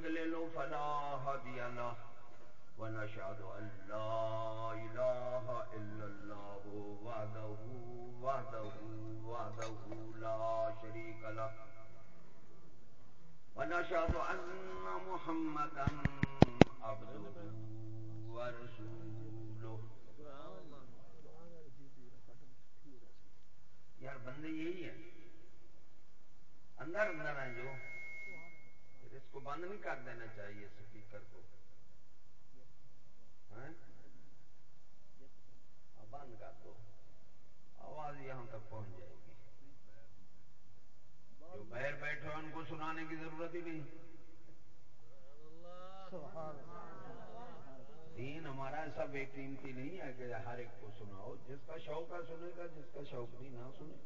يضلل فلا هادي له ونشهد أن لا إله إلا الله وحده وحده وحده لا شريك له ونشهد أن محمدا عبده ورسوله یار بندے یہی ہیں اندر اندر ہیں جو۔ اس کو بند نہیں کر دینا چاہیے سپیکر کو۔ ہاں؟ بند کر دو۔ آواز یہاں تک پہنچ جائے گی۔ جو باہر بیٹھے ان کو سنانے کی ضرورت ہی نہیں۔ دین ہمارا ایسا بے قیمتی نہیں ہے کہ ہر ایک کو سناؤ۔ جس کا شوق ہے سنے گا، جس کا شوق نہیں نہ سنے۔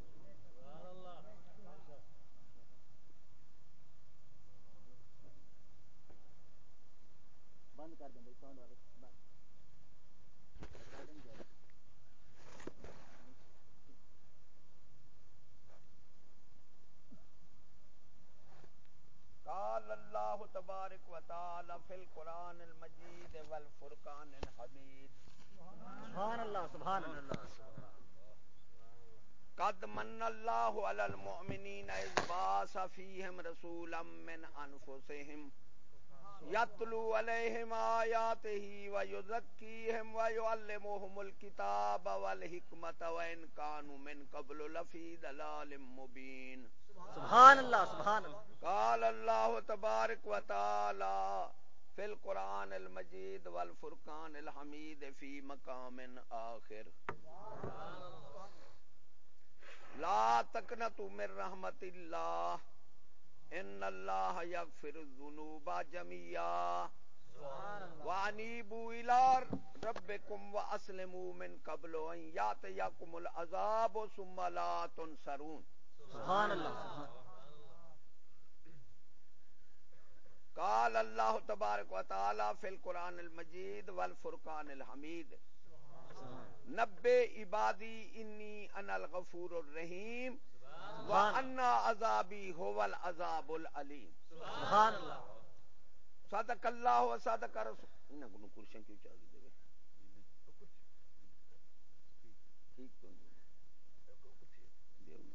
بند کر دیں ساؤنڈ والے قال اللہ تبارک و تعالی فی القرآن المجید والفرقان الحمید۔ سبحان اللہ سبحان اللہ قد من اللہ علی المؤمنین اذ باس فیہم رسولا من انفسہم۔ یتلو علیہم آیاتہ ویزکیہم ویعلمہم الکتاب والحکمت وان کانوا من قبل لفی دلال مبین۔ سبحان اللہ سبحان اللہ۔ قال اللہ تبارک و تعالی فی القرآن المجید والفرقان الحمید فی مقام آخر۔ لا تکنتو من رحمت اللہ۔ ان اللہ یغفر الذنوب جميعا وانیبوا الى ربکم واسلموا من قبل ان یاتیکم العذاب ثم لا تنصرون. سبحان اللہ. سبحان قال اللہ تبارک و تعالی فی القرآن المجید والفرقان الحمید. نبے عبادی انی انا الغفور الرحیم. وانا عذابی هو العذاب العلیم سبحان اللہ. صدق اللہ و صدق رسول انہاں کو کرسیاں کیوں چاہیے دے ٹھیک تو نہیں دیو نا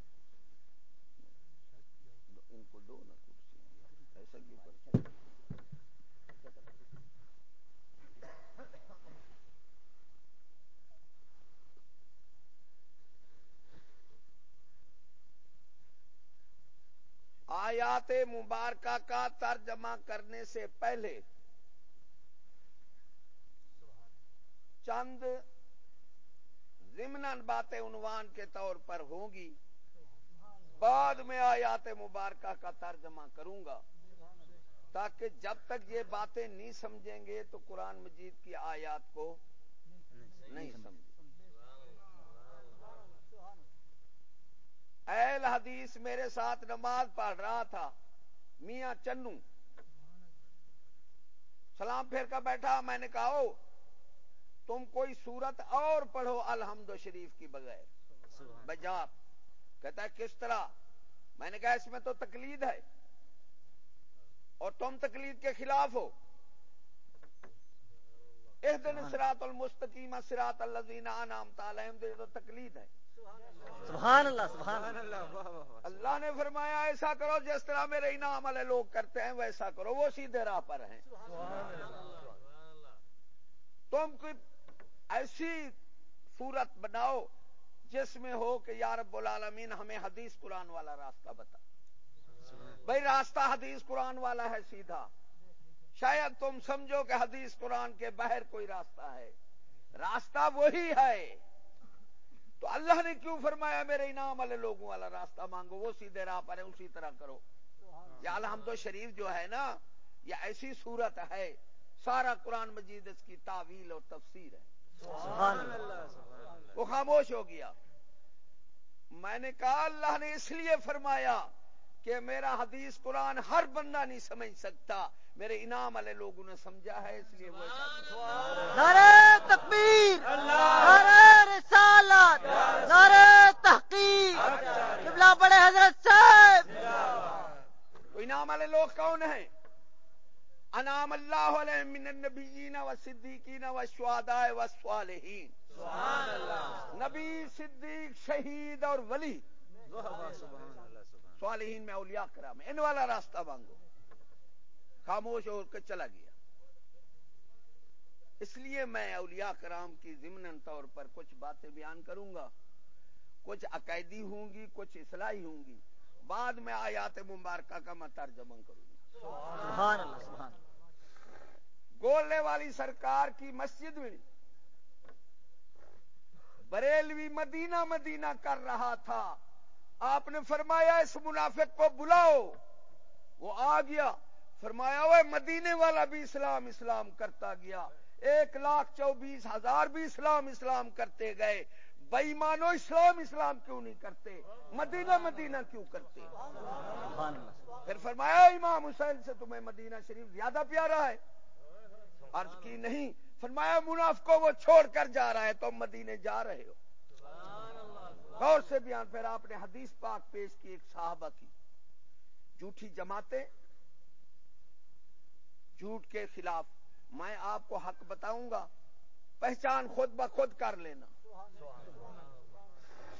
ان کو دو نا کرسی ایسا کیوں کرتے آیات مبارکہ کا ترجمہ کرنے سے پہلے چند ضمن باتیں عنوان کے طور پر ہوں گی بعد میں آیات مبارکہ کا ترجمہ کروں گا۔ تاکہ جب تک یہ باتیں نہیں سمجھیں گے تو قرآن مجید کی آیات کو نہیں سمجھیں اہل حدیث میرے ساتھ نماز پڑھ رہا تھا میاں چنو۔ سلام پھیر کر بیٹھا میں نے کہا تم کوئی صورت اور پڑھو الحمد شریف کی بغیر۔ بجا کہتا ہے کس طرح؟ میں نے کہا اس میں تو تقلید ہے۔ اور تم تقلید کے خلاف ہو۔ اس دن سرات المستقیم سرات اللہ نام تعلیم تو تقلید ہے۔ سبحان اللہ سبحان اللہ۔ اللہ نے فرمایا، ایسا کرو، جس طرح میرے انعام والے لوگ کرتے ہیں، ویسا کرو، وہ سیدھے راہ پر ہیں۔ تم کوئی ایسی صورت بناؤ، جس میں ہو کہ یا رب العالمین ہمیں حدیث قرآن والا راستہ بتا۔ بھائی، راستہ حدیث قرآن والا ہے سیدھا۔ شاید تم سمجھو کہ حدیث قرآن کے باہر کوئی راستہ ہے۔ راستہ وہی ہے۔ تو اللہ نے کیوں فرمایا میرے انعام والے لوگوں والا راستہ مانگو؟ وہ سیدھے راہ پر ہے اسی طرح کرو۔ یا الحمد شریف جو ہے نا یہ ایسی صورت ہے سارا قرآن مجید اس کی تعویل اور تفسیر ہے۔ وہ خاموش ہو گیا۔ میں نے کہا اللہ نے اس لیے فرمایا کہ میرا حدیث قرآن ہر بندہ نہیں سمجھ سکتا۔ میرے انعام والے لوگوں نے سمجھا ہے اس لیے وہ نعرہ تکبیر نعرہ رسالت نعرہ تحقیق۔ قبلہ بڑے حضرت صاحب۔ انعام والے لوگ کون ہیں؟ النبیین و صدیقین و شہداء و صالحین۔ سبحان اللہ۔ نبی صدیق شہید اور ولی۔ سبحان اللہ سبحان صالحین میں اولیاء کرام ان والا راستہ مانگو خاموش ہو کے چلا گیا۔ اس لیے میں اولیاء کرام کی ضمن طور پر کچھ باتیں بیان کروں گا۔ کچھ عقائدی ہوں گی کچھ اصلاحی ہوں گی۔ بعد میں آیات مبارکہ کا میں ترجمہ کروں گا۔ سبحان اللہ سبحان گولنے والی سرکار کی مسجد میں بریلوی مدینہ مدینہ کر رہا تھا۔ آپ نے فرمایا اس منافق کو بلاؤ۔ وہ آ گیا۔ فرمایا وہ مدینے والا بھی اسلام اسلام کرتا گیا۔ ایک لاکھ چوبیس ہزار بھی اسلام اسلام کرتے گئے۔ بئی مانو اسلام اسلام کیوں نہیں کرتے؟ مدینہ مدینہ کیوں کرتے؟ پھر فرمایا امام حسین سے تمہیں مدینہ شریف زیادہ پیارا ہے؟ عرض کی نہیں۔ فرمایا مناف کو وہ چھوڑ کر جا رہا ہے تم مدینے جا رہے ہو۔ غور سے بیان، پھر آپ نے حدیث پاک پیش کی ایک صحابہ کی۔ جھوٹھی جماعتیں جھوٹ کے خلاف میں آپ کو حق بتاؤں گا، پہچان خود بخود کر لینا۔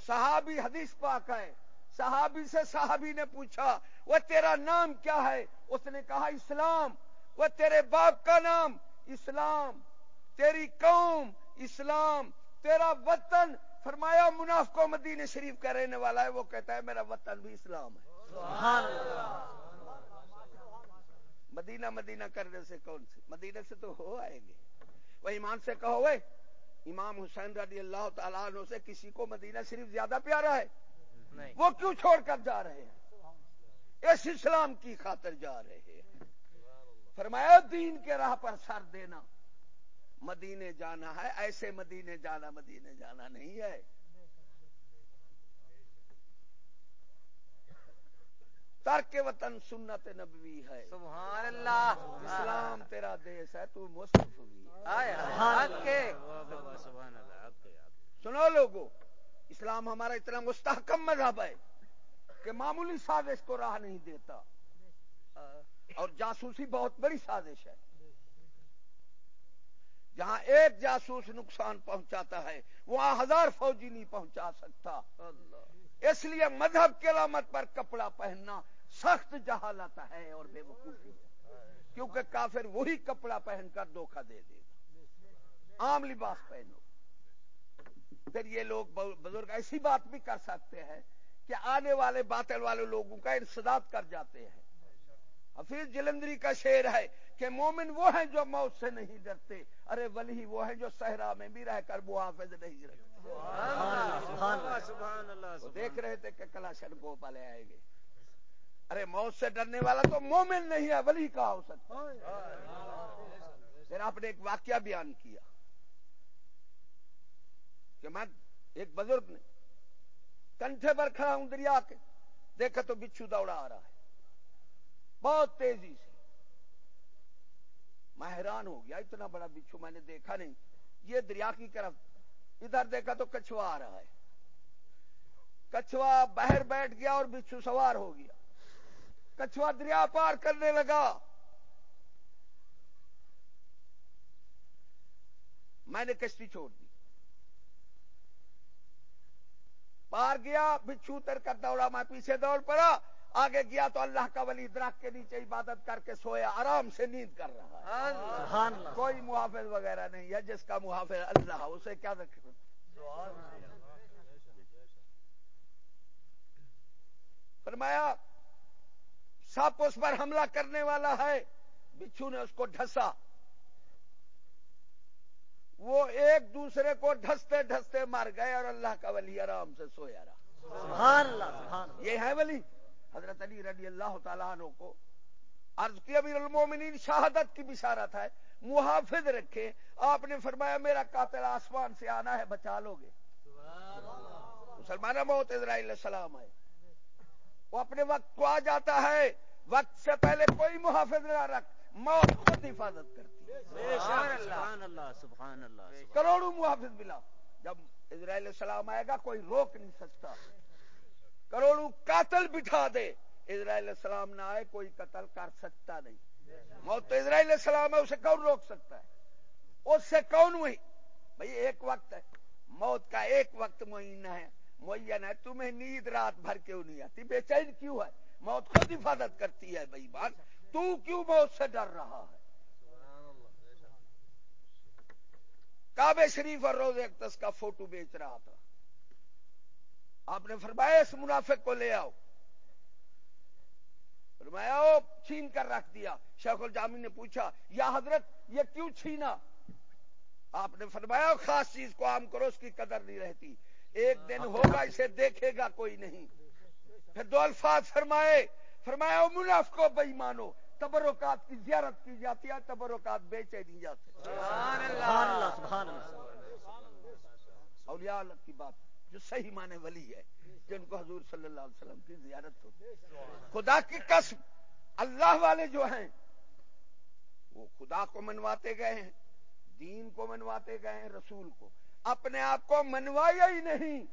صحابی حدیث پاک ہے صحابی سے صحابی نے پوچھا، وہ تیرا نام کیا ہے؟ اس نے کہا، اسلام۔ وہ تیرے باپ کا نام، اسلام۔ تیری قوم، اسلام۔ تیرا وطن۔ فرمایا مناف کو مدینہ شریف کا رہنے والا ہے، وہ کہتا ہے، میرا وطن بھی اسلام ہے۔ سبحان اللہ۔ مدینہ مدینہ کرنے سے کون سے؟ مدینہ سے تو ہو آئیں گے۔ وہ ایمان سے کہو وہ امام حسین رضی اللہ تعالیٰ عنہ سے کسی کو مدینہ شریف زیادہ پیارا ہے؟ وہ کیوں چھوڑ کر جا رہے ہیں؟ اس اسلام کی خاطر جا رہے ہیں۔ فرمایا دین کے راہ پر سر دینا۔ مدینے جانا ہے ایسے مدینے جانا مدینے جانا نہیں ہے۔ ترک وطن سنت نبوی ہے۔ سبحان اللہ۔ اسلام تیرا دیش ہے تو مصطفی اللہ سنو لوگو اسلام ہمارا اتنا مستحکم مذہب ہے کہ معمولی سازش کو راہ نہیں دیتا۔ اور جاسوسی بہت بڑی سازش ہے۔ جہاں ایک جاسوس نقصان پہنچاتا ہے وہاں ہزار فوجی نہیں پہنچا سکتا۔ اس لیے مذہب کے علامت پر کپڑا پہننا سخت جہالت ہے اور بے وقوفی ہے۔ کیونکہ کافر وہی کپڑا پہن کر دھوکہ دے دے گا۔ عام لباس پہنو۔ پھر یہ لوگ بزرگ ایسی بات بھی کر سکتے ہیں کہ آنے والے باطل والے لوگوں کا انسداد کر جاتے ہیں۔ حفیظ جلندری کا شعر ہے کہ مومن وہ ہیں جو موت سے نہیں ڈرتے۔ ارے ولی وہ ہیں جو صحرا میں بھی رہ کر محافظ نہیں رکھتے۔ دیکھ رہے تھے کہ کلاشن گوپ والے آئے گے۔ ارے، موت سے ڈرنے والا تو مومن نہیں ہے، ولی کہا ہو سکتا؟ پھر آپ نے ایک واقعہ بیان کیا کہ میں ایک بزرگ نے کنٹھے پر کھڑا ہوں دریا کے، دیکھا تو بچھو دوڑا آ رہا ہے۔ بہت تیزی سے۔ میں حیران ہو گیا، اتنا بڑا بچھو میں نے دیکھا نہیں۔ یہ دریا کی طرف ادھر دیکھا تو کچھوا آ رہا ہے۔ کچھوا باہر بیٹھ گیا اور بچھو سوار ہو گیا۔ کچھوا دریا پار کرنے لگا۔ میں نے کشتی چھوڑ دی۔ پار گیا، بچھو تر کر دوڑا، میں پیچھے دوڑ پڑا۔ آگے گیا تو اللہ کا ولی درخت کے نیچے عبادت کر کے سویا آرام سے نیند کر رہا ہے۔ سبحان اللہ۔ کوئی محافظ وغیرہ نہیں ہے جس کا محافظ اللہ اسے کیا رکھ فرمایا سپ اس پر حملہ کرنے والا ہے بچھو نے اس کو ڈھسا۔ وہ ایک دوسرے کو ڈھستے ڈھستے مر گئے اور اللہ کا ولی آرام سے سویا رہا۔ یہ ہے ولی؟ حضرت علی رضی اللہ تعالیٰ عنہ کو عرض کی امیر المومنین شہادت کی بشارت ہے محافظ رکھے آپ نے فرمایا میرا قاتل آسمان سے آنا ہے بچا لو گے۔ مسلمان موت اسرائیل علیہ السلام ہے وہ اپنے وقت کو آ جاتا ہے وقت سے پہلے کوئی محافظ نہ رکھ موت خود حفاظت کرتی۔ ہے سبحان اللہ سبحان اللہ۔ کروڑوں محافظ ملا۔ جب اسرائیل علیہ السلام آئے گا کوئی روک نہیں سکتا۔ کروڑوں قاتل بٹھا دے۔ اسرائیل السلام نہ آئے، کوئی قتل کر سکتا نہیں۔ موت تو اسرائیل السلام ہے، اسے کون روک سکتا ہے؟ اس سے کون ہوئی بھائی، ایک وقت ہے۔ موت کا ایک وقت معین ہے۔ معین ہے، تمہیں نیند رات بھر کیوں نہیں آتی؟ بے چین کیوں ہے؟ موت خود حفاظت کرتی ہے، بھائی بات تو کیوں موت سے ڈر رہا ہے؟ کعبے شریف اور روز اقدس کا فوٹو بیچ رہا تھا۔ آپ نے فرمایا اس منافق کو لے آؤ. فرمایا او چھین کر رکھ دیا. شیخ الجامی نے پوچھا یا حضرت یہ کیوں چھینا؟ آپ نے فرمایا خاص چیز کو عام کرو اس کی قدر نہیں رہتی۔ ایک دن ہوگا اسے دیکھے گا کوئی نہیں۔ پھر دو الفاظ فرمائے۔ فرمایا مناف کو بئی مانو تبرکات کی زیارت کی جاتی ہے تبرکات بیچے نہیں جاتے۔ سبحان اللہ۔ سبحان اللہ۔ اولیاء اللہ کی بات۔ جو صحیح مانے ولی ہے، جن کو حضور صلی اللہ علیہ وسلم کی زیارت ہوتی خدا کی قسم، اللہ والے جو ہیں، وہ خدا کو منواتے گئے ہیں، دین کو منواتے گئے ہیں، رسول کو۔ اپنے آپ کو منوایا ہی نہیں،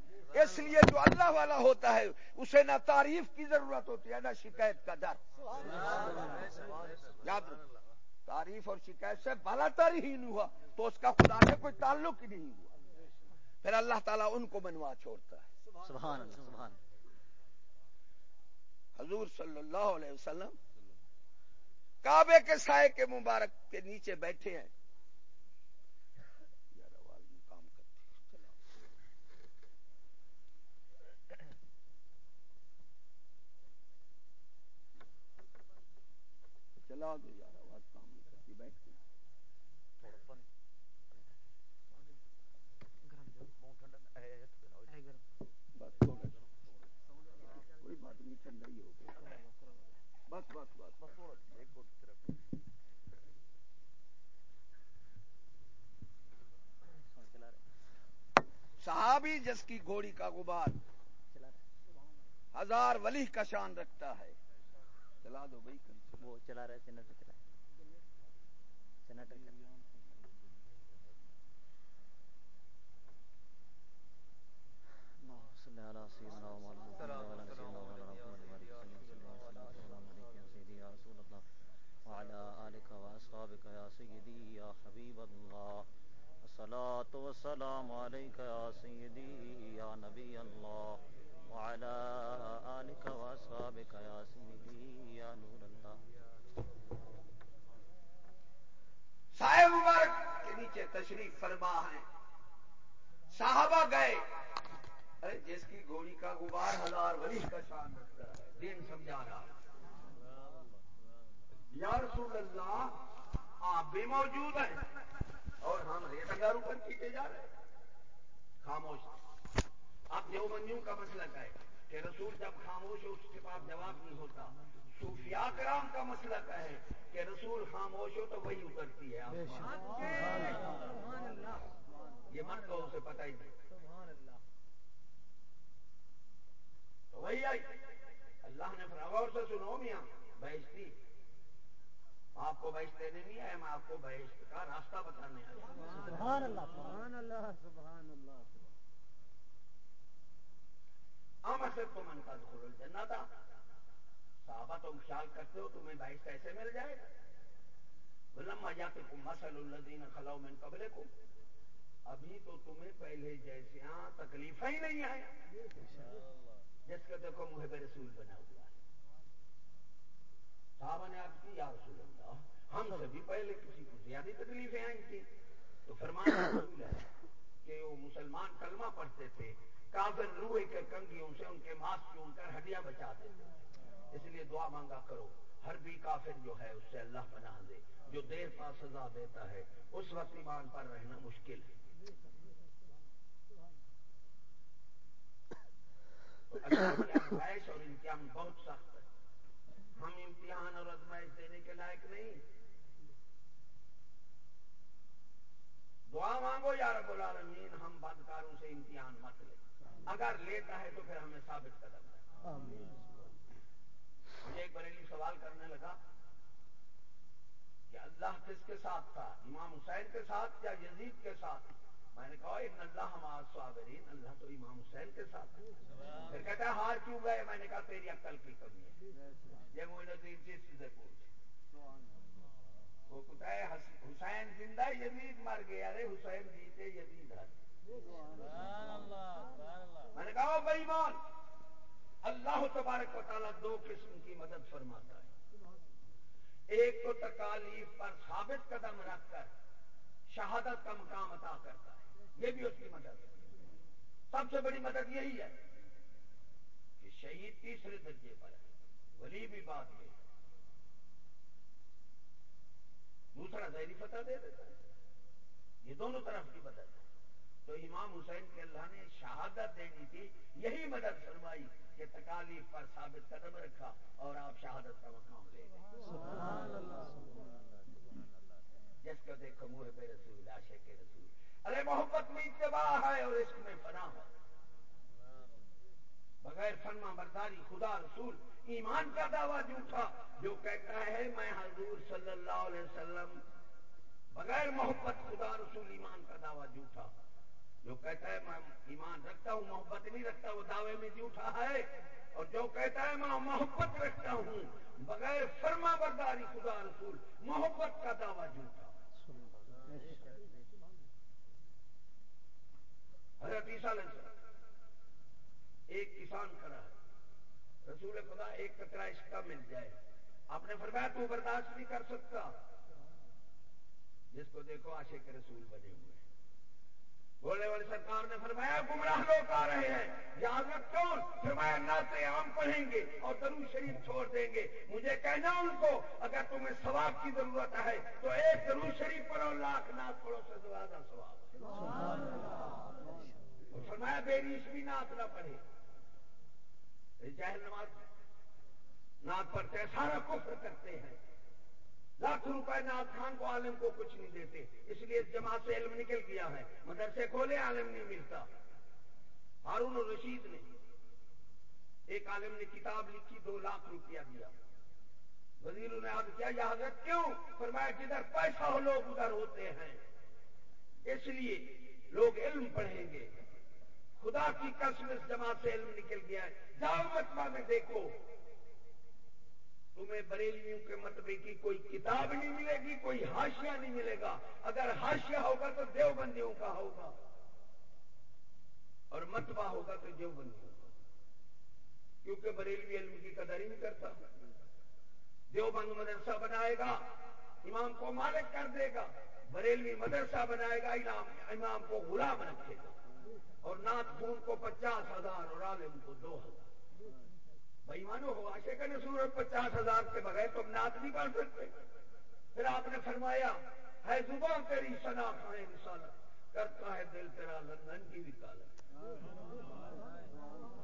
اس لیے جو اللہ والا ہوتا ہے، اسے نہ تعریف کی ضرورت ہوتی ہے، نہ شکایت کا ڈر۔ یاد رکھ تعریف اور شکایت سے بالا تاری ہی نہیں ہوا، تو اس کا خدا سے کوئی تعلق ہی نہیں ہوا۔ پھر اللہ تعالیٰ ان کو منوا چھوڑتا ہے۔ سبحان اللہ سبحان حضور صلی اللہ علیہ وسلم کعبے کے سائے کے مبارک کے نیچے بیٹھے ہیں۔ چلا چلا دو یار آواز کام نہیں کرتی بیٹھ کے بس ہو گیا کوئی بات نہیں ٹھنڈا ہی ہو گیا بس بس بس چلا صحابی جس کی گھوڑی کا غبار چلا ہزار ولی کا شان رکھتا ہے۔ چلا دو بھائی وہ چلا رہے جنریٹر چلا جنریٹر چلا اللهم صل على سيدنا محمد وعلى آل سيدنا مولانا محمد وبارك وسلم وسلم وسلم عليك يا سيدي يا رسول الله وعلى آلك وأصحابك يا سيدي يا حبيب الله الصلاة والسلام عليك يا سيدي يا نبي الله وعلى آلك وأصحابك يا سيدي يا نور الله سائے مبارک کے نیچے تشریف فرما ہے صحابہ گئے ارے جس کی گھوڑی کا غبار ہزار ولی کا شان رکھتا ہے دین سمجھا رہا ہے یا رسول اللہ آپ بھی موجود ہیں اور ہم ریت ہزار اوپر کیتے جا رہے ہیں خاموش اب دیوبندیوں کا مسئلہ ہے کہ رسول جب خاموش ہو اس کے پاس جواب نہیں ہوتا۔ صوفیاء کرام کا مسئلہ کیا ہے کہ رسول خاموش ہو تو وہی اترتی ہے۔ یہ مت کو اسے پتہ ہی نہیں۔ تو وہی آئی۔ اللہ نے فراور سے سنو میاں بہشتی۔ آپ کو بہشت دینے نہیں آئے میں آپ کو بہشت کا راستہ بتانے آیا سبحان اللہ۔ سبحان اللہ سبحان اللہ۔ تو من کا دخول الجنہ تھا۔ صحابہ تم خیال کرتے ہو تمہیں بہشت ایسے مل جائے۔ گا ولما یاتکم مثل الذین خلو من قبلکم۔ ابھی تو تمہیں پہلے جیسے ہاں تکلیفیں ہی نہیں آئے جس کا دیکھو محب رسول بنا ہوا ہے۔ صحابہ نے آپ کی، یا رسول اللہ، ہم سے بھی پہلے کسی کو زیادہ تکلیفیں آئی تھی تو فرمانا رسول ہے کہ وہ مسلمان کلمہ پڑھتے تھے۔ کافر روئے کے کنگیوں سے ان کے ماس چون کر ہڈیاں بچاتے تھے اس لیے دعا مانگا کرو، ہر بھی کافر جو ہے اس سے اللہ پناہ دے جو دیر پا سزا دیتا ہے۔ اس وقت ایمان پر رہنا مشکل ہے۔ تو آزمائش اور امتحان بہت سخت ہے۔ ہم امتحان اور ازمائش دینے کے لائق نہیں۔ دعا مانگو یا رب العالمین، ہم بدکاروں سے امتحان مت لیں۔ اگر لیتا ہے تو پھر ہمیں ثابت قدم ہے۔ مجھے ایک بریلی سوال کرنے لگا کہ اللہ کس کے ساتھ تھا؟ امام حسین کے ساتھ یا یزید کے ساتھ؟ میں نے کہا ان اللہ ہمارا صابرین اللہ تو امام حسین کے ساتھ پھر کہتا ہے ہار کیوں گئے؟ میں نے کہا تیری عقل کی کمی ہے۔ یہ مجھے تین چیز سے پوچھ۔ وہ کہتا ہے حسین زندہ یزید مر گیا۔ ارے حسین جیتے یزید ہر میں نے کہا بھائی مان اللہ تبارک و تعالیٰ دو قسم کی مدد فرماتا ہے۔ ایک تو تکالیف پر ثابت قدم رکھ کر شہادت کا مقام عطا کرتا ہے۔ یہ بھی اس کی مدد۔ ہے سب سے بڑی مدد یہی ہے کہ شہید تیسرے درجے پر ہے۔ ولی بھی بات میں دوسرا ظہری فتح دے دیتا ہے۔ یہ دونوں طرف کی مدد ہے۔ تو امام حسین کے اللہ نے شہادت دینی تھی یہی مدد فرمائی کہ تکالیف پر ثابت قدم رکھا اور آپ شہادت کا مقام لے گئے جس کو دیکھو منہ پہ رسول آشے کے رسول ارے محبت میں اتباع ہے اور عشق میں فنا ہے بغیر فرما برداری خدا رسول ایمان کا دعویٰ جھوٹا جو کہتا ہے میں حضور صلی اللہ علیہ وسلم بغیر محبت خدا رسول ایمان کا دعویٰ جھوٹا جو کہتا ہے میں ایمان رکھتا ہوں، محبت نہیں رکھتا، وہ دعوے میں جی جھوٹا ہے۔ اور جو کہتا ہے میں محبت رکھتا ہوں، بغیر فرما برداری خدا رسول، محبت کا دعویٰ جی جھوٹا حضرت عیسیٰ علیہ السلام، ایک کسان کھڑا ہے۔ رسول خدا ایک کترا اس کا مل جائے۔ آپ نے فرمایا تو برداشت نہیں کر سکتا۔ جس کو دیکھو آشے کے رسول بنے ہوئے۔ بولنے والی سرکار نے فرمایا، گمراہ لوگ آ رہے ہیں۔ یہاں تک کون فرمایا، ناطے عام پڑھیں گے اور درو شریف چھوڑ دیں گے۔ مجھے کہنا ان کو، اگر تمہیں ثواب کی ضرورت ہے، تو ایک درو شریف پڑھو، لاکھ نات پڑھو سے زیادہ ثواب فرمایا، بے ریش بھی نعت نہ پڑھے۔ جہل نماز نعت پڑھتے ہیں، سارا کفر کرتے ہیں۔ لاکھ روپے نعت خان کو عالم کو کچھ نہیں دیتے۔ اس لیے جماعت سے علم نکل گیا ہے۔ مدرسے کھولے، عالم نہیں ملتا۔ ہارون الرشید نے ایک عالم نے کتاب لکھی، دو لاکھ روپیہ دیا۔ وزیر نے آج کیا یہ حضرت کیوں؟ فرمایا، جدھر پیسہ ہو، لوگ ادھر ہوتے ہیں۔ اس لیے لوگ علم پڑھیں گے۔ خدا کی قسم، اس جماعت سے علم نکل گیا ہے۔ جاؤ متبہ میں دیکھو۔ تمہیں بریلیوں کے متبے کی کوئی کتاب نہیں ملے گی، کوئی ہاشیا نہیں ملے گا۔ اگر ہاشیا ہوگا تو دیوبندیوں کا ہوگا۔ اور متبہ ہوگا تو دیوبندیوں کا کیونکہ بریلوی علم کی قدر ہی نہیں کرتا۔ دیوبند مدرسہ بنائے گا، امام کو مالک کر دے گا۔ بریلوی مدرسہ بنائے گا، امام کو غلام رکھے گا۔ اور نات خون کو پچاس ہزار اور عالم کو دو ہزار۔ بھائی مانو، ہو آشے کا نسور پچاس ہزار کے بغیر تم نعت نہیں پڑھ سکتے۔ پھر آپ نے فرمایا، ہے زبان تیری سنا کھائے رسالت، کرتا ہے دل تیرا لندن کی وکالت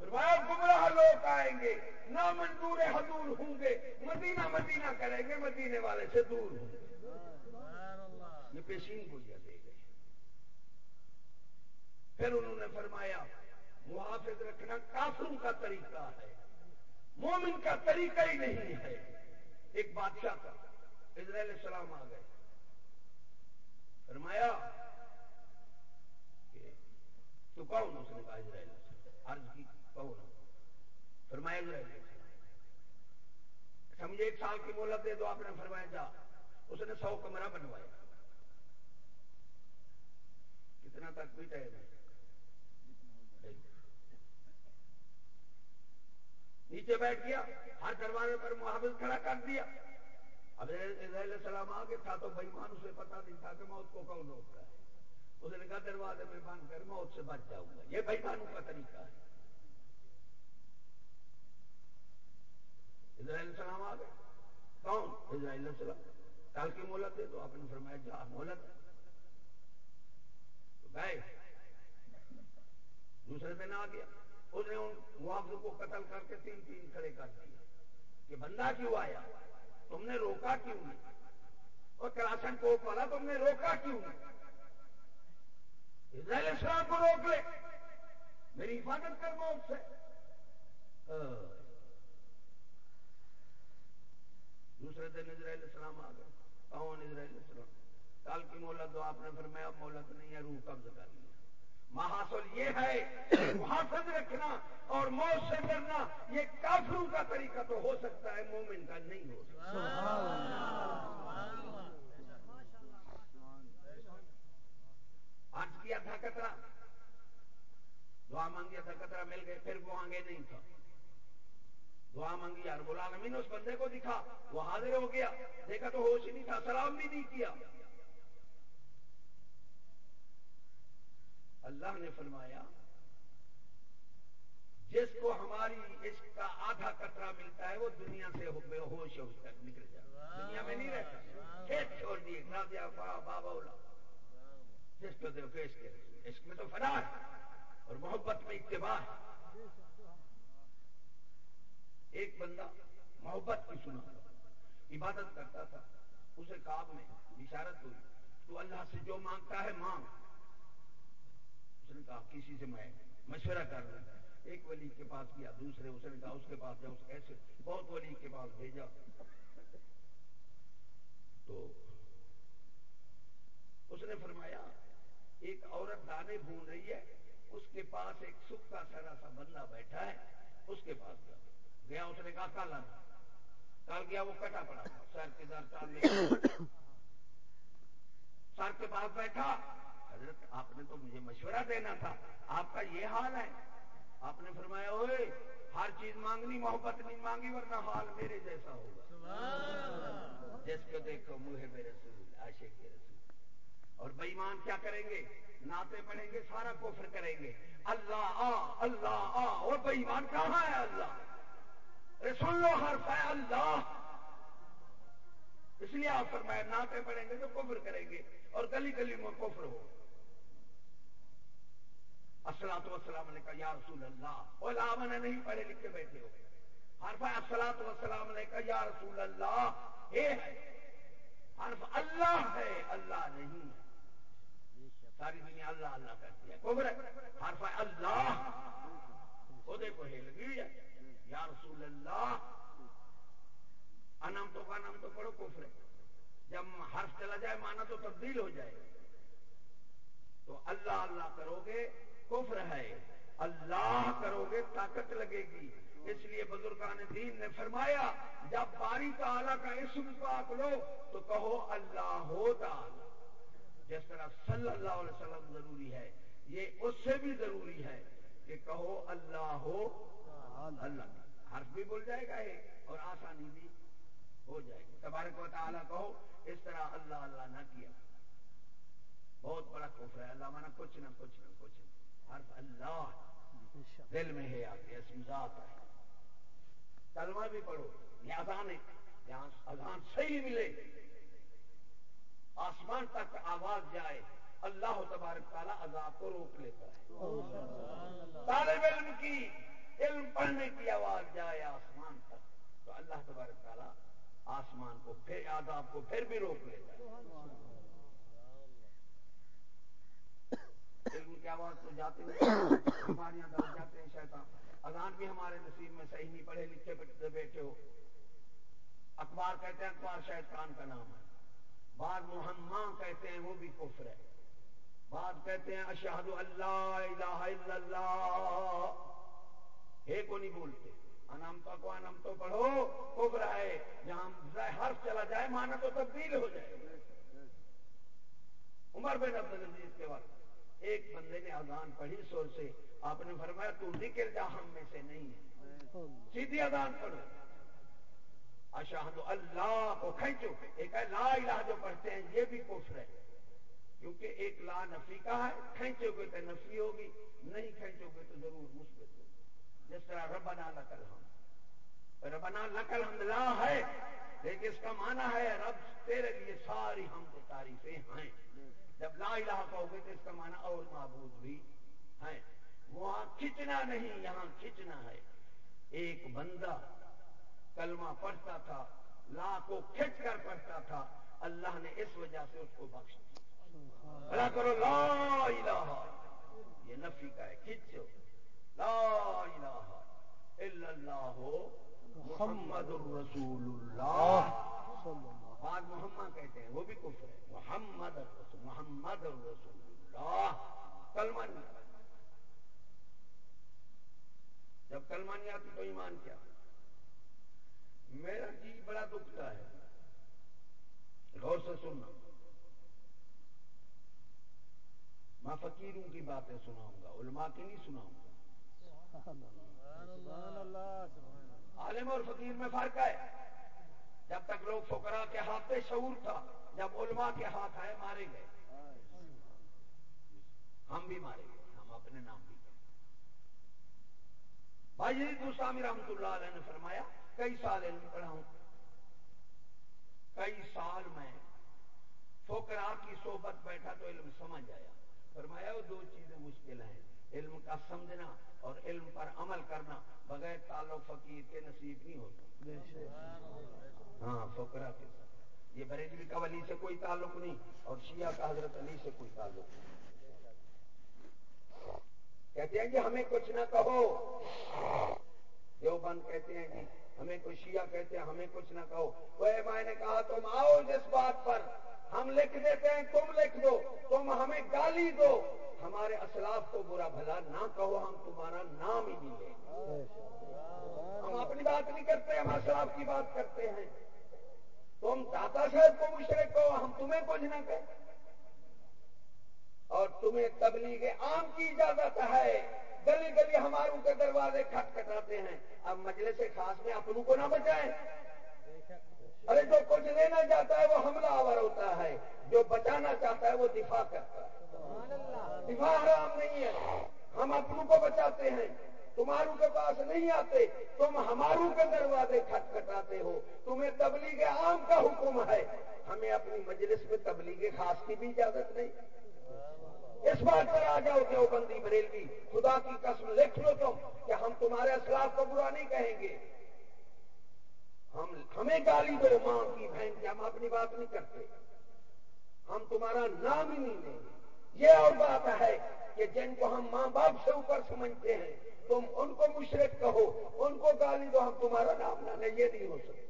فرمایا، گمراہ لوگ آئیں گے نہ منظور حضور ہوں گے، مدینہ مدینہ کریں گے، مدینے والے سے دور ہوں گے۔ یہ پیشین کو دے گئے۔ پھر انہوں نے فرمایا، محافظ رکھنا کافروں کا طریقہ ہے۔ مومن کا طریقہ ہی نہیں ہے۔ ایک بادشاہ کا اسرائیل السلام آ گئے۔ فرمایا کہ تو کون اس نے کہا اسرائیل عرض کی کون؟ فرمایا اسرائیل سمجھے اچھا، ایک سال کی مہلت دے دو، آپ نے فرمایا جا۔ اس نے سو کمرہ بنوایا کتنا تک بھی ٹائم ہے نیچے بیٹھ گیا، ہر دروازے پر محافظ کھڑا کر دیا۔ اب علیہ السلام آگے تھا تو بےمان، اسے پتا نہیں تھا کہ موت کو کون روک رہا ہے۔ اس نے کہا، دروازے میں بند کر، موت سے بچ جاؤں گا۔ یہ بےمانوں کا طریقہ ہے۔ اسرائیل السلام آ گئے۔ کون؟ اسرائیل السلام کل کی مہلت دے تو آپ نے فرمایا، جا، مہلت تو گئے۔ دوسرے دن آ گیا۔ اس نے ان معاوضوں کو قتل کر کے تین تین کھڑے کر دیے کہ بندہ کیوں آیا؟ تم نے روکا کیوں نہیں؟ اور کراشن کوپ والا تم نے روکا کیوں نہیں؟ اسرائیل اسلام کو روک لے۔ میری حفاظت کر موت سے۔ دوسرے دن اسرائیل السلام آ گئے۔ کون اسرائیل السلام؟ کل کی مہلت دو آپ نے فرمایا مہلت نہیں ہے، روح قبض کر لیا محاصل یہ ہے محافظ رکھنا اور موت سے ڈرنا یہ کافروں کا طریقہ تو ہو سکتا ہے مومن کا نہیں ہو سکتا۔ آج کیا تھا کترا دعا مانگیا تھا کترا مل گئے پھر وہ آگے نہیں تھا۔ دعا مانگی یار بلا نے اس بندے کو دکھا وہ حاضر ہو گیا۔ دیکھا تو ہوش ہی نہیں تھا سلام بھی نہیں کیا۔ اللہ نے فرمایا، جس کو ہماری عشق کا آدھا کترا ملتا ہے، وہ دنیا سے بے ہوش ہوش تک نکل جائے۔ دنیا میں نہیں رہتا۔ کھیت چھوڑ دیے دیا بابا اولا۔ جس کو دیکھو اس کے عشق میں تو فنا ہے اور محبت میں اتباع ہے۔ ایک بندہ محبت کی سنا عبادت کرتا تھا، اسے کاب میں اشارت ہوئی۔ تو اللہ سے جو مانگتا ہے، مانگ۔ اس نے کہا، کسی سے میں مشورہ کر لوں ایک ولی کے پاس گیا، دوسرے اس نے کہا، اس کے پاس جاؤ، ایسے بہت ولی کے پاس بھیجا۔ تو اس نے فرمایا، ایک عورت دانے بھون رہی ہے، اس کے پاس ایک سکا سرا سا بندہ بیٹھا ہے، اس کے پاس گیا۔ گیا، اس نے کہا، کل آنا۔ کل گیا، وہ کٹا پڑا۔ سر کے در سر کے پاس بیٹھا۔ حضرت آپ نے تو مجھے مشورہ دینا تھا۔ آپ کا یہ حال ہے۔ آپ نے فرمایا ہوئے ہر چیز مانگنی محبت نہیں مانگی ورنہ حال میرے جیسا ہوگا۔ جس کو دیکھو منہ بے رسول آشے کے رسول۔ اور بےمان کیا کریں گے؟ ناطے پڑھیں گے سارا کفر کریں گے۔ اللہ آ اللہ آ اور بےمان کہاں ہے اللہ؟ رسول لو ہر ہے اللہ۔ اس لیے آپ فرمایا ناطے پڑھیں گے تو کفر کریں گے اور گلی گلی میں کفر ہو۔ السلام وسلام نے کہا یا رسول اللہ. علام نے نہیں پڑھے لکھ کے بیٹھے ہو. حرف السلام وسلام نے کہا یا رسول اللہ. ہے. حرف اللہ ہے. اللہ نہیں ہے. ساری دنیا اللہ اللہ کرتی ہے. کبر حرف اللہ. وہ دیکھو ہل گئی ہے. یا رسول اللہ. انم تو کا نام تو پڑھو. کفر جب حرف چلا جائے مانا تو تبدیل ہو جائے. تو اللہ اللہ کرو گے. کفر ہے۔ اللہ کرو گے، طاقت لگے گی۔ اس لیے بزرگان دین نے فرمایا، جب باری تعالیٰ کا اسم پاک لو تو کہو اللہ ہو تعالی جس طرح صلی اللہ علیہ وسلم ضروری ہے، یہ اس سے بھی ضروری ہے کہ کہو اللہ ہو اللہ حرف بھی بول جائے گا اور آسانی بھی ہو جائے گی۔ تبارک و تعالیٰ کہو، اس طرح اللہ اللہ نہ کیا۔ بہت بڑا کفر ہے۔ اللہ مانا کچھ نہ کچھ نہ حرف اللہ دل میں ہے آپ کے ذات ہے۔ کلمہ بھی پڑھو یہ اذان ہے۔ جہاں اذان صحیح ملے۔ آسمان تک آواز جائے۔ اللہ تبارک تعالیٰ عذاب کو روک لیتا ہے۔ طالب علم کی علم پڑھنے کی آواز جائے آسمان تک تو اللہ تبارک تعالیٰ آسمان کو پھر عذاب کو پھر بھی روک لیتا ہے۔ علم کی آواز تو جاتے ہیں بیماریاں جاتے ہیں شیطان۔ اذان بھی ہمارے نصیب میں صحیح نہیں، پڑھے لکھے بچے بیٹھے ہو۔ اخبار کہتے ہیں اخبار شیطان کا نام ہے۔ بعض محمد کہتے ہیں وہ بھی کفر ہے۔ بعض کہتے ہیں اشہد اللہ الہ الا اللہ۔ ہے کو نہیں بولتے انمتا کو انم تو پڑھو، کفر ہے۔ جہاں حرف چلا جائے مانا تو تبدیل ہو جائے۔ عمر بن عبد العزیز کے وقت ایک بندے نے اذان پڑھی سور سے، آپ نے فرمایا تو نکل جا ہم میں سے نہیں ہے۔ سیدھی اذان پڑھو۔ اشاہد اللہ کو کھینچو۔ ایک ہے لا الہ جو پڑھتے ہیں، یہ بھی کفر ہے۔ کیونکہ ایک لا نفی کا ہے، کھینچو گے تو نفی ہوگی، نہیں کھینچو گے تو ضرور مثبت ہوگی۔ جس طرح ربنا لکل ہم ربنا لکل ہم لا ہے، لیکن اس کا معنی ہے رب تیرے لیے ساری ہم تعریفیں ہیں۔ جب لا الہ کہو گے تو اس کا معنی اور معبود بھی ہے وہاں کھچنا نہیں، یہاں کھچنا ہے۔ ایک بندہ کلمہ پڑھتا تھا لا کو کھچ کر پڑھتا تھا، اللہ نے اس وجہ سے اس کو بخش دیا۔ کرو، لا الہ۔ یہ نفی کا ہے کھچو لا الہ الا اللہ۔ محمد الرسول اللہ۔ بعد محمد کہتے ہیں وہ بھی کفر ہے۔ محمد الرسول محمد الرسول اللہ کلمہ نہیں۔ جب کلمہ نہیں آتی تو ایمان کیا؟ میرا جی بڑا دکھتا ہے۔ غور سے سننا۔ میں فقیروں کی باتیں سناؤں گا علماء کی نہیں سناؤں گا۔ عالم اور فقیر میں فرق ہے۔ جب تک لوگ فکرا کے ہاتھ پہ شعور تھا، جب علماء کے ہاتھ آئے، مارے گئے۔ ہم بھی مارے گئے، ہم اپنے نام بھی کریں بھائی جی، دوسامی رحمت اللہ علیہ نے فرمایا، کئی سال علم پڑھا ہوں۔ کئی سال میں فوکرا کی صحبت بیٹھا تو علم سمجھ آیا۔ فرمایا، وہ دو چیزیں مشکل ہیں۔ علم کا سمجھنا اور علم پر عمل کرنا بغیر تعلق فقیر کے نصیب نہیں ہوتا۔ ہاں فوکرا کے ساتھ۔ یہ بریلوی کا ولی سے کوئی تعلق نہیں اور شیعہ کا حضرت علی سے کوئی تعلق نہیں۔ کہتے ہیں جی ہمیں کچھ نہ کہو۔ دیوبند کہتے ہیں جی ہمیں کوئی شیعہ کہتے ہیں ہمیں کچھ نہ کہو۔ وہ میں نے کہا تم آؤ جس بات پر ہم لکھ دیتے ہیں، تم لکھ دو، تم ہمیں گالی دو۔ ہمارے اسلاف کو برا بھلا نہ کہو، ہم تمہارا نام ہی نہیں لیں ہم اپنی بات نہیں کرتے، ہم اسلاف کی بات کرتے ہیں۔ تم داتا صاحب کو مشرق کہو، ہم تمہیں کچھ نہ کہیں۔ اور تمہیں تبلیغ عام کی اجازت ہے۔ گلی گلی ہماروں کے دروازے کھٹ کٹاتے ہیں۔ اب مجلس خاص میں اپنوں کو نہ بچائیں۔ ارے جو کچھ لینا چاہتا ہے وہ حملہ آور ہوتا ہے، جو بچانا چاہتا ہے وہ دفاع کرتا ہے۔ دفاع حرام نہیں ہے۔ ہم اپنوں کو بچاتے ہیں۔ تمہاروں کے پاس نہیں آتے۔ تم ہماروں کے دروازے کھٹ کٹاتے ہو۔ تمہیں تبلیغ عام کا حکم ہے۔ ہمیں اپنی مجلس میں تبلیغ خاص کی بھی اجازت نہیں۔ اس بات پر آ جاؤ کہ بندی بریلوی، خدا کی قسم لکھ لو تم کہ ہم تمہارے اسلاف کو برا نہیں کہیں گے۔ ہم ہمیں گالی دو ماں کی بہن کی ہم اپنی بات نہیں کرتے۔ ہم تمہارا نام ہی نہیں لیں گے۔ یہ اور بات ہے کہ جن کو ہم ماں باپ سے اوپر سمجھتے ہیں، تم ان کو مشرق کہو، ان کو گالی دو، ہم تمہارا نام نہ لیں، یہ نہیں ہو سکتا۔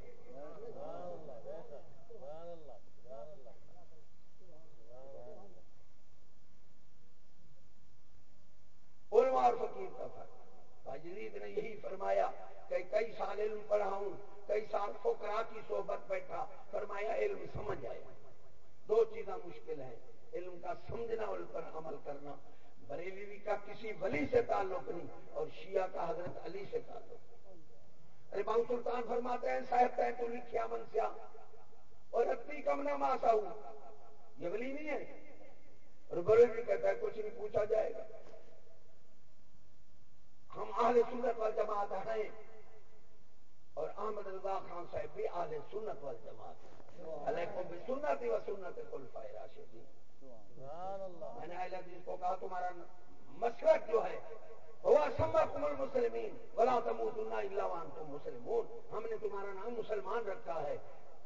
علماء اور فقیر کا فرق۔ باجرید نے یہی فرمایا کہ کئی سال علم پڑھا ہوں کئی سال فوکرا کی صحبت بیٹھا، فرمایا علم سمجھ آیا دو چیزاں مشکل ہیں، علم کا سمجھنا اور پر عمل کرنا۔ بریلی کا کسی ولی سے تعلق نہیں اور شیعہ کا حضرت علی سے تعلق۔ ارے بہو سلطان فرماتے ہیں، صاحب کہ تو لکھیا من سیا اور اتنی کم نہ ماسا ہوں۔ یہ ولی نہیں ہے۔ اور بریلی کہتا ہے، کچھ نہیں پوچھا جائے گا۔ ہم اہل سنت وال جماعت ہیں۔ اور احمد رضا خان صاحب بھی اہل سنت وال جماعت علیکم بھی سنت ہی و سنت کل فائرہ میں نے اہل حدیث کو کہا تمہارا مسلک جو ہے ہوا سما کمل مسلمین بلا تموت اللہ وان تم مسلمون۔ ہم نے تمہارا نام مسلمان رکھا ہے۔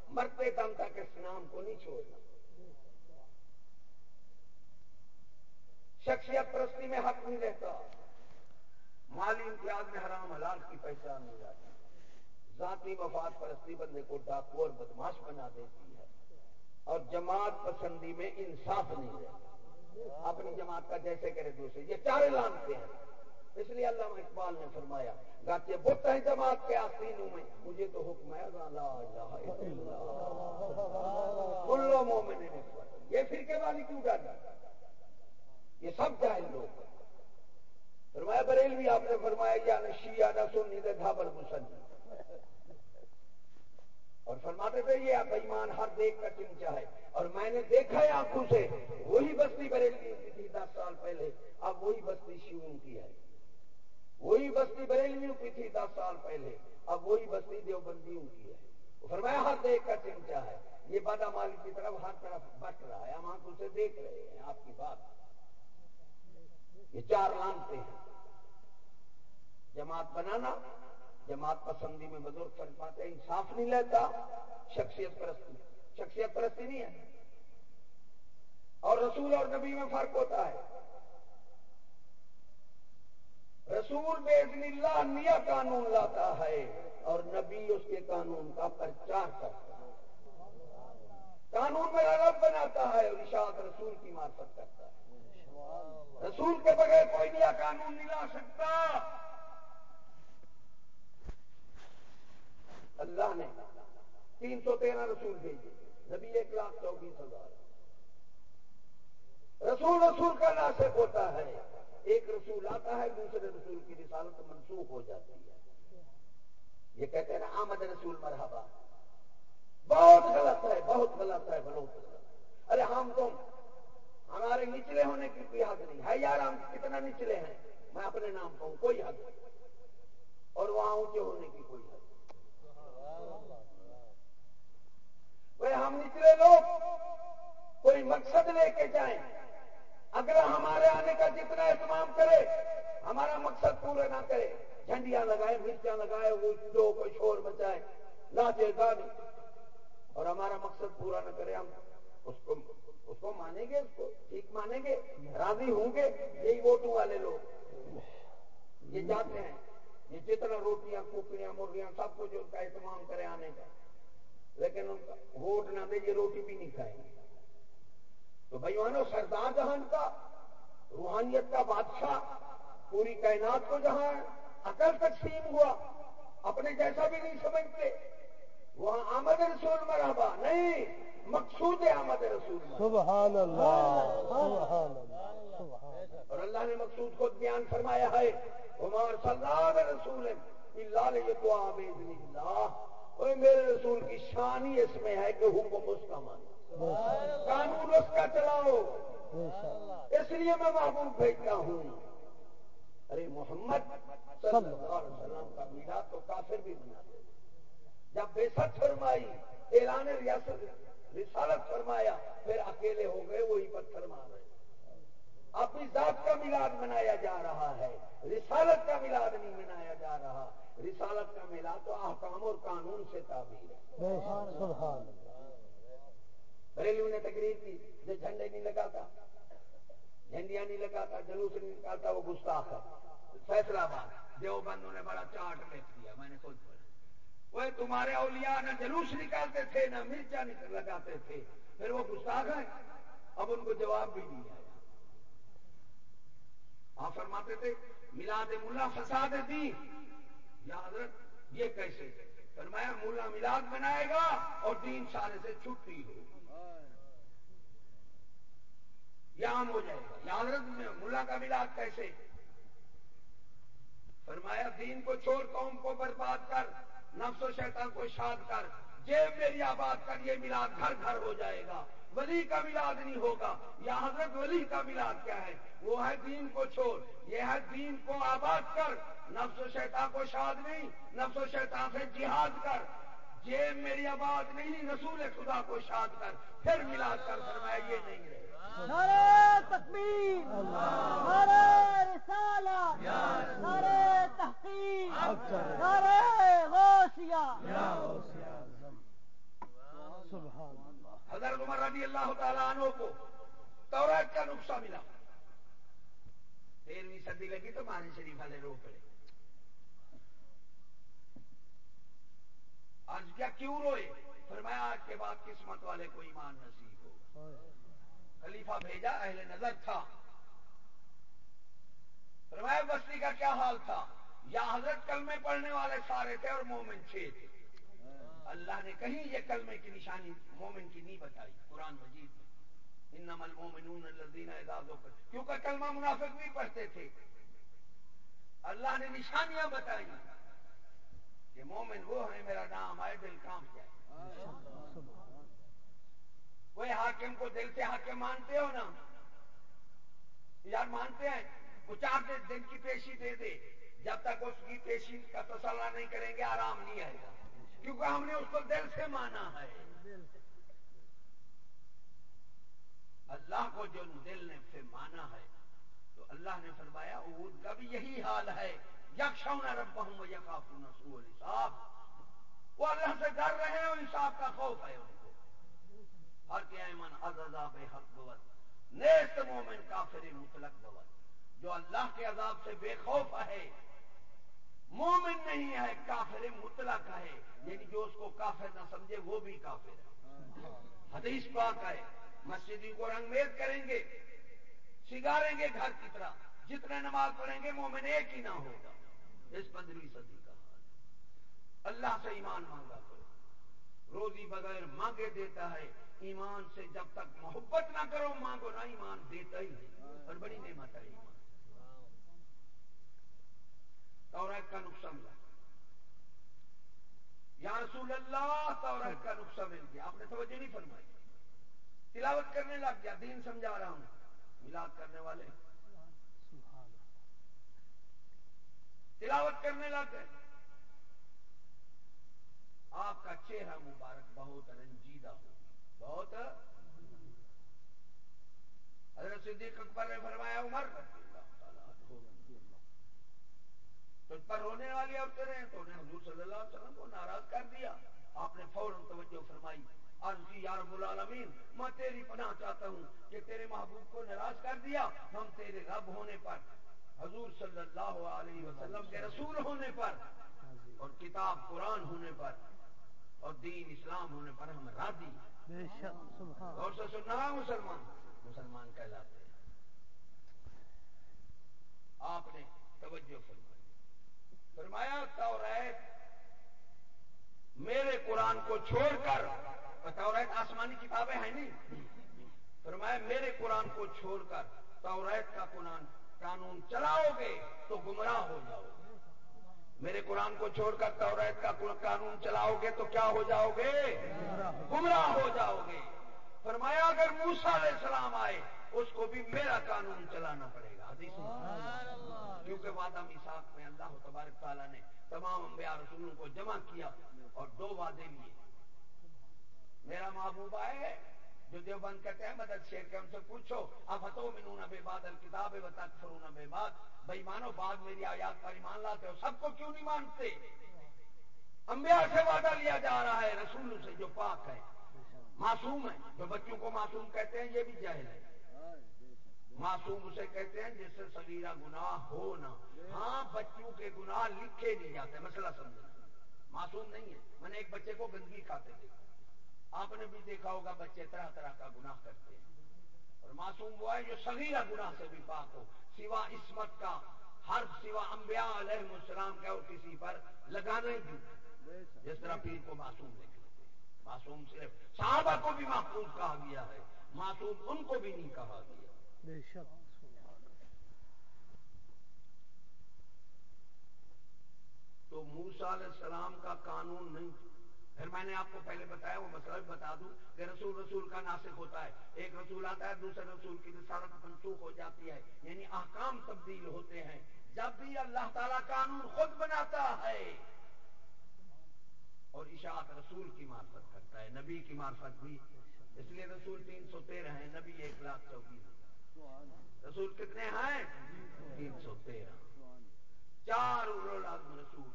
مرتے دم تک اس نام کو نہیں چھوڑنا۔ شخصیت پرستی میں حق نہیں رہتا۔ مالی امتیاز میں حرام حلال کی پہچان ہو جاتی ذاتی مفاد پرستی بندے کو ڈاکو اور بدماش بنا دیتی ہے۔ اور جماعت پسندی میں انصاف نہیں رہتا۔ اپنی جماعت کا جیسے کرے دوسرے، یہ چارے لانتے ہیں۔ اس لیے اللہ اقبال نے فرمایا گاچے بت ہے جماعت کے آستینوں میں، مجھے تو حکم ہے کلو مومن یہ فرقے والی کیوں ڈالی یہ سب جاہل لوگ فرمایا، بریلوی آپ نے فرمایا، یا نہ شیعہ نہ سنی دے مسلم اور فرماتے تھے یہ بےمان ہر دیکھ کا چمچا ہے اور میں نے دیکھا ہے آنکھوں سے، وہی بستی بریلوی کی تھی دس سال پہلے، اب وہی بستی شیوں کی ہے۔ وہی بستی بریلویوں کی تھی دس سال پہلے، اب وہی بستی دیوبندیوں کی ہے۔ فرمایا، ہر دیکھ کا چمچا ہے یہ بادا مال کی طرف ہر طرف بٹ رہا ہے، ہم آنکھوں سے دیکھ رہے ہیں آپ کی بات۔ یہ چار لانتے ہیں۔ جماعت بنانا جماعت پسندی میں بزرگ کر پاتے انصاف نہیں لیتا، شخصیت پرستی شخصیت پرستی نہیں ہے۔ اور رسول اور نبی میں فرق ہوتا ہے۔ رسول بے اللہ نیا قانون لاتا ہے اور نبی اس کے قانون کا پرچار کرتا ہے۔ قانون میں رب بناتا ہے اور اشاعت رسول کی مارفت کرتا ہے۔ رسول کے بغیر کوئی نیا قانون نہیں لا سکتا۔ اللہ نے تین سو تیرہ رسول بھیجے۔ نبی ایک لاکھ چوبیس ہزار۔ رسول رسول کا ناسک ہوتا ہے۔ ایک رسول آتا ہے، دوسرے رسول کی رسالت منسوخ ہو جاتی ہے۔ یہ کہتے ہیں نا، آمد رسول مرحبا۔ بہت غلط ہے، بہت غلط ہے، بہت غلط۔ ارے، ہم تم، ہمارے نچلے ہونے کی کوئی حد نہیں۔ ہے یار، ہم کتنا نچلے ہیں؟ میں اپنے نام کہوں، کوئی حد نہیں۔ اور وہاں اونچے ہونے کی کوئی حد نہیں۔ ہم نچلے لوگ، کوئی مقصد لے کے جائیں۔ اگر ہمارے آنے کا جتنا اہتمام کرے، ہمارا مقصد پورا نہ کرے۔ جھنڈیاں لگائے مرچیاں لگائے، وہ جو کوئی شور مچائے لاچے گانے اور ہمارا مقصد پورا نہ کرے، ہم اس کو اس کو مانیں گے، اس کو ٹھیک مانیں گے، راضی ہوں گے۔ یہی ووٹوں والے لوگ۔ یہ جاتے ہیں، یہ جتنا روٹیاں کوکڑیاں مرغیاں، سب کچھ ان کا اہتمام کرے آنے کا۔ لیکن ان کا ووٹ نہ دے یہ روٹی بھی نہیں کھائیں گے تو بھائیوانو سردار جہان کا روحانیت کا بادشاہ پوری کائنات کو جہاں عقل تقسیم ہوا اپنے جیسا بھی نہیں سمجھتے وہاں آمد رسول مرحبا نہیں مقصود آمد رسول سبحان اللہ سبحان اللہ اور اللہ نے مقصود خود بیان فرمایا ہے عمر صلی رسول اللہ تو آبید اللہ میرے رسول کی شان ہی اس میں ہے کہ حکم اس کا مانو۔ قانون اس کا چلاؤ۔ اس لیے میں محبوب بھیجتا ہوں۔ ارے محمد صلی اللہ علیہ وسلم کا میرا تو کافر بھی بنا دے۔ جب بے سچ فرمائی، اعلان ریاست، رسالت فرمایا، پھر اکیلے ہو گئے، وہی پتھر مار رہے۔ اپنی ذات کا میلاد منایا جا رہا ہے رسالت کا میلاد نہیں منایا جا رہا۔ رسالت کا میلاد تو احکام اور قانون سے تعبیر ہے۔ بریلو نے تقریر کی جو جھنڈے نہیں لگاتا جھنڈیاں نہیں لگاتا جلوس نہیں نکالتا وہ گستاخ ہے۔ فیصلہ باد دیو بندوں نے بڑا چارٹ لکھ دیا میں نے خود پڑھا۔ وہ تمہارے اولیاء نہ جلوس نکالتے تھے نہ مرچا لگاتے تھے پھر وہ گستاخ ہیں۔ اب ان کو جواب بھی نہیں آیا۔ آپ فرماتے تھے، ملاد ملا فساد دی۔ یا حضرت، یہ کیسے؟ فرمایا ملا ملاد بنائے گا اور تین سال سے چھٹی ہو۔ یہ عام ہو جائے گا یا حضرت ملا کا ملاد کیسے؟ فرمایا، دین کو چھوڑ، قوم کو برباد کر، نفس و شیطان کو شاد کر، جیب میری آباد کر، یہ ملاد گھر گھر ہو جائے گا۔ ولی کا ملاد نہیں ہوگا۔ یا حضرت ولی کا ملاد کیا ہے؟ وہ ہے دین کو چھوڑ۔ یہ ہے دین کو آباد کر۔ نفس و شیطان کو شاد نہیں نفس و شیطان سے جہاد کر۔ جیب میری آباد نہیں رسول خدا کو شاد کر۔ پھر ملاد کر فرمایا یہ نہیں رہے۔ نعرہ تکبیر نعرہ رسالہ نعرہ تحقیق نعرہ غوثیہ۔ سبحان اللہ۔ حضرت عمر رضی اللہ تعالیٰ عنہ کو توریت کا نقصہ ملا۔ تیرہویں صدی لگی تو مانی شریف والے رو پڑے۔ آج کیا کیوں روئے؟ فرمایا آج کے بعد قسمت والے کو ایمان نصیب ہوگا۔ خلیفہ بھیجا، اہل نظر تھا۔ فرمایا، بستی کا کیا حال تھا؟ یا حضرت کلمے پڑھنے والے سارے تھے اور مومن چھ تھے۔ اللہ نے کہیں یہ کلمے کی نشانی مومن کی نہیں بتائی، قرآن مجید میں۔ انما المومنون الذین کیونکہ کلمہ منافق بھی پڑھتے تھے۔ اللہ نے نشانیاں بتائی کہ مومن وہ ہے میرا نام آئے دل کام جائے کوئی حاکم کو دل سے حاکم مانتے ہو نا۔ یار مانتے ہیں، وہ چار دن کی پیشی دے دے۔ جب تک اس کی پیشی کا تسلہ نہیں کریں گے، آرام نہیں آئے گا۔ کیونکہ ہم نے اس کو دل سے مانا ہے۔ اللہ کو جو دل نے سے مانا ہے، تو اللہ نے فرمایا اود کا بھی یہی حال ہے۔ یکشون رب ہوں یقاف نسول انصاف وہ اللہ سے ڈر رہے ہیں انصاف کا خوف ہے ان کو۔ ہر کے ایمن ازدا بے حق بوت۔ نیست مومن کافر مطلق بوت۔ جو اللہ کے عذاب سے بے خوف ہے مومن نہیں ہے، کافر مطلق ہے۔ یعنی جو اس کو کافر نہ سمجھے، وہ بھی کافر ہے۔ حدیث پاک ہے۔ مسجدی کو رنگ میز کریں گے، سگاریں گے گھر کی طرح۔ جتنے نماز پڑھیں گے، مومن ایک ہی نہ ہوگا۔ اس پندرہویں صدی کا حال اللہ سے ایمان مانگا کرو۔ روزی بغیر مانگے دیتا ہے۔ ایمان سے جب تک محبت نہ کرو، مانگو نہ، ایمان دیتا ہی نہیں۔ اور بڑی نعمت ہے ایمان۔ توریت کا نقصہ ملا یا رسول اللہ توریت کا نقصہ مل گیا۔ آپ نے توجہ نہیں فرمائی۔ تلاوت کرنے لگ گیا، دین سمجھا رہا ہوں۔ ملاد کرنے والے۔ تلاوت کرنے لگ گئے۔ آپ کا چہرہ مبارک بہت رنجیدہ ہو۔ بہت۔ حضرت صدیق اکبر نے فرمایا، عمر۔ تجھ پر رونے والی عورتیں رہے تو انہیں حضور صلی اللہ علیہ وسلم کو ناراض کر دیا۔ آپ نے فوراً توجہ فرمائی۔ عرض کی یا رب العالمین میں تیری پناہ چاہتا ہوں کہ تیرے محبوب کو ناراض کر دیا۔ ہم تیرے رب ہونے پر حضور صلی اللہ علیہ وسلم کے رسول ہونے پر اور کتاب قرآن ہونے پر اور دین اسلام ہونے پر ہم راضی اور سے سننا مسلمان؟ مسلمان کہلاتے ہیں۔ آپ نے توجہ فرمائی۔ فرمایا، توریت میرے قرآن کو چھوڑ کر، توریت آسمانی کتابیں ہیں نہیں؟ فرمایا، میرے قرآن کو چھوڑ کر توریت کا قرآن قانون چلاؤ گے تو گمراہ ہو جاؤ گے۔ میرے قرآن کو چھوڑ کر توریت کا قانون چلاؤ گے تو کیا ہو جاؤ گے؟ گمراہ ہو جاؤ گے۔ فرمایا، اگر موسا علیہ السلام آئے، اس کو بھی میرا قانون چلانا پڑے گا۔ کیونکہ وعدہ میساک میں اللہ تبارک تعالیٰ نے تمام انبیاء رسولوں کو جمع کیا اور دو وعدے لیے. میرا محبوب آئے جو دیوبند کہتے ہیں مدد شیر کے ہم سے پوچھو اب ہتو منون بے باد الکتاب بتا فرون بے باد بھائی مانو بعد میری آیات پر ایمان لاتے ہو سب کو کیوں نہیں مانتے؟ انبیاء سے وعدہ لیا جا رہا ہے رسول سے جو پاک ہے معصوم ہے جو بچوں کو معصوم کہتے ہیں یہ بھی جاہل ہے. معصوم اسے کہتے ہیں جس سے سگیرہ گناہ ہو نہ ہاں بچوں کے گناہ لکھے نہیں جاتے، مسئلہ سمجھنا معصوم نہیں ہے۔ میں نے ایک بچے کو گندگی کھاتے دیکھا۔ آپ نے بھی دیکھا ہوگا، بچے طرح طرح کا گناہ کرتے ہیں۔ اور معصوم وہ ہے جو سگیرہ گناہ سے بھی پاک ہو۔ سوا عصمت کا ہر، سوا انبیاء علیہ السلام کا اور کسی پر لگانا ہی دوں جس طرح پیر کو معصوم لکھ لیتے معصوم صرف صحابہ کو بھی محفوظ کہا گیا ہے، معصوم ان کو بھی نہیں کہا گیا۔ تو موسا علیہ السلام کا قانون نہیں پھر میں نے آپ کو پہلے بتایا، وہ مسئلہ بھی بتا دوں کہ رسول رسول کا ناسک ہوتا ہے۔ ایک رسول آتا ہے، دوسرے رسول کی رسالت منسوخ ہو جاتی ہے یعنی احکام تبدیل ہوتے ہیں۔ جب بھی اللہ تعالیٰ قانون خود بناتا ہے، اور اشاعت رسول کی معرفت کرتا ہے، نبی کی معرفت بھی۔ اس لیے رسول تین سو تیرہ ہے نبی ایک لاکھ چوبیس۔ رسول کتنے ہیں؟ تین سو تیرہ۔ چار رسول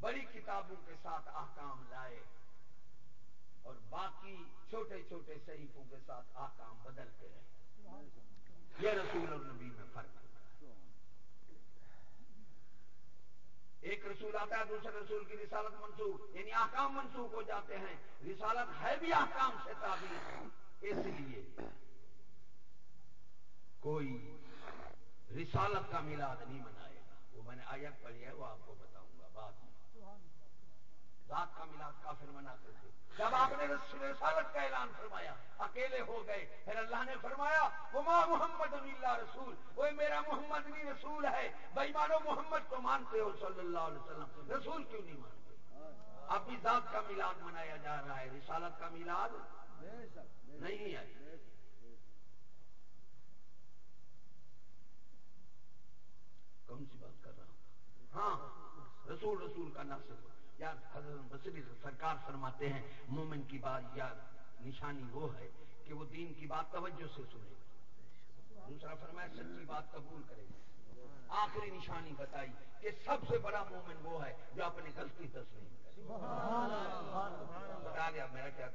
بڑی کتابوں کے ساتھ احکام لائے اور باقی چھوٹے چھوٹے صحیفوں کے ساتھ احکام بدلتے رہے۔ یہ رسول اور نبی میں فرق ہوتا ہے۔ ایک رسول آتا ہے، دوسرے رسول کی رسالت منسوخ یعنی احکام منسوخ ہو جاتے ہیں۔ رسالت ہے بھی احکام سے تعبیر اس لیے کوئی رسالت کا میلاد نہیں منائے گا۔ وہ میں نے آیت پڑھی ہے وہ آپ کو بتاؤں گا بعد میں۔ ذات کا ملاد کافر مناتے تھے۔ جب آپ نے رسالت کا اعلان فرمایا اکیلے ہو گئے پھر اللہ نے فرمایا وہ ماں محمد اللہ رسول۔ وہ میرا محمد بھی رسول ہے۔ بھائی مانو محمد کو مانتے ہو صلی اللہ علیہ وسلم۔ رسول کیوں نہیں مانتے؟ اب بھی ذات کا میلاد منایا جا رہا ہے۔ رسالت کا میلاد نہیں ہے۔ کون سی بات کر رہا ہوں؟ ہاں رسول رسول کا ناصر یا حضرت بصری سرکار فرماتے ہیں، مومن کی بات یا نشانی وہ ہے کہ وہ دین کی بات توجہ سے سنے۔ گا دوسرا فرمایا، سچی بات قبول کرے۔ گا آخری نشانی بتائی کہ سب سے بڑا مومن وہ ہے جو اپنی غلطی تسلیم کرے۔ بتا دیا، میرا کیا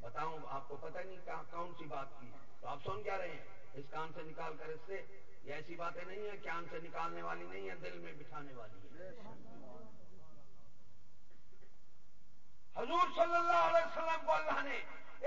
بتاؤں؟ آپ کو پتہ نہیں کہاں، کون سی بات کی تو آپ سن کیا رہے ہیں؟ اس کان سے نکال کر اس سے یہ ایسی باتیں نہیں ہیں، کان سے نکالنے والی نہیں ہے دل میں بٹھانے والی ہے حضور صلی اللہ علیہ وسلم کو اللہ نے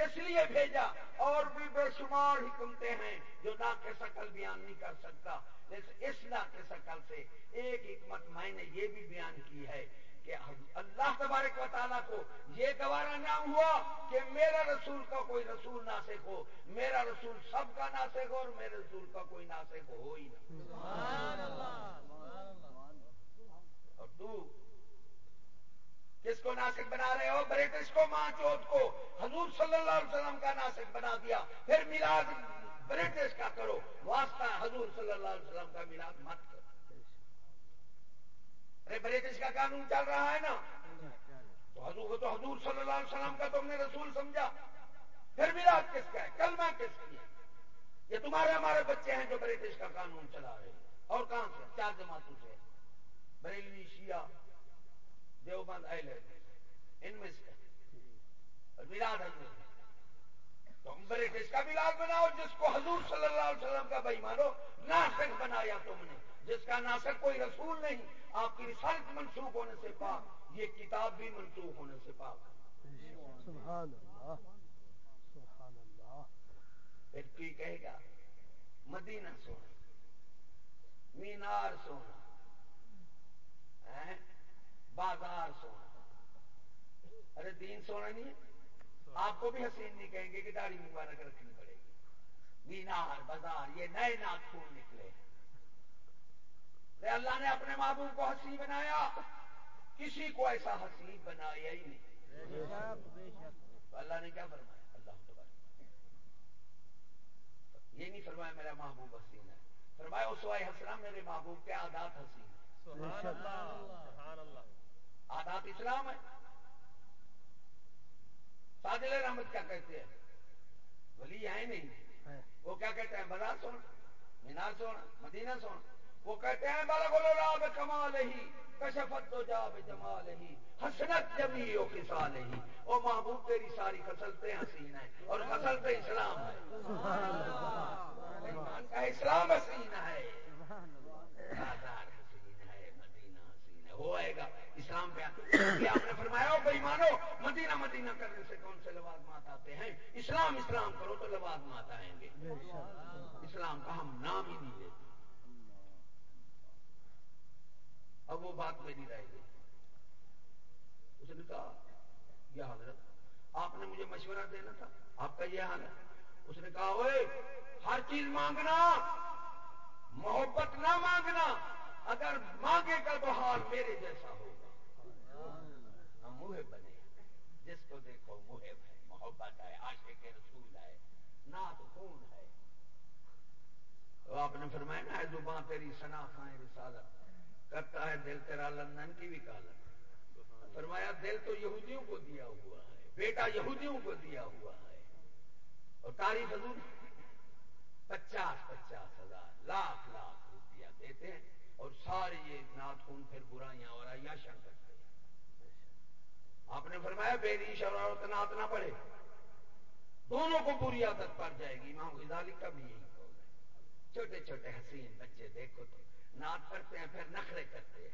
اس لیے بھیجا، اور بھی بے شمار حکمتیں ہیں جو نا کے شکل بیان نہیں کر سکتا۔ اس نا کے شکل سے ایک حکمت میں نے یہ بھی بیان کی ہے کہ اللہ تبارک و تعالیٰ کو یہ گوارا نہ ہوا کہ میرا رسول کا کوئی رسول ناسک ہو، میرا رسول سب کا ناسک ہو اور میرے رسول کا کوئی ناسک ہو ہی نہ۔ اور تو کس کو ناسک بنا رہے ہو؟ برٹش کو، ماں چوت کو۔ حضور صلی اللہ علیہ وسلم کا ناسک بنا دیا۔ پھر میلاد برٹش کا کرو۔ واسطہ حضور صلی اللہ علیہ وسلم کا میلاد مت کرو ارے کا قانون چل رہا ہے نا، تو حضور تو حضور صلی اللہ علیہ وسلم کا تم نے رسول سمجھا۔ پھر میلاد کس کا ہے؟ کلمہ کس کی ہے؟ یہ تمہارے ہمارے بچے ہیں جو برٹش کا قانون چلا رہے ہیں۔ اور کہاں سے؟ چار جماعتوں سے۔ بریلوی شیعہ، دیوبند اہل ان میں سے۔ میلاد حضور تم برٹش کا میلاد بناؤ، جس کو حضور صلی اللہ علیہ وسلم کا بھائی مانو ناسک بنایا تم نے۔ جس کا ناسک کوئی رسول نہیں آپ کی رسالت منسوخ ہونے سے پاک یہ کتاب بھی منسوخ ہونے سے پاک سبحان اللہ سبحان اللہ پھر کوئی کہے گا مدینہ سونا مینار سونا بازار سونا۔ ارے دین سونا نہیں ہے؟ آپ کو بھی حسین نہیں کہیں گے کہ داڑھی مبارک رکھنی پڑے گی۔ مینار بازار یہ نئے ناخون نکلے اللہ نے اپنے محبوب کو حسین بنایا۔ کسی کو ایسا حسین بنایا ہی نہیں۔ اللہ نے کیا فرمایا؟ اللہ یہ نہیں فرمایا میرا محبوب حسین ہے۔ فرمایا اس وائے حسنا میرے محبوب کے آدات حسین آدات اسلام ہے سادل رحمت کیا کہتے ہیں؟ ولی ہے نہیں۔ وہ کیا کہتے ہیں؟ بازار سونا مینار سونا مدینہ سونا وہ کہتے ہیں بڑا بولو راب کمال ہی کشفت تو جا جمال ہی حسنت جمی ہو کسال ہی وہ محبوب، تیری ساری خسلتے حسین ہے اور خسلتے اسلام ہے ایمان کا اسلام حسین ہے۔ آزار حسین ہے، مدینہ حسین ہے وہ آئے گا۔ اسلام پہ آپ نے فرمایا بھائی مانو، مدینہ مدینہ کرنے سے کون سے لواز مات آتے ہیں؟ اسلام اسلام کرو تو لواز مات آئیں گے۔ اسلام کا ہم نام ہی نہیں لیتے۔ اب وہ بات میری رہ گئی اس نے کہا یہ حضرت، آپ نے مجھے مشورہ دینا تھا، آپ کا یہ حال ہے۔ اس نے کہا وہ ہر چیز مانگنا، محبت نہ مانگنا، اگر مانگے کا تو حال میرے جیسا ہوگا۔ ہم محب بنے جس کو دیکھو محب ہے محبت ہے عاشق رسول ہے نات خون ہے۔ تو آپ نے فرمایا نا ہے زبان تیری سنا رسالت۔ کرتا ہے دل تیرا لندن کی بھی کالت فرمایا دل تو یہودیوں کو دیا ہوا ہے، بیٹا یہودیوں کو دیا ہوا ہے۔ اور تاریخ حضور پچاس پچاس ہزار لاکھ لاکھ روپیہ دیتے ہیں اور ساری یہ نات خون پھر برائیاں اور آیاشن کرتے ہیں۔ آپ نے فرمایا بے ریش اور عورت نہ پڑے دونوں کو بری عادت پڑ جائے گی۔ امام غزالی کا بھی یہی قول ہے۔ چھوٹے چھوٹے حسین بچے دیکھو تو نعت کرتے ہیں پھر نخرے کرتے ہیں۔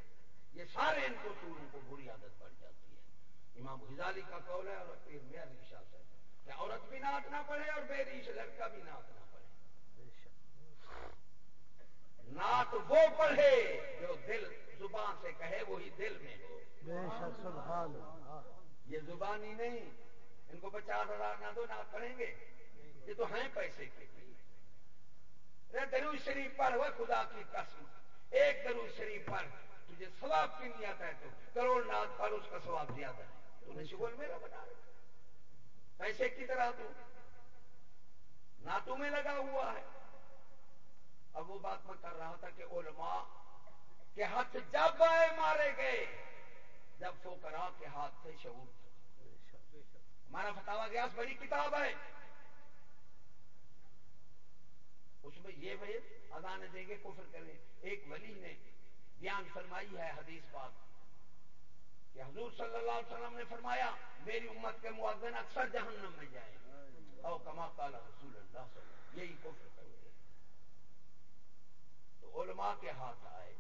یہ سارے ان کو سوروں کو بری عادت پڑ جاتی ہے۔ امام غزالی کا قول ہے اور پھر میرا ریشا سے کہ عورت بھی نعت نہ پڑھے اور بے ریش لڑکا بھی نعت نہ پڑھے۔ نعت وہ پڑھے جو دل زبان سے کہے وہی دل میں ہو۔ یہ زبانی نہیں۔ ان کو پچاس ہزار نہ دو نعت پڑھیں گے۔ یہ تو ہیں پیسے کے لیے۔ درو شریف پر ہوا خدا کی قسم۔ ایک درو شریف پر، تجھے ثواب کی نیت ہے تو؟ کروڑ نات پر، اس کا ثواب زیادہ ہے۔ تو نے شگل میرا بنا رہا پیسے کی طرح تو۔ ناتوں میں لگا ہوا ہے۔ اب وہ بات میں کر رہا تھا کہ علماء کے ہاتھ جب آئے مارے گئے، جب فوکرا کے ہاتھ سے شعور ہمارا فتوا گیاس بڑی کتاب ہے۔ اس میں یہ بھائی اذان دیں گے کفر کریں۔ ایک ولی نے بیان فرمائی ہے حدیث پاک کہ حضور صلی اللہ علیہ وسلم نے فرمایا، میری امت کے معذن اکثر جہنم میں جائیں۔ او کما کالا رسول اللہ صلی اللہ یہی کفر کرتے تو علماء کے ہاتھ آئے۔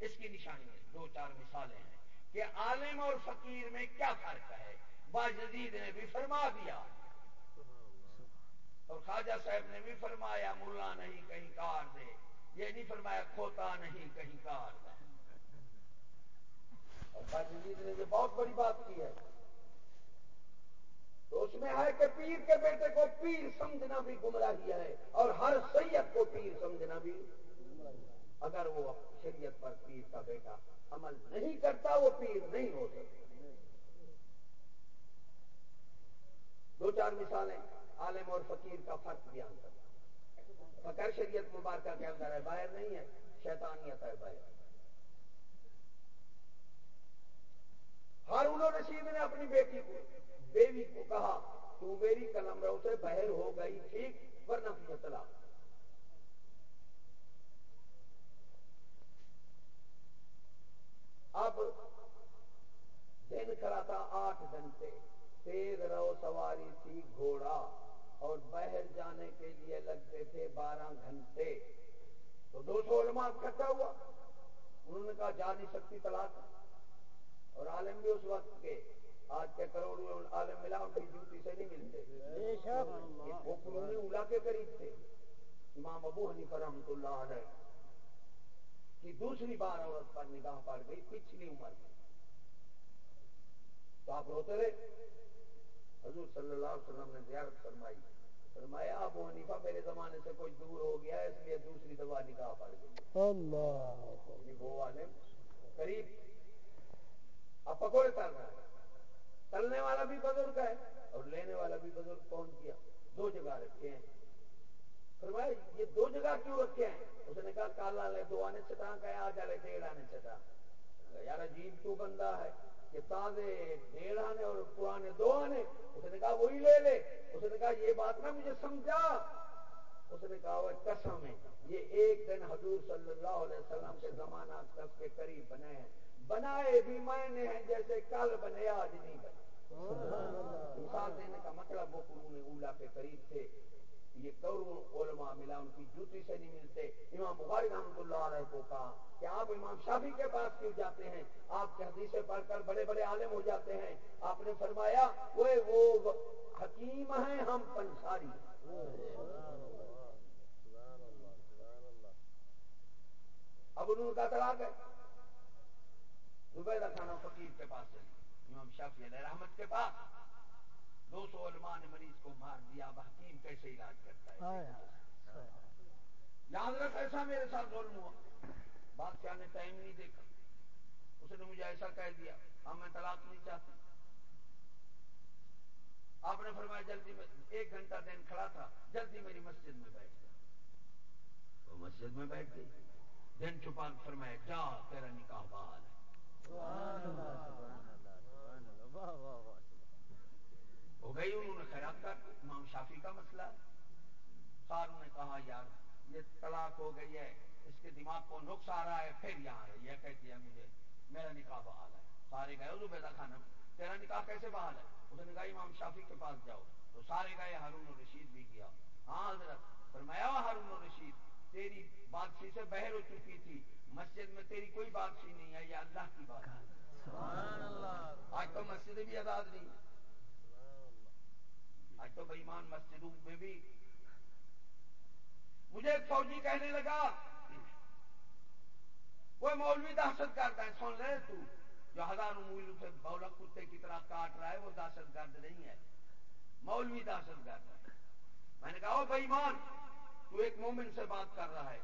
اس کی نشانی دو چار مثالیں ہیں کہ عالم اور فقیر میں کیا فرق ہے؟ باجدید نے بھی فرما دیا۔ اور خواجہ صاحب نے بھی فرمایا ملا نہیں کہیں کار دے۔ یہ نہیں فرمایا، کھوتا نہیں کہیں کار اور جی نے یہ بہت بڑی بات کی ہے۔ تو اس میں ہے کہ پیر کے بیٹے کو پیر سمجھنا بھی گمراہی ہے اور ہر سید کو پیر سمجھنا بھی اگر وہ شریعت پر پیر کا بیٹا عمل نہیں کرتا، وہ پیر نہیں ہو سکتا۔ دو چار مثالیں۔ عالم اور فقیر کا فرق بیان کرتا فقر شریعت مبارکہ کے اندر ہے، باہر نہیں ہے، شیطانیت ہے باہر۔ ہارون رشید نے اپنی بیٹی کو، بیوی کو کہا، تو میری کلم رو سے بہر ہو گئی، ٹھیک؟ ورنہ تجھے چلا اب دن کھڑا تھا آٹھ گھنٹے، تیز رو سواری تھی گھوڑا۔ اور باہر جانے کے لیے لگتے تھے بارہ گھنٹے۔ تو دو سو علماء اکٹھا ہوا۔ انہوں نے کہا جا نہیں سکتی طلاق اور عالم بھی اس وقت کے۔ آج کے کروڑوں عالم ملا ان کی ڈیوٹی سے نہیں ملتے۔ وہ قرون اولا کے قریب تھے۔ امام ابو حنیف رحمۃ اللہ علیہ کی دوسری بار عورت پر نگاہ پڑ گئی پچھلی عمر میں۔ تو آپ روتے رہے۔ حضور صلی اللہ علیہ وسلم نے زیارت فرمائی۔ فرمایا ابو حنیفہ میرے زمانے سے کوئی دور ہو گیا اس لیے دوسری دفعہ نکاح پڑ گئی۔ اللہ۔ یعنی وہ والے قریب۔ اب پکوڑے تل رہا ہے۔ تلنے والا بھی بزرگ ہے اور لینے والا بھی بزرگ پہنچ گیا دو جگہ رکھے ہیں۔ فرمایا یہ دو جگہ کیوں رکھے ہیں؟ اس نے کہا کالا لے دو آنے چٹا گیا؟ آ لے ڈیڑھ آنے چٹا یار عجیب کیوں بندہ ہے؟ کہ تازے ڈیڑھ آنے اور پرانے دو آنے اس نے کہا وہی لے لے۔ اس نے کہا یہ بات نہ مجھے سمجھا۔ اس نے کہا وہ قسم ہے یہ ایک دن حضور صلی اللہ علیہ وسلم کے زمانہ تک کے قریب بنے ہیں۔ بنائے بھی میں نے ہیں جیسے کل بنے آج نہیں بنے۔ مثال دینے کا مطلب وہ قرون اولا کے قریب تھے۔ یہ کروڑ علماء ملا، ان کی جوتی سے نہیں ملتے۔ امام بخاری رحمۃ اللہ علیہ کو کہا کہ آپ امام شافی کے پاس کیوں جاتے ہیں؟ آپ کے حدیثیں پڑھ کر بڑے بڑے عالم ہو جاتے ہیں۔ آپ نے فرمایا، وہ وہ حکیم ہیں ہم پنساری اب نور کا طلاق ہے زبیدہ خانہ فقیر کے پاس چلی امام شافی علیہ رحمت کے پاس۔ دو سو علماء نے مریض کو مار دیا اب حکیم کیسے علاج کرتا ہے؟ یاد رکھ ایسا میرے ساتھ ظلم ہوا۔ بادشاہ نے ٹائم نہیں دیکھا۔ اس نے مجھے ایسا کہہ دیا ہاں میں طلاق نہیں چاہتی۔ آپ نے فرمایا جلدی میں ایک گھنٹہ دن کھڑا تھا جلدی میری مسجد میں بیٹھ گیا وہ مسجد میں بیٹھ گئی۔ دن چھپا فرمایا جا تیرا نکاح بحال ہے۔ ہو گئی انہوں نے خیرات کر امام شافی کا مسئلہ۔ ساروں نے کہا یار یہ طلاق ہو گئی ہے اس کے دماغ کو نقص آ رہا ہے پھر یہاں ہے۔ یہ کہتی ہے مجھے میرا نکاح بحال ہے۔ سارے گئے زبیدہ خانم تیرا نکاح کیسے بحال ہے؟ اس نے کہا امام شافی کے پاس جاؤ۔ تو سارے گئے ہارون الرشید بھی کیا ہاں حضرت فرمایا ہارون الرشید تیری بادشی سے بہر ہو چکی تھی۔ مسجد میں تیری کوئی بادشی نہیں ہے یہ اللہ کی بات ہے۔ آج تو مسجد بھی آزاد نہیں آج تو بےمان مسجدوں میں بھی مجھے ایک فوجی کہنے لگا وہ مولوی دہشت گرد ہے سن لے تو جو ہزاروں میلوں سے بولا کتے کی طرح کاٹ رہا ہے وہ دہشت گرد نہیں ہے مولوی دہشت گرد ہے میں نے کہا بےمان تو ایک مومن سے بات کر رہا ہے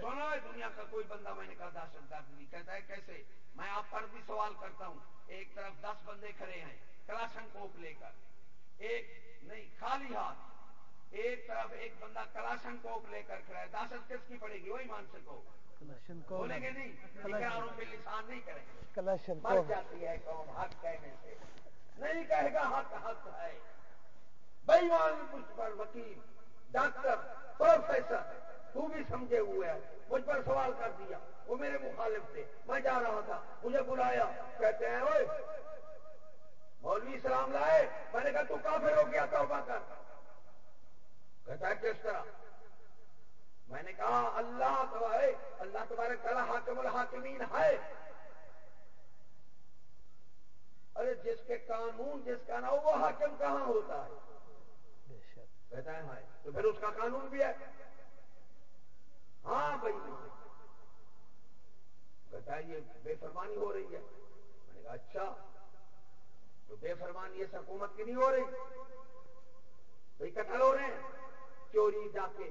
سنا ہے دنیا کا کوئی بندہ میں نے کہا دہشت گرد نہیں کہتا ہے کیسے؟ میں آپ پر بھی سوال کرتا ہوں۔ ایک طرف دس بندے کھڑے ہیں کلاشن کوپ لے کر ایک نہیں خالی ہاتھ۔ ایک طرف ایک بندہ کلاشن کوپ لے کر کھڑا ہے دہشت کس کی پڑے گی؟ وہی مان سکو بولیں گے نہیں لسان نہیں کریں۔ گے مر جاتی ہے قوم حق کہنے سے۔ نہیں کہے گا حق حق ہے۔ بےمان مجھ پر وکیل ڈاکٹر پروفیسر تو بھی سمجھے ہوئے ہیں۔ مجھ پر سوال کر دیا وہ میرے مخالف تھے۔ میں جا رہا تھا مجھے بلایا کہتے ہیں مولوی اسلام لائے میں نے کہا تو کافر ہو گیا توبہ کر۔ کہتا ہے کس طرح؟ میں نے کہا اللہ تو ہے اللہ تمہارے کلا حاکم الحاکمین ہے۔ ارے جس کے قانون جس کا نام وہ حاکم کہاں ہوتا ہے؟ کہتا ہے تو پھر اس کا قانون بھی ہے۔ ہاں بھائی کہتا ہے یہ بے فرمانی ہو رہی ہے۔ میں نے کہا اچھا تو بے فرمانی اس حکومت کی نہیں ہو رہی؟ بھائی قتل ہو رہے ہیں، چوری جا کے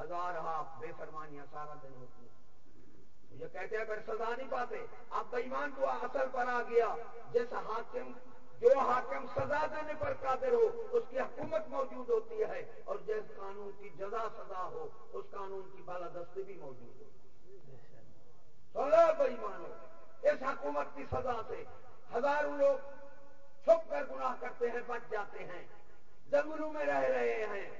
ہزار ہاف بے فرمانیاں سارا دن ہوتی ہیں یہ کہتے ہیں اگر سزا نہیں پاتے، اب بےمان تو اصل پر آ گیا۔ جس حاکم، جو حاکم سزا دینے پر قادر ہو، اس کی حکومت موجود ہوتی ہے۔ اور جس قانون کی جزا سزا ہو، اس قانون کی بالادستی بھی موجود ہوتی ہے۔ بےمانو اس حکومت کی سزا سے ہزاروں لوگ چھپ کر گناہ کرتے ہیں بچ جاتے ہیں۔ جنگلوں میں رہ رہے ہیں۔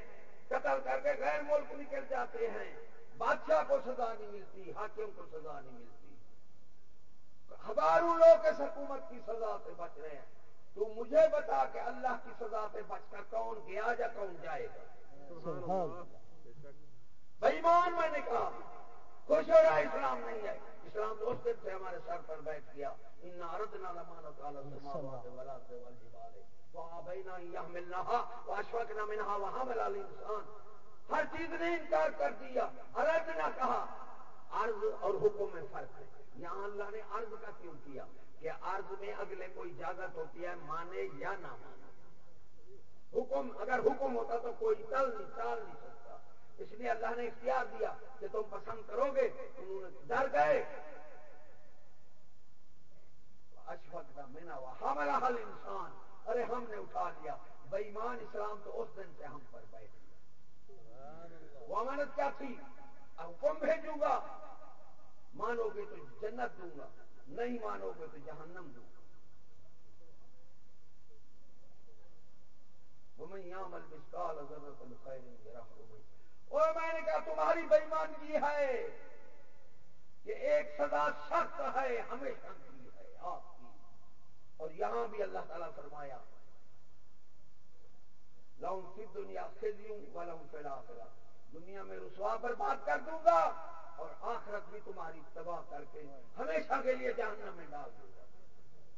قتل کر کے غیر ملک نکل جاتے ہیں۔ بادشاہ کو سزا نہیں ملتی حاکم کو سزا نہیں ملتی۔ ہزاروں لوگ اس حکومت کی سزا سے بچ رہے ہیں۔ تو مجھے بتا کہ اللہ کی سزا سے بچ کر کون گیا یا کون جائے گا؟ بےمان میں نے کہا۔ خوش ہو رہا اسلام نہیں ہے۔ اسلام اس دن سے ہمارے سر پر بیٹھ گیا۔ ان ارد نہ لمانت ملنا اشفق نہ منہا وہاں ملا انسان ہر چیز نے انکار کر دیا۔ ارد نہ کہا۔ عرض اور حکم میں فرق ہے۔ یہاں اللہ نے عرض کا کیوں کیا؟ کہ عرض میں اگلے کوئی اجازت ہوتی ہے، مانے یا نہ مانے۔ حکم، اگر حکم ہوتا تو کوئی چل نہیں چال نہیں سکتا۔ اس لیے اللہ نے اختیار دیا کہ تم پسند کرو گے، انہوں نے ڈر گئے۔ اشفق کا مینا ہوا ہمارا حل انسان ارے ہم نے اٹھا لیا۔ بےمان اسلام تو اس دن سے ہم پر بیٹھ گیا۔ وہ امانت کیا تھی؟ حکم بھیجوں گا؟ مانو گے تو جنت دوں گا، نہیں مانو گے تو جہنم دوں گا۔ عمل مسکال اور میں نے کہا، تمہاری بےمان کی ہے کہ ایک سزا سخت ہے، ہمیشہ کی ہے، آپ کی۔ اور یہاں بھی اللہ تعالیٰ فرمایا لاؤں کی دنیا سے دوں والا پھیلا پھیلا دنیا میں رسوا پر بات کر دوں گا اور آخرت بھی تمہاری تباہ کر کے ہمیشہ کے لیے جہنم میں ڈال دوں گا۔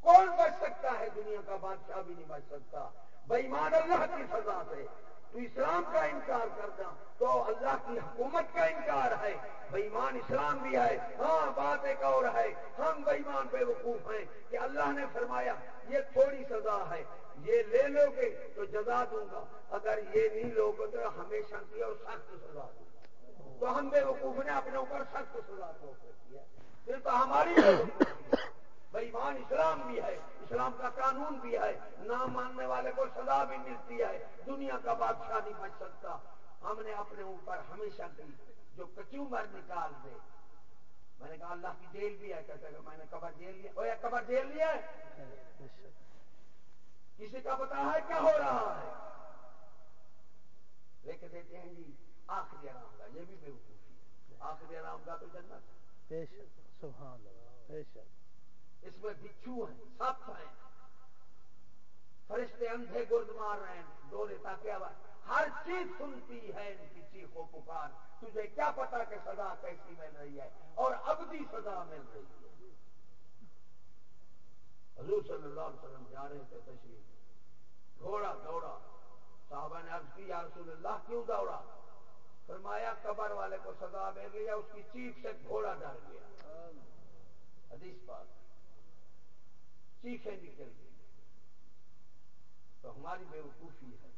کون بچ سکتا ہے دنیا کا بادشاہ بھی نہیں بچ سکتا۔ بےمان اللہ کی سزا سے تو اسلام کا انکار کرنا تو اللہ کی حکومت کا انکار ہے۔ بےمان اسلام بھی ہے۔ ہاں بات ایک اور ہے۔ ہم بےمان بے وقوف ہیں کہ اللہ نے فرمایا، یہ تھوڑی سزا ہے۔ یہ لے لو گے تو جزا دوں گا۔ اگر یہ نہیں لوگ تو ہمیشہ کی اور سخت سزا دوں گا۔ تو ہم بے وقوف نے اپنے اوپر سخت سزا کو رکھی ہے پھر تو ہماری بےمان اسلام بھی ہے، اسلام کا قانون بھی ہے۔ نہ ماننے والے کو سزا بھی ملتی ہے۔ دنیا کا بادشاہ نہیں بچ سکتا۔ ہم نے اپنے اوپر ہمیشہ کی جو کچومر نکال دے۔ میں نے کہا اللہ کی جیل بھی ہے۔ کہتے کہ میں نے کبر جیل لیا کبر جیل لیا کسی کا بتا ہے کیا ہو رہا ہے؟ لے کے دیتے ہیں جی آخری آرام کا یہ بھی بے وقوفی ہے۔ آخری آرام کا تو جنت سبحان اللہ، بے شک۔ اس میں بچھو ہیں سپ ہیں۔ فرشتے اندھے گرد مار رہے ہیں، ڈولے تاکہ ہر چیز سنتی ہے ان کی چیخوں پکار۔ تجھے کیا پتا کہ سزا کیسی مل رہی ہے اور اب بھی سزا مل رہی ہے۔ حضور صلی اللہ علیہ وسلم جا رہے تھے تشریف۔ گھوڑا دوڑا۔ صحابہ نے عرض کی یا رسول اللہ، کیوں دوڑا؟ فرمایا، قبر والے کو سزا مل گئی اس کی چیخ سے گھوڑا ڈر گیا۔ حدیث بات چیخیں نکل گئی تو ہماری بے وقوفی ہے۔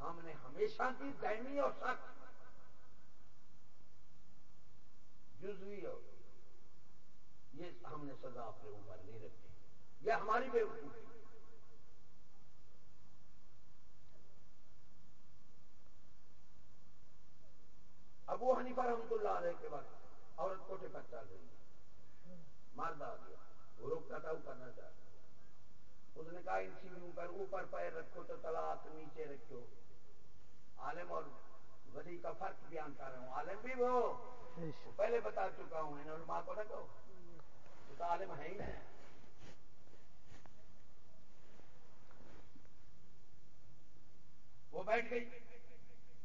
ہم نے ہمیشہ کی دینی اور سخت جزوی اور یہ ہم نے سزا اپنے اوپر نہیں رکھی یہ ہماری بے وقوفی ابو حنیفہ رحمت اللہ علیہ کے وقت عورت کوٹے پر چل رہی ہے۔ مرد آ گیا۔ وہ روک تھا وہ کرنا چاہتا اس نے کہا ان سیڑھیوں پر اوپر پیر رکھو تو طلاق نیچے رکھو۔ عالم اور ولی کا فرق بیان کر رہا ہوں۔ عالم بھی وہ۔ پہلے بتا چکا ہوں انہوں نے ماں کو نہ کہو۔ تو عالم ہے ہی۔ نہیں وہ بیٹھ گئی۔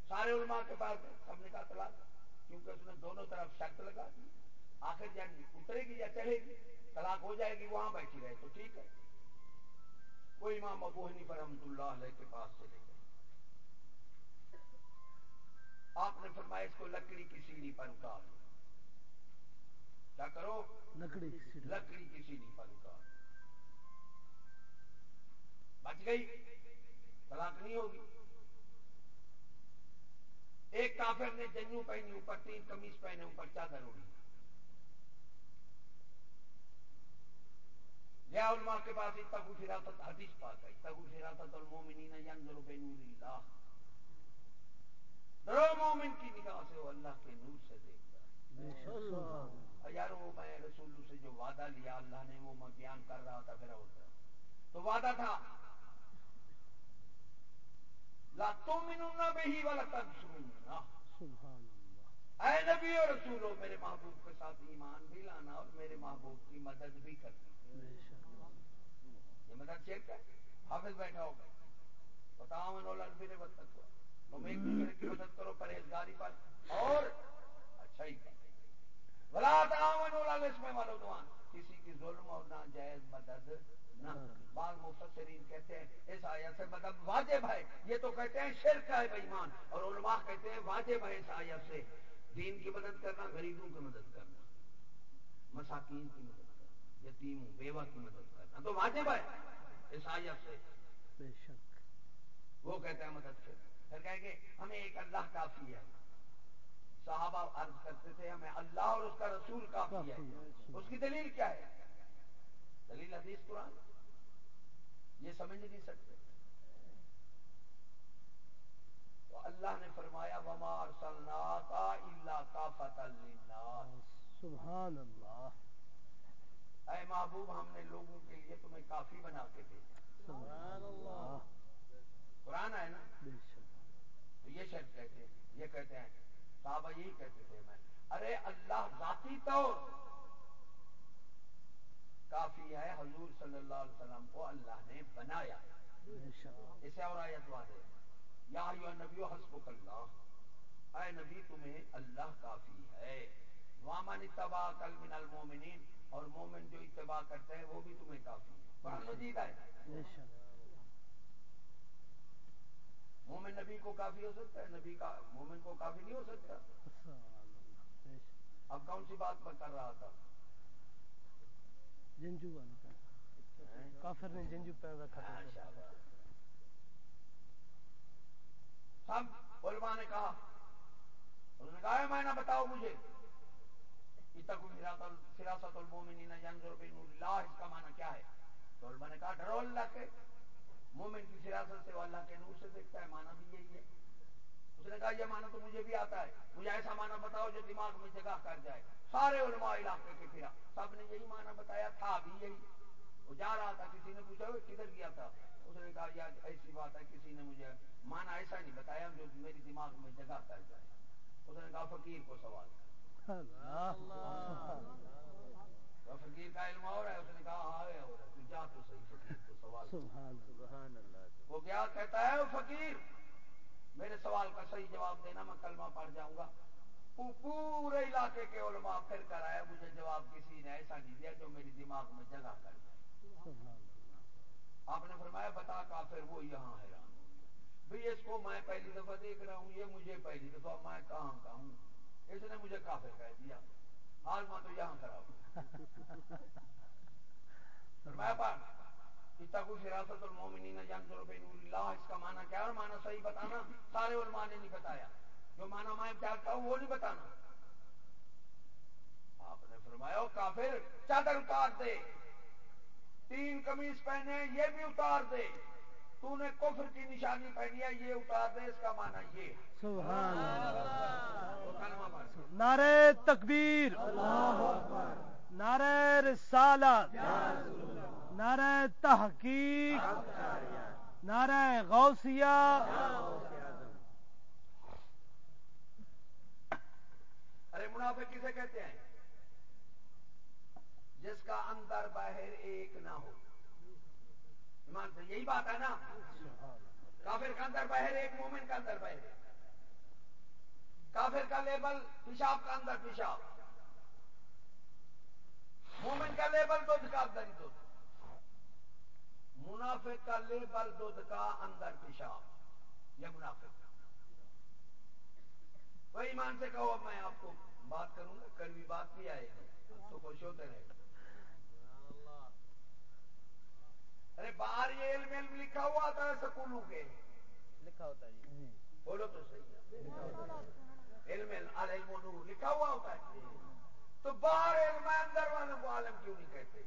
سارے علماء کے پاس سب نے کہا طلاق۔ کیونکہ اس نے دونوں طرف شرط لگا دی۔ آخر جب اترے گی یا چڑھے گی طلاق ہو جائے گی وہاں بیٹھی رہے تو ٹھیک ہے۔ وہ امام ابو حنیفہ رحمت اللہ علیہ کے پاس چلے گئے۔ آپ نے فرمایا اس کو لکڑی کی سیڑھی پر اتار دو۔ کیا کرو؟ لکڑی لکڑی کی سیڑھی پر اتار بچ گئی؟ طلاق نہیں ہوگی۔ ایک کافر نے جنو پہنی اوپر تین کمیز پہنے اوپر چادر اڑی گیا علماء کے پاس اتقو فراست حدیث پاک ہے اتقو فراست المومنین ینظر بنور اللہ۔ ڈرو مومن کی نگاہ سے وہ اللہ کے نور سے دیکھتا ہے۔ یار وہ میں رسول سے جو وعدہ لیا اللہ نے وہ میں بیان کر رہا تھا پھر اور تو وعدہ تھا لا تؤمنون به ولا تنصرون اے نبی اور رسولو میرے محبوب کے ساتھ ایمان بھی لانا اور میرے محبوب کی مدد بھی کرنا یہ مدد شرک ہے، حافظ بیٹھا ہوگا بتاؤ البر والتقوى تم ایک دوسرے کی مدد کرو، پرہیزگاری پر اور اچھا ہی بلا تعاونوا على کسی کی ظلم اور ناجائز مدد نہ بعض مفسرین کہتے ہیں، اس آیت سے مطلب واجب ہے۔ یہ تو کہتے ہیں شرک ہے بےمان اور علماء کہتے ہیں واجب ہے اس آیت سے۔ دین کی مدد کرنا، غریبوں کی مدد کرنا۔ مساکین کی مدد کرنا۔ یتیم بیوہ کی مدد کرنا۔ تو واجب ہے اس آیت سے۔ بے شک۔ وہ کہتے ہیں مدد سے پھر کہیں گے ہمیں ایک اللہ کافی ہے۔ صحابہ عرض کرتے تھے ہمیں اللہ اور اس کا رسول کافی ہے۔ اس کی دلیل کیا ہے؟ دلیل حدیث قرآن۔ یہ سمجھ نہیں سکتے۔ تو اللہ نے فرمایا وما ارسلناک الا کافۃ للناس۔ سبحان اللہ۔ اے محبوب ہم نے لوگوں کے لیے تمہیں کافی بنا کے بھیجا قرآن ہے نا؟ تو یہ شرط کہتے ہیں یہ کہتے ہیں صحابہ یہی کہتے تھے میں ارے اللہ ذاتی طور کافی ہے حضور صلی اللہ علیہ وسلم کو اللہ نے بنایا۔ اسے اور آیت واضح یا نبی حسب اللہ اے نبی تمہیں اللہ کافی ہے۔ وامن اتباع کل من المومنین اور مومن جو اتباع کرتے ہیں وہ بھی تمہیں کافی قرآن مجید ہے مومن نبی کو کافی ہو سکتا ہے نبی کا مومن کو کافی نہیں ہو سکتا۔ اب کون سی بات پر کر رہا تھا؟ جنجو کافر نے جنجو پہن رکھا سب علماء نے کہا۔ انہوں نے کہا میں نہ بتاؤ مجھے۔ فراست المومنین ینظر بنور اللہ، اس کا معنی کیا ہے؟ تو علماء نے کہا، ڈرو اللہ کے، مومن کی فراست سے وہ اللہ کے نور سے دیکھتا ہے، معنی بھی یہی ہے۔ اس نے کہا، یہ معنی تو مجھے بھی آتا ہے۔ مجھے ایسا معنی بتاؤ جو دماغ میں جگہ کر جائے۔ سارے علماء علاقے کے پھرا سب نے یہی معنی بتایا، تھا بھی یہی۔ وہ جا رہا تھا، کسی نے پوچھا وہ کدھر گیا تھا؟ اس نے کہا یار ایسی بات ہے، کسی نے مجھے مانا ایسا نہیں بتایا جو میری دماغ میں جگہ کر جائے۔ اس نے کہا، فقیر کو سوال۔ کر فقیر کا علم اور ہے اس نے کہا ہے تو جا تو صحیح فقیر کو سوال سبحان اللہ وہ کیا کہتا ہے وہ فقیر میرے سوال کا صحیح جواب دینا میں کلمہ پڑھ جاؤں گا پورے علاقے کے علماء پھر کر آیا مجھے جواب کسی نے ایسا نہیں دیا جو میری دماغ میں جگہ کر جائے آپ نے فرمایا بتا کافر وہ یہاں حیران ہو گیا بھائی اس کو میں پہلی دفعہ دیکھ رہا ہوں یہ مجھے پہلی دفعہ میں کہاں کا ہوں اس نے مجھے کافر کہہ دیا۔ حال میں تو یہاں کرا۔ فرمایا بات اتنا کوئی فراست المومنین ینظر بنور اللہ، اس کا معنی کیا؟ ہے معنی صحیح بتانا۔ سارے علماء نے نہیں بتایا۔ جو مانا میں چاہتا ہوں، وہ نہیں بتانا۔ آپ نے فرمایا کافر، چادر اتار دے۔ تین کمیز پہنے، یہ بھی اتار دے۔ تو نے کفر کی نشانی پہنی ہے یہ اتار دے اس کا مانا یہ سبحان اللہ۔ نعرہ تکبیر۔ نعرہ رسالت۔ نعرہ تحقیق۔ نعرہ غوثیہ۔ ارے منافع کسے کہتے ہیں؟ جس کا اندر باہر ایک نہ ہو۔ ایمان سے یہی بات ہے نا۔ کافر کا اندر باہر ایک مومن کا اندر باہر کافر کا لیبل پیشاب کا اندر پیشاب۔ مومن کا لیبل دودھ کا اندر دودھ۔ منافق کا لیبل دودھ کا اندر پیشاب۔ یہ منافق۔ کوئی ایمان سے کہو میں آپ کو بات کروں گا کڑوی بات بھی آئے گی۔ تو خوش ہوتے رہے۔ ارے باہر یہ علم علم لکھا ہوا ہوتا ہے سکولوں کے۔ لکھا ہوتا ہے جی۔ بولو تو صحیح علم علم نور لکھا ہوا ہوتا ہے۔ تو باہر علم اندر والوں کو عالم کیوں نہیں کہتے؟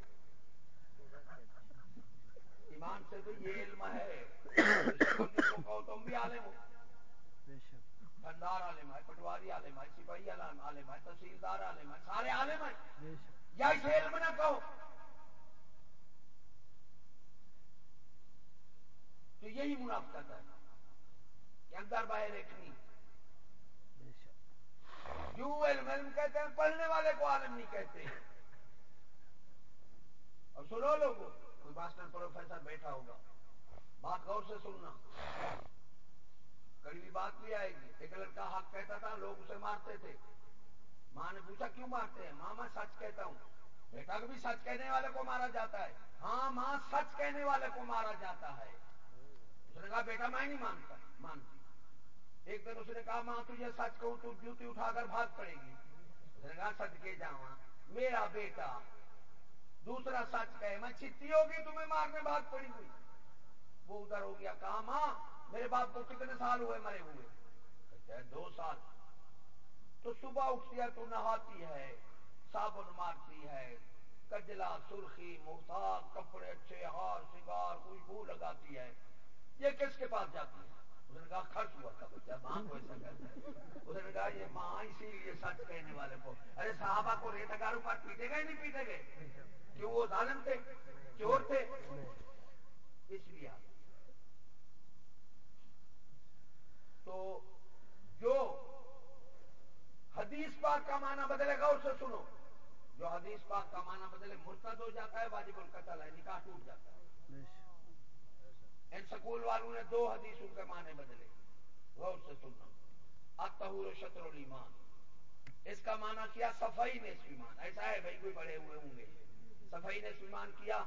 ایمان سے تو یہ علم ہے۔ کہو تم بھی عالم ہو۔ ٹھنڈار عالم ہے پٹواری عالم ہے سپاہی عالم ہے تحصیلدار عالم ہے سارے عالم ہیں۔ یا اسے علم نہ کہو۔ تو یہی منافقت ہے کہ اندر باہر ایک نہیں۔ جو علم علم کہتے ہیں پڑھنے والے کو عالم نہیں کہتے۔ اور سنو لوگوں کوئی ماسٹر پروفیسر بیٹھا ہوگا بات غور سے سننا۔ کڑی بات بھی آئے گی۔ ایک لڑکا حق کہتا تھا لوگ اسے مارتے تھے۔ ماں نے پوچھا کیوں مارتے ہیں؟ ماں میں سچ کہتا ہوں۔ بیٹا بھی سچ کہنے والے کو مارا جاتا ہے۔ ہاں ماں سچ کہنے والے کو مارا جاتا ہے۔ اس نے کہا، بیٹا، میں نہیں مانتا. مانتی۔ ایک دن اس نے کہا، ماں، تجھے سچ کہوں تو جوتی اٹھا کر بھاگ پڑے گی. اس نے کہا سچ کے جاواں۔ میرا بیٹا، دوسرا سچ کہے، میں چتی ہوگی، تمہیں مارنے بھاگ پڑی ہوئی۔ وہ ادھر ہو گیا، کہا، ماں، میرے باپ کو کتنے سال ہوئے مرے ہوئے؟ دو سال۔ تو صبح اٹھتی ہے، تو نہاتی ہے، صابن مارتی ہے، کجلا، سرخی محتاط کپڑے اچھے، ہار، سنگار، خوشبو لگاتی ہے۔ یہ کس کے پاس جاتی ہے؟ اس نے کہا خرچ ہوا تھا، بچہ ماں کو ایسا کہتا ہے۔ اس نے کہا یہ ماں اسی لیے سچ کہنے والے کو۔ ارے صحابہ کو ریت گارو پر پیٹے گئے نہیں پیٹے گئے؟ کیوں وہ ظالم تھے؟ چور تھے؟ اس لیے تو جو حدیث پاک کا معنی بدلے گا، اسے سنو۔ جو حدیث پاک کا معنی بدلے، مرتد ہو جاتا ہے، واجب القتل ہے، نکاح ٹوٹ جاتا ہے۔ ان سکول والوں نے دو حدیثوں کے معنی بدلے۔ غور سے سننا۔ اتہور شطر المان اس کا معنی کیا؟ صفائی نے سلمان ایسا ہے بھائی کوئی بڑے ہوئے ہوں گے۔ صفائی نے سلمان کیا؟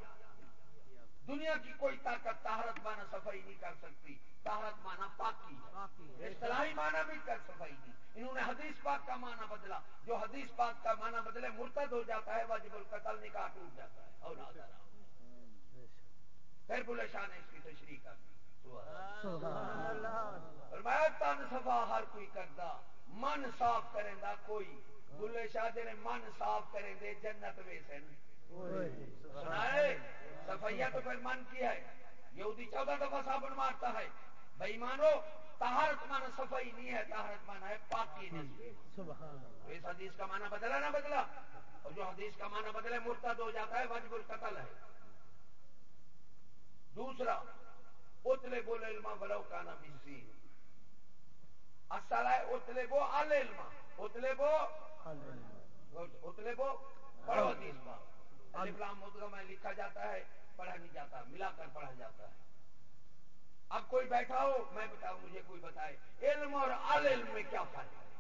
دنیا کی کوئی طاقت تہارت مانا صفائی نہیں کر سکتی۔ تہارت مانا پاکی اصطلاحی مانا بھی کر صفائی نہیں۔ انہوں نے حدیث پاک کا معنی بدلا۔ جو حدیث پاک کا معنی بدلے مرتد ہو جاتا ہے واجب القتل نکاح ٹوٹ جاتا ہے۔ اور بلے شاہ نے اس کی تشریح کر دی۔ میں تن سفا ہر کوئی کرتا من صاف کریں دا کوئی۔ بلے شاہ نے من صاف کریں دے جنت ویسن سنائے؟ صفائیہ تو پھر من کی ہے؟ یہودی چودہ دفعہ صابن مارتا ہے۔ بھائی مانو تہارت مانا صفائی نہیں ہے تہارت مانا ہے پاکی نہیں۔ اس حدیث کا معنی بدلا نہ بدلا۔ اور جو حدیث کا معنی بدلے مرتد ہو جاتا ہے وجب القتل ہے۔ دوسرا اتلے بول علما بلو کانا بھی اصل ہے اتلے بو آل علما اتلے بو اتلے بو پڑھو حدیث الفلام مدغ میں لکھا جاتا ہے پڑھا نہیں جاتا ملا کر پڑھا جاتا ہے۔ اب کوئی بیٹھا ہو میں بتاؤں مجھے کوئی بتائے علم اور آل علم میں کیا فرق ہے؟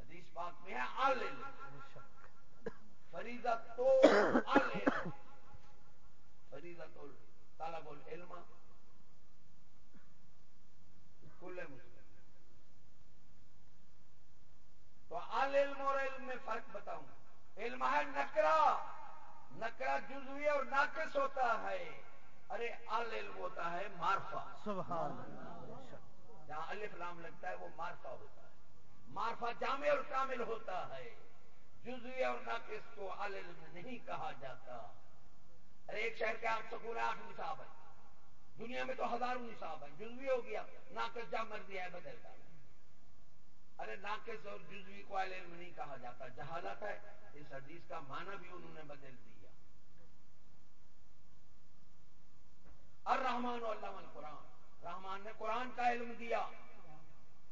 حدیث پاک میں ہے آل علم۔ فریضہ تو آل علم۔ فریضہ تو طالب العلم کل مسلم تو آل علم اور علم میں فرق بتاؤں۔ علم ہے نکرا نکرا جزوی اور ناقص ہوتا ہے۔ ارے آل علم ہوتا ہے مارفا جہاں الف لام لگتا ہے وہ مارفا ہوتا ہے۔ مارفا جامع اور کامل ہوتا ہے۔ جزوی اور ناقص کو آل علم نہیں کہا جاتا۔ ایک شہر کے آٹھ سکول آٹھ نصاب ہے دنیا میں تو ہزاروں نصاب ہے جزوی ہو گیا۔ ناقص جا مرضی ہے بدلتا ارے، ناقص اور جزوی کو علم نہیں کہا جاتا۔ جہالت ہے۔ اس حدیث کا معنی بھی انہوں نے بدل دیا۔ الرحمان اللہ قرآن رحمان نے قرآن کا علم دیا۔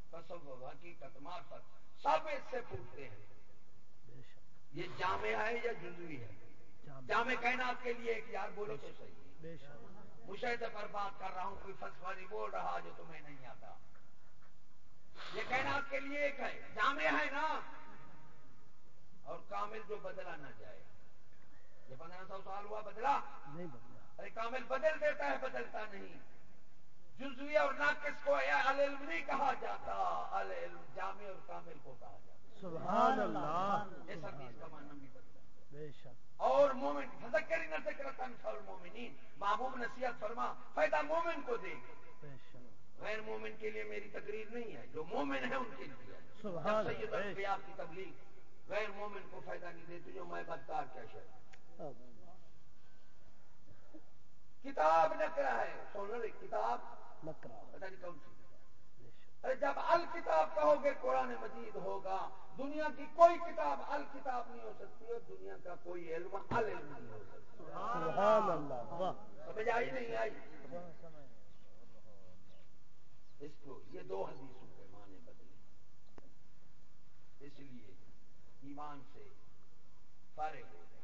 تصور حقیقت معرفت۔ سب اس سے پوچھتے ہیں۔ یہ جامع ہے یا جزوی ہے؟ جامع کائنات کے لیے ایک یار بولو تو صحیح مشاہدے پر بات کر رہا ہوں کوئی فسفاری بول رہا جو تمہیں نہیں آتا۔ یہ کائنات کے لیے ایک ہے جامع ہے نا؟ اور کامل جو بدلا نہ جائے۔ یہ پندرہ سو سال ہوا بدلا؟ نہیں بدلا۔ ارے کامل بدل دیتا ہے بدلتا نہیں۔ جزوی اور ناقص کو علم نہیں کہا جاتا۔ علم جامع اور کامل کو کہا جاتا۔ سبحان اللہ۔ اس حدیث کا معنی بھی بدلا۔ بے شک۔ اور مومن فذکر نہ ذکرت انفال مومنین محبوب نصیحت فرما فائدہ مومن کو دے۔ غیر مومن کے لیے میری تقریر نہیں ہے جو مومن ہے ان کے لیے۔ سبحان سید۔ الانبیاء کی تبلیغ غیر مومن کو فائدہ نہیں دیتی جو میں بدکار کیا شہر کتاب نکرا ہے سن رہے کتاب؟ نکرا پتہ نہیں کون سی۔ ارے جب الکتاب کہو گے قرآن مجید ہوگا دنیا کی کوئی کتاب الکتاب نہیں ہو سکتی اور دنیا کا کوئی علم العلم نہیں ہو سکتا۔ سمجھ آئی نہیں آئی؟ اس کو یہ دو حدیثوں کے معنی بدلے۔ اس لیے ایمان سے فارغ ہو گئے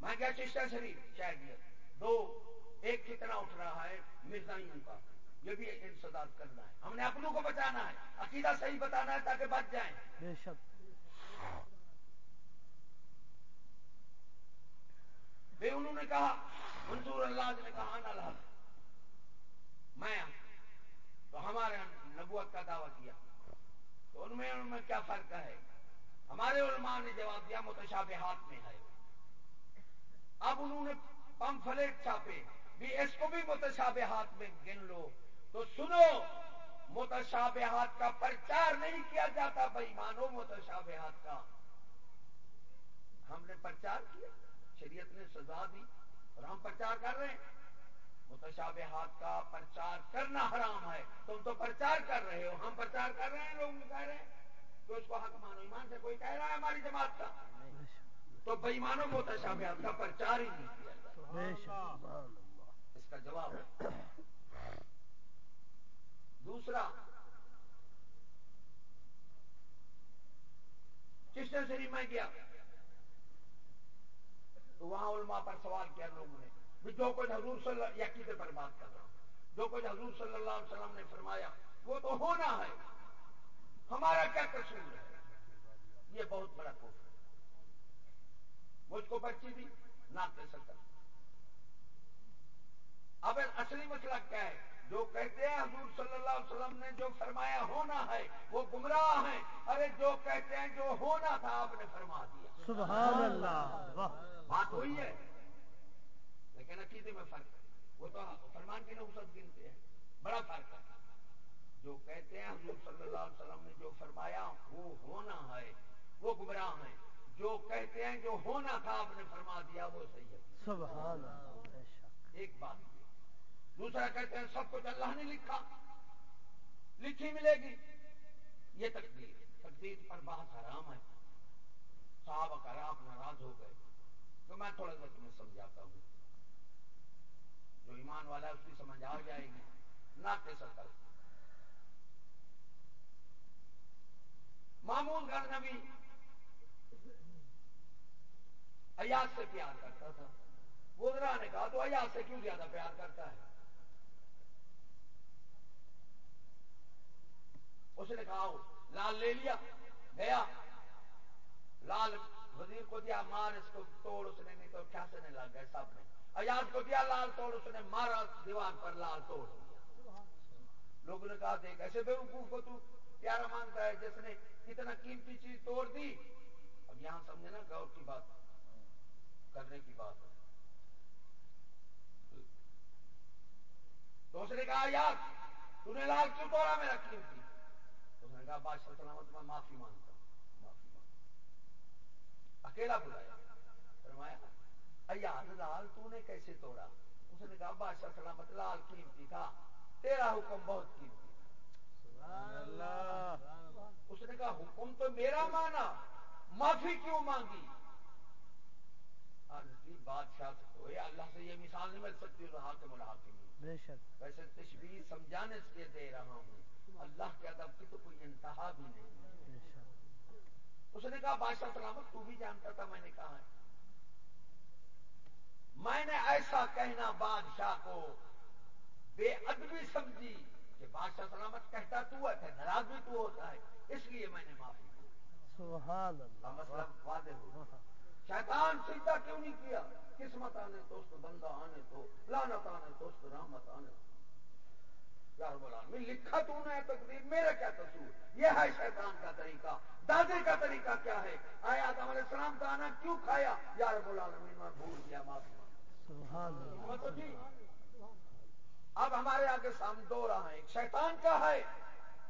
میں کیا چشتہ شریف؟ شاید دو ایک کتنا اٹھ رہا ہے مرزائیوں کا۔ یہ بھی انسداد کرنا ہے۔ ہم نے اپنوں کو بچانا ہے عقیدہ صحیح بتانا ہے تاکہ بچ جائیں۔ بے شک۔ بے انہوں نے کہا منظور اللہ نے کہا انا الحق میں تو ہمارے نبوت کا دعویٰ کیا۔ تو ان میں ان میں کیا فرق ہے؟ ہمارے علماء نے جواب دیا متشابہات میں ہے۔ اب انہوں نے پمپ فلیٹ چھاپے۔ بھی اس کو بھی متشابہات میں گن لو۔ تو سنو متشابہات کا پرچار نہیں کیا جاتا بھائی مانو متشابہات کا۔ ہم نے پرچار کیا شریعت نے سزا دی اور ہم پرچار کر رہے ہیں۔ متشابہات کا پرچار کرنا حرام ہے۔ تم تو پرچار کر رہے ہو ہم پرچار کر رہے ہیں لوگ کہہ رہے ہیں۔ تو اس کو حق مانو ایمان سے کوئی کہہ رہا ہے ہماری جماعت کا؟ تو بےمانو متشابہات کا پرچار ہی نہیں کیا اس کا جواب۔ ہے دوسرا چشتے شریف میں گیا تو وہاں علماء پر سوال کیا لوگوں نے بھی جو کچھ حضور صلی اللہ عقیدے پر بات کر رہا ہوں، جو کچھ حضور صلی اللہ علیہ وسلم نے فرمایا، وہ تو ہونا ہے، ہمارا کیا قصور ہے؟ یہ بہت بڑا کوف ہے۔ مجھ کو پرچی دی نہ سکتا اب اصلی مسئلہ کیا ہے؟ جو کہتے ہیں حضور صلی اللہ علیہ وسلم نے جو فرمایا ہونا ہے وہ گمراہ ہیں۔ ارے جو کہتے ہیں جو ہونا تھا آپ نے فرما دیا۔ سبحان اللہ بات وہی ہے۔ لیکن عقیدے میں فرق ہے۔ وہ تو فرمان کی نوسط گنتے ہیں۔ بڑا فرق ہے۔ جو کہتے ہیں حضور صلی اللہ علیہ وسلم نے جو فرمایا وہ ہونا ہے وہ گمراہ ہیں۔ جو کہتے ہیں جو ہونا تھا آپ نے فرما دیا وہ صحیح ہے۔ سبحان اللہ ایک بات۔ دوسرا کہتے ہیں سب کچھ اللہ نے لکھا۔ لکھی ملے گی۔ یہ تقدیر تقدیر پر بہت حرام ہے۔ صحابہ کا آپ ناراض ہو گئے۔ تو میں تھوڑا سا تمہیں سمجھاتا ہوں۔ جو ایمان والا ہے، اس کی سمجھ آ جائے گی۔ نہ کے سکل معمول کا نبی ایاز سے پیار کرتا تھا۔ گودرا نے کہا، تو ایاز سے کیوں زیادہ پیار کرتا ہے؟ اس نے کہا لال لے لیا، گیا۔ لال وزیر کو دیا، مار اس کو، توڑ اس نے نہیں تو کھانسنے لگ گئے سب نے۔ ایاز کو دیا لال توڑ، اس نے مارا، دیوار پر لال توڑ۔ دیا لوگوں نے کہا، دیکھ، ایسے بے وقوف کو تو پیارا مانتا ہے، جس نے کتنا قیمتی چیز توڑ دی۔ اب یہاں سمجھے نا، گور کی بات، کرنے کی بات۔ ہے تو اس نے کہا یار تو نے لال کیوں توڑا میرا قیمتی؟ کہا بادشاہ سلامت میں معافی مانگتا ہوں معافی مانگتا اکیلا بلایا فرمایا ایاز لال تو نے کیسے توڑا؟ اس نے کہا بادشاہ سلامت لال قیمتی تھا تیرا حکم بہت قیمتی تھا۔ اس نے کہا حکم تو میرا مانا معافی کیوں مانگی؟ بادشاہ ہوئے اللہ سے یہ مثال نہیں مل سکتی تو حاکم بے شک۔ ویسے تشبیہ سمجھانے کے دے رہا ہوں۔ اللہ کے ادب کی تو کوئی انتہا بھی نہیں۔ اس نے کہا بادشاہ سلامت تو بھی جانتا تھا میں نے کہا ہے۔ میں نے ایسا کہنا بادشاہ کو بے ادبی سمجھی کہ بادشاہ سلامت کہتا تو ہے پھر ناراض بھی تو ہوتا ہے۔ اس لیے میں نے معافی سبحان اللہ۔ واضح ہو شیطان سیدھا کیوں نہیں کیا؟ قسمت آنے تو اس کو بندہ آنے تو لانت آنے تو اس کو رحمت آنے بولا میں لکھا تو نے تقدیر میرا کیا قصور؟ یہ ہے شیطان کا طریقہ۔ دادے کا طریقہ کیا ہے؟ آیا آدم علیہ السلام کا آنا کیوں کھایا؟ یار بولا میں بھول گیا معافی اب ہمارے آگے سام دو رہا ہے ایک شیطان کا ہے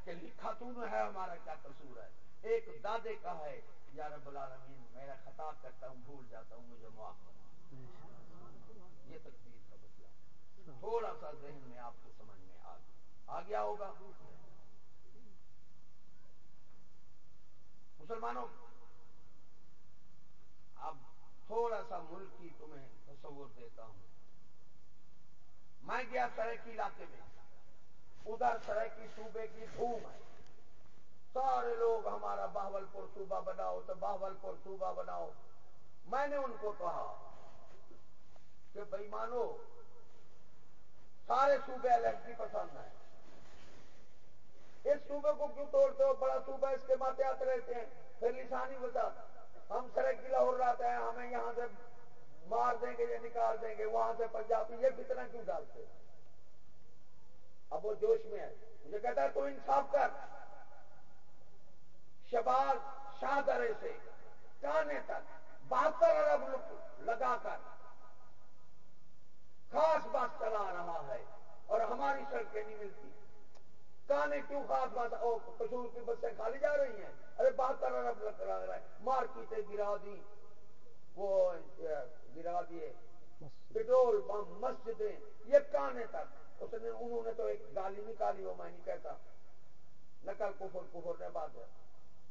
کہ لکھا تو نے ہے ہمارا کیا قصور ہے؟ ایک دادے کا ہے یا رب العالمین میرا خطا کرتا ہوں بھول جاتا ہوں مجھے معاف یہ تقدیر کا مسئلہ تھوڑا سا ذہن میں آپ کو آ گیا ہوگا مسلمانوں، اب تھوڑا سا ملک کی تمہیں تصور دیتا ہوں۔ میں گیا سرکی علاقے میں۔ ادھر سرکی صوبے کی دھوم ہے۔ سارے لوگ ہمارا باہول پور صوبہ بناؤ تو باہول پور صوبہ بناؤ۔ میں نے ان کو کہا کہ بھائی مانو، سارے صوبے الگ پسند ہیں۔ اس صوبے کو کیوں توڑتے ہو؟ بڑا صوبہ اس کے ماتے آتے رہتے ہیں۔ پھر لسانی بتا ہم سڑک لاہور رہتے ہیں ہمیں یہاں سے مار دیں گے یا نکال دیں گے، وہاں سے پنجابی، یہ کتنا کیوں ڈالتے اب وہ جوش میں ہے۔ مجھے کہتا ہے تو انصاف کر۔ شباز شاہ درے سے کانے تک، بہتر ارب لگا کر۔ خاص بات چلا رہا ہے اور ہماری سڑکیں نہیں ملتی۔ کانے کیوں خاص بات کشور کی بسیں کھالی جا رہی ہیں۔ ارے بہتر ارب لگ رہا ہے۔ مارکیٹیں گرا دی۔ وہ گرا دیے۔ پٹرول پمپ مسجدیں یہ کانے تک۔ اس نے انہوں نے تو ایک گالی نکالی وہ میں نہیں کہتا۔ نقل کفر کفر نے بات ہے۔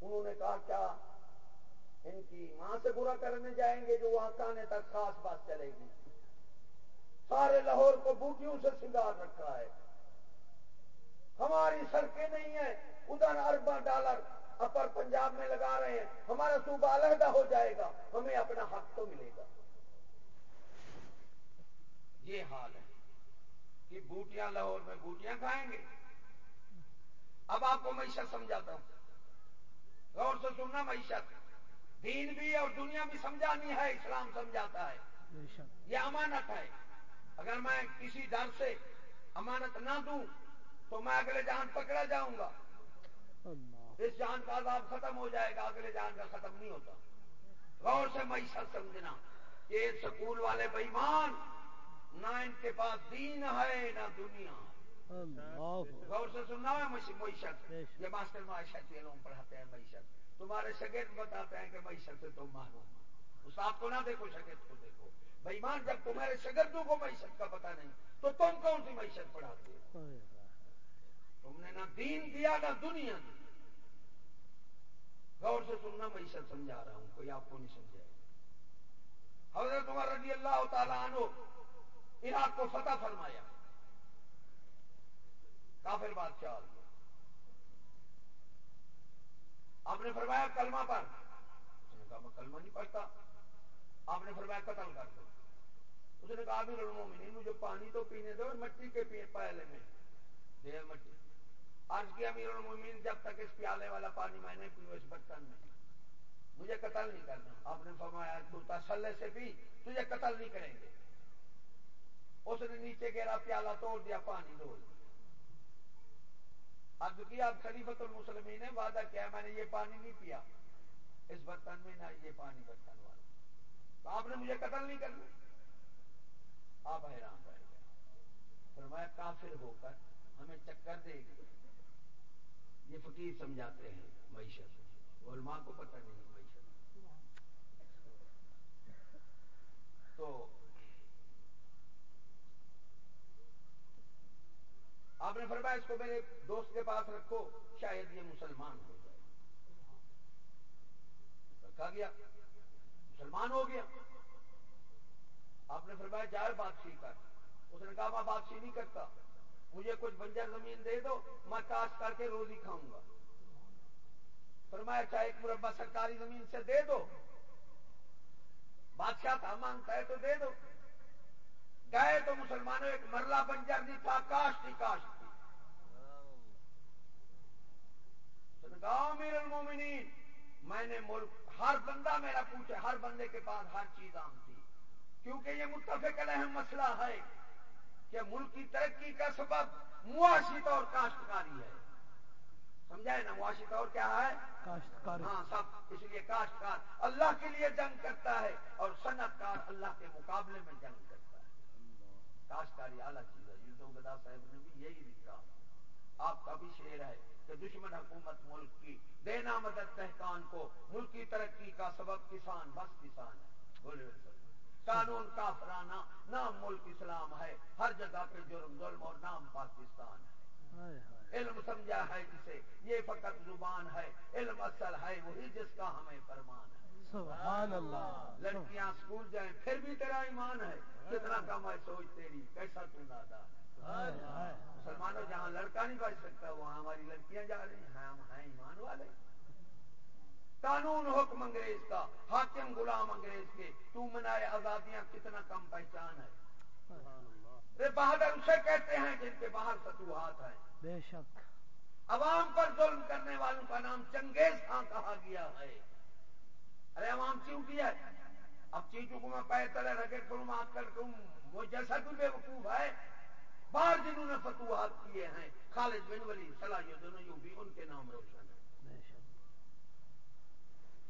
انہوں نے کہا کیا ان کی ماں سے برا کرنے جائیں گے جو وہاں کانے تک خاص بات چلے گی؟ سارے لاہور کو بوٹیوں سے سنگار رکھا ہے۔ ہماری سڑکیں نہیں ہیں۔ ادھر اربا ڈالر اپر پنجاب میں لگا رہے ہیں۔ ہمارا صوبہ علیحدہ ہو جائے گا۔ ہمیں اپنا حق تو ملے گا۔ یہ حال ہے کہ بوٹیاں لاہور میں بوٹیاں کھائیں گے۔ اب آپ کو معیشت سمجھاتا ہوں۔ غور سے سننا معیشت۔ دین بھی اور دنیا بھی سمجھانی ہے، اسلام سمجھاتا ہے۔ یہ امانت ہے۔ اگر میں کسی ڈر سے امانت نہ دوں تو میں اگلے جان پکڑا جاؤں گا۔ اس جان کا عذاب ختم ہو جائے گا اگلے جان کا ختم نہیں ہوتا۔ غور سے معیشت سمجھنا۔ یہ سکول والے بےمان نہ ان کے پاس دین ہے نہ دنیا۔ غور سے سننا ہے معیشت۔ یہ ماسٹر معیشت یہ لوگ پڑھاتے ہیں معیشت۔ تمہارے شگرد بتاتے ہیں کہ معیشت سے تم مانو۔ استاد کو نہ دیکھو شگرد کو دیکھو۔ بےمان جب تمہارے شگردوں کو معیشت کا پتہ نہیں تو تم کون سی معیشت پڑھاتے ہو؟ تم نے نہ دین دیا نہ دنیا دی۔ غور سے سننا معیشت سمجھا رہا ہوں، کوئی آپ کو نہیں سمجھائے حضرت عمر رضی اللہ تعالیٰ عنہ عراق کو فتح فرمایا۔ کافر بادشاہ۔ آ گیا آپ نے فرمایا کلمہ پر۔ اس نے کہا، میں کلمہ نہیں پڑھتا۔ آپ نے فرمایا قتل کر دو۔ اس نے کہا امیر المومنین مجھے پانی تو پینے دو اور مٹی کے پیالے میں۔ دے مٹی۔ آج کی امیر المومنین، جب تک اس پیالے والا پانی میں نے پیوں اس برتن میں۔ مجھے قتل نہیں کرنا۔ آپ نے فرمایا، تو تسلے سے پی تجھے قتل نہیں کریں گے۔ اس نے نیچے گہرا پیالہ توڑ دیا، پانی ڈول اب کی آپ خلیفت المسلمین نے وعدہ کیا، میں نے یہ پانی نہیں پیا۔ اس برتن میں نہ یہ پانی، برتن والا۔ تو آپ نے مجھے قتل نہیں کرنا۔ آپ حیران رہ گئے۔ فرمایا، کافر ہو کر ہمیں چکر دے گی۔ یہ فقیر سمجھاتے ہیں معیشت اور ماں کو پتہ نہیں معیشت۔ تو آپ نے فرمایا اس کو میرے دوست کے پاس رکھو، شاید یہ مسلمان ہو جائے۔ رکھا گیا۔ مسلمان ہو گیا۔ آپ نے فرمایا جائے بادشی کر۔ اس نے کہا میں بادشی نہیں کرتا۔ مجھے کچھ بنجر زمین دے دو، میں کاشت کر کے روزی کھاؤں گا۔ فرمایا، چاہے ایک مربع سرکاری زمین سے دے دو۔ بادشاہ تھا مانگتا ہے تو دے دو۔ گئے تو مسلمانوں، ایک مرلہ بنجر نہیں تھا، کاشت ہی کاشت تھی۔ امیر المومنین، میں نے ملک، ہر بندہ میرا پوچھے، ہر بندے کے پاس ہر چیز عام تھی کیونکہ یہ متفق علیہ مسئلہ ہے۔ کہ ملک کی ترقی کا سبب معاشی طور کاشتکاری ہے۔ سمجھائے نا معاشی طور کیا ہے؟ کاشتکار ہاں سب۔ اس لیے کاشتکار اللہ کے لیے جنگ کرتا ہے اور صنعت کار اللہ کے مقابلے میں جنگ کرتا ہے۔ کاشتکاری اعلیٰ چیز ہے۔ یوسف گدا صاحب نے بھی یہی لکھا۔ آپ کا بھی شعر ہے کہ دشمن حکومت ملک کی دینا مدد تحقان کو ملک کی ترقی کا سبب کسان بس کسان ہے۔ بولے قانون کا فرانا نام ملک اسلام ہے ہر جگہ پہ جرم ظلم اور نام پاکستان ہے۔ علم سمجھا ہے جسے یہ فقط زبان ہے علم اصل ہے وہی جس کا ہمیں فرمان ہے۔ سبحان اللہ۔ لڑکیاں اسکول جائیں پھر بھی تیرا ایمان ہے کتنا کم ہے سوچ تیری کیسا تو نادان مسلمانوں جہاں لڑکا نہیں بچ سکتا وہاں ہماری لڑکیاں جا رہی ہیں ہم ہیں ایمان والے۔ قانون حکم انگریز کا حاکم غلام انگریز کے۔ تو منائے آزادیاں کتنا کم پہچان ہے۔ بہادر اسے کہتے ہیں جن کے باہر فتوحات ہیں۔ بے شک۔ عوام پر ظلم کرنے والوں کا نام چنگیز خان کہا گیا ہے۔ ارے عوام چونٹی ہے؟ اب چیچو کو میں پیر تلے کروں آپ کر کروں وہ جیسا کوئی بے وقوف ہے۔ باہر جنہوں نے فتوحات کیے ہیں خالد بن ولی صلاح دونوں یوں بھی ان کے نام روشن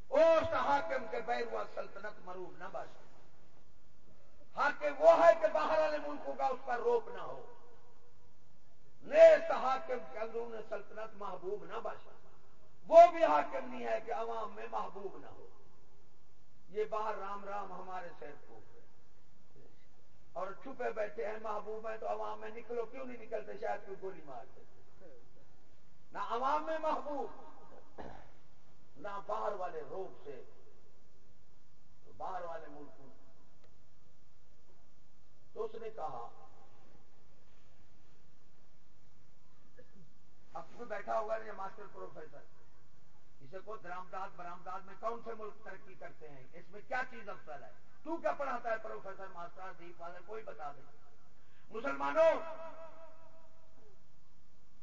اس حاکم کے بیروا سلطنت مروب نہ بچ حاکم وہ ہے کہ باہر والے ملکوں کا اس پر روپ نہ ہو۔ نیست حاکم کے اندرون سلطنت محبوب نہ بچ وہ بھی حاکم نہیں ہے کہ عوام میں محبوب نہ ہو۔ یہ باہر رام رام ہمارے سیر کو اور چھپے بیٹھے ہیں، محبوب ہیں، تو عوام میں نکلو۔ کیوں نہیں نکلتے؟ شاید کوئی گولی مار نہ عوام میں محبوب۔ نہ باہر والے روگ سے تو باہر والے ملکوں تو اس نے کہا، اب تمہیں بیٹھا ہوگا یہ ماسٹر پروفیسر۔ اسے کو درامداد، برامداد میں کون سے ملک ترقی کرتے ہیں؟ اس میں کیا چیز افسر ہے؟ تو کیا پڑھاتا ہے پروفیسر ماسٹر دیپ والے کوئی بتا دے۔ مسلمانوں،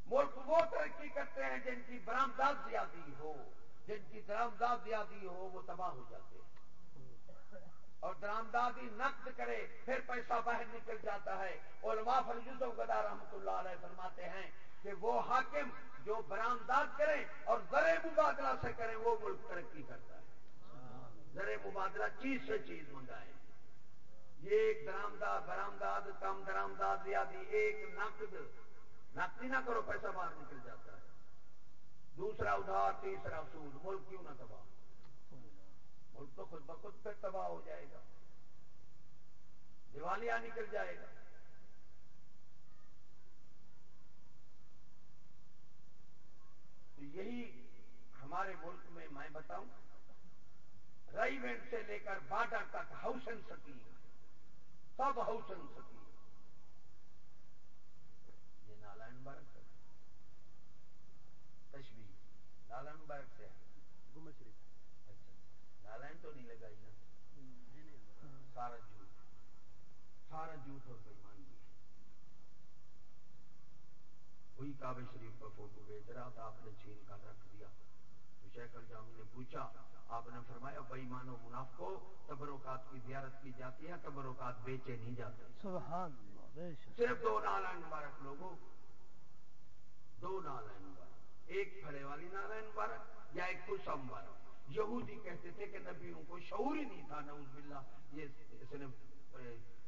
ملک وہ ترقی کرتے ہیں جن کی برامداد زیادہ ہو۔ جن کی درامداد زیادہ ہو وہ تباہ ہو جاتے ہیں۔ اور درامدادی نقد کرے، پھر پیسہ باہر نکل جاتا ہے۔ علماء یوسف گدا رحمۃ اللہ علیہ فرماتے ہیں کہ وہ حاکم جو برامداد کرے اور زر مبادلہ سے کرے وہ ملک ترقی کرتا ہے۔ زر مبادلہ چیز سے چیز منگائے یہ ایک درامداد برامداد کم درامداد زیادہ ایک نقد۔ نقد نہ کرو، پیسہ باہر نکل جاتا ہے۔ دوسرا ادھار، تیسرا سود ملک کیوں نہ تباہ ملک تو خود بخود پھر تباہ ہو جائے گا۔ دیوالیاں نکل جائے گا۔ تو یہی ہمارے ملک میں میں بتاؤں رائی وینٹ سے لے کر بارڈر تک ہاؤسن سکیم، سب ہاؤسن سکیم۔ یہ نالائن برق تشوی برق سے۔ ہے اچھا۔ نالائن تو نہیں لگائی نا سارا جھوٹ۔ سارا جھوٹ اور بےمان بھی ہے وہی کعبے شریف کا فوٹو بھیج۔ رہا تھا آپ نے چھین کر رکھ دیا۔ تو شیخ الجامی نے پوچھا آپ نے فرمایا بئی مانو مناف کو تبروکات کی زیارت کی جاتی ہے تبروکات بیچے نہیں جاتے۔ سبحان صرف دو نالائن مبارک لوگوں دو نالائن مبارک۔ ایک پھڑے والی نالائن مبارک یا ایک کلسا مبارک یہودی کہتے تھے کہ نبیوں کو شعور ہی نہیں تھا نوز باللہ، یہ اس نے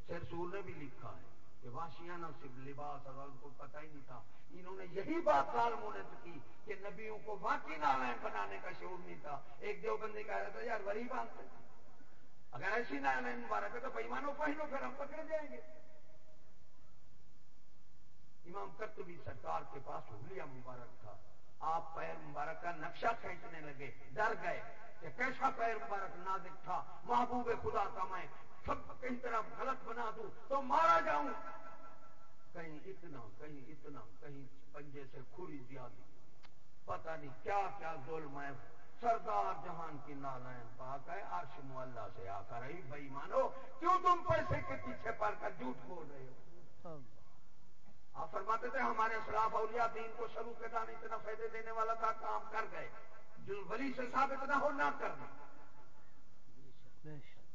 سرسور نے بھی لکھا ہے کہ واشیانہ صرف لباس اور ان کو پتہ ہی نہیں تھا، انہوں نے یہی بات سال مونت کی کہ نبیوں کو واقعی نالائن بنانے کا شعور نہیں تھا۔ ایک دو بندے کہہ رہا تھا، یار وہی بات ہے اگر ایسی نالائن مبارک ہے تو بےمانوں پہنو، پھر ہم پکڑ جائیں گے۔ امام کرتبی سرکار کے پاس حلیہ مبارک تھا۔ آپ پیر مبارک کا نقشہ کھینچنے لگے، ڈر گئے کہ کیسا پیر مبارک نازک تھا، محبوب خدا کا میں سب کہیں طرح غلط بنا دوں تو مارا جاؤں۔ کہیں اتنا کہیں اتنا، کہیں پنجے سے کھری زیادہ پتہ نہیں کیا کیا ظلم ہے۔ سردار جہان کی نالائن پاک ہے آرش اللہ سے آ کر رہی بھائی مانو، کیوں تم پیسے کے پیچھے پڑ کر جھوٹ بول رہے ہو؟ ہاں۔ آپ فرماتے تھے ہمارے خلاف اولیاء دین کو شروع کے دان اتنا فائدے دینے والا تھا کام کر گئے۔ جو ولی سے ثابت نہ ہو نہ کرنا۔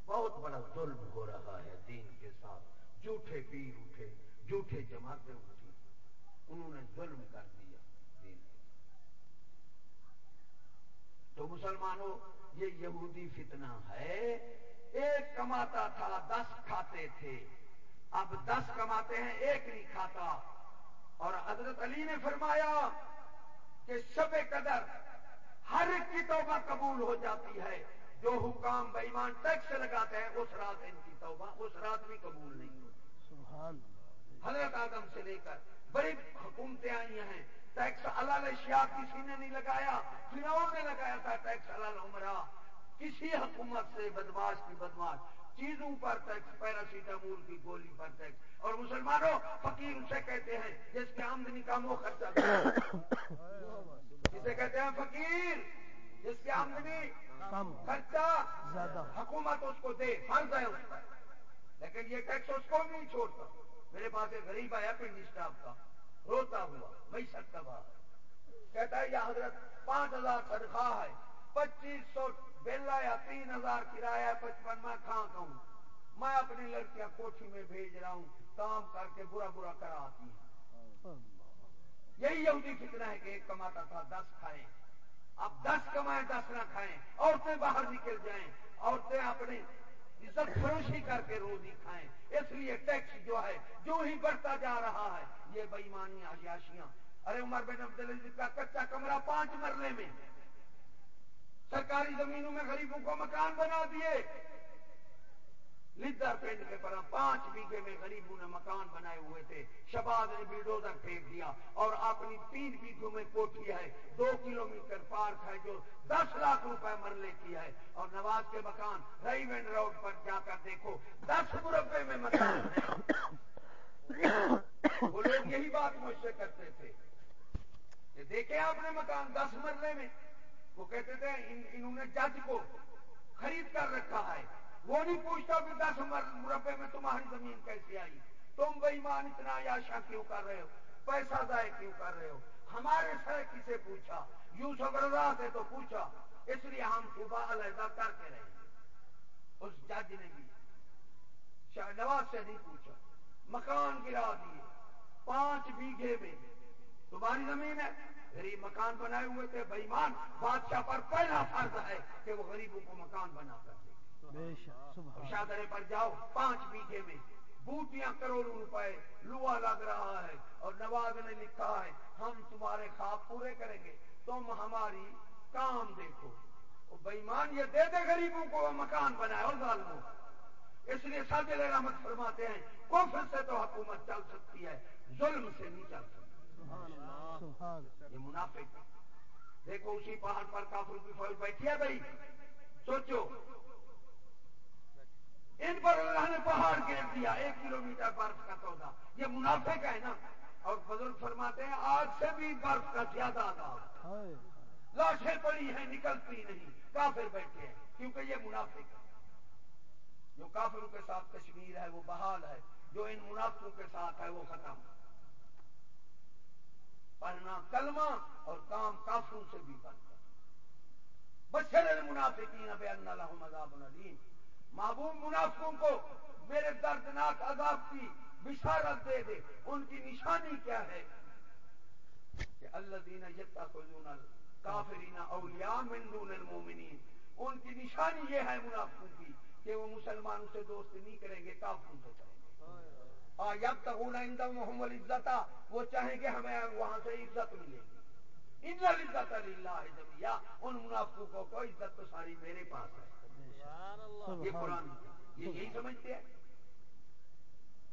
بہت بڑا ظلم ہو رہا ہے دین کے ساتھ۔ جھوٹے پیر اٹھے، جھوٹے جماعتیں اٹھی۔ انہوں نے ظلم کر دیا دین تو مسلمانوں، یہ یہودی فتنہ ہے۔ ایک کماتا تھا، دس کھاتے تھے۔ اب دس کماتے ہیں ایک نہیں کھاتا۔ اور حضرت علی نے فرمایا کہ شب قدر ہر کی توبہ قبول ہو جاتی ہے۔ جو حکام بےمان ٹیکس لگاتے ہیں اس رات ان کی توبہ اس رات بھی قبول نہیں ہوتی۔ حضرت آدم سے لے کر بڑی حکومتیں آئی ہیں۔ ٹیکس اللہ شیا کسی نے نہیں لگایا۔ فرعون نے لگایا تھا ٹیکس اللہ عمرہ۔ کسی حکومت سے بدماش کی بدماش۔ چیزوں پر ٹیکس پیراسیٹامول کی گولی پر ٹیکس اور مسلمانوں فقیر اسے کہتے ہیں جس کی آمدنی کا وہ خرچہ جسے کہتے ہیں فقیر جس کی آمدنی کم خرچہ زیادہ۔ حکومت اس کو دے فرض ہے اس پر۔ لیکن یہ ٹیکس اس کو نہیں چھوڑتا۔ میرے پاس ایک غریب آیا پنڈی اسٹاف کا۔ روتا ہوا میں سکتا کہتا ہے یا حضرت پانچ ہزار تنخواہ ہے۔ پچیس سو بیلا یا تین ہزار کرایہ پچپن، میں کھاں کہوں؟ میں اپنی لڑکیاں کوٹھی میں بھیج رہا ہوں، کام کر کے برا برا کرا آتی ہیں۔ یہی یہودی فتنہ ہے کہ ایک کماتا تھا، دس کھائیں۔ اب دس کمائیں، دس نہ کھائیں۔ عورتیں باہر نکل جائیں۔ عورتیں اپنی عزت فروشی کر کے روزی کھائیں۔ اس لیے ٹیکس جو ہے، جو ہی بڑھتا جا رہا ہے، یہ بےمانی عیاشیاں ارے عمر بن عبد العزیز کا کچا کمرہ پانچ مرلے میں۔ سرکاری زمینوں میں غریبوں کو مکان بنا دیے۔ لدر پنڈ کے پر پانچ بیگھے میں غریبوں نے مکان بنائے ہوئے تھے۔ شباد نے بلڈوزر پھینک دیا اور اپنی تین بیگھوں میں کوٹھی ہے۔ دو کلو میٹر پارک ہے جو دس لاکھ روپے مرلے کی ہے۔ اور نواز کے مکان رئی وینڈ روڈ پر جا کر دیکھو۔ دس مربے میں مکان ہے۔ وہ لوگ یہی بات مجھ سے کرتے تھے دیکھے آپ نے مکان دس مرلے میں۔ وہ کہتے تھے انہوں نے جج کو خرید کر رکھا ہے۔ وہ نہیں پوچھتا کہ دس مربے میں تمہاری زمین کیسے آئی؟ تم بے ایمان اتنا یاشا کیوں کر رہے ہو؟ پیسہ ضائع کیوں کر رہے ہو؟ ہمارے سر کسے پوچھا؟ یوں رضا سے تو پوچھا۔ اس لیے ہم صبح علیحدہ کر کے رہیں گے اس جج نے بھی شاہ نواز سے نہیں پوچھا۔ مکان گرا دیے، پانچ بیگھے میں تمہاری زمین ہے؟ غریب مکان بنائے ہوئے تھے بےمان بادشاہ پر پہلا فرض ہے کہ وہ غریبوں کو مکان بنا کر دے۔ شادرے پر جاؤ پانچ بیگھے میں بوٹیاں کروڑوں روپے لوا لگ رہا ہے اور نواز نے لکھا ہے ہم تمہارے خواب پورے کریں گے تم ہماری کام دیکھو۔ بےمان یہ دے دے غریبوں کو مکان بنائے اور ظالموں۔ اس لیے ساجل رحمت فرماتے ہیں کفر سے تو حکومت چل سکتی ہے ظلم سے نہیں چل سکتی۔ یہ منافق. دیکھو اسی پہاڑ پر کافر کی فوج بیٹھی ہے بھائی. سوچو. ان پر اللہ نے پہاڑ گیر دیا ایک کلو میٹر برف کا سودا یہ منافع کا ہے نا؟ اور بزرگ فرماتے ہیں آج سے بھی برف کا زیادہ لاشیں پڑی ہیں نکلتی نہیں. کافر بیٹھے ہیں کیونکہ یہ منافق ہے. جو کافروں کے ساتھ کشمیر ہے وہ بحال ہے. جو ان منافقوں کے ساتھ ہے وہ ختم. پڑھنا کلمہ اور کام کافروں سے بھی بند بشر منافقین بے اللہ مذاب العلیم محبوب منافقوں کو میرے دردناک عذاب کی بشارت دے دے۔ ان کی نشانی کیا ہے؟ کہ اللہ دین کافرین اولیا مندون المومنین ان کی نشانی یہ ہے منافقوں کی کہ وہ مسلمانوں سے دوست نہیں کریں گے، کافروں سے کریں گے۔ اور جب تک انہیں محمد عزت وہ چاہیں گے ہمیں وہاں سے عزت ملے گی۔ ان عزت اللہ جمیا ان منافقوں کو کوئی عزت تو ساری میرے پاس ہے۔ یہ قرآن یہ یہی سمجھتے ہیں؟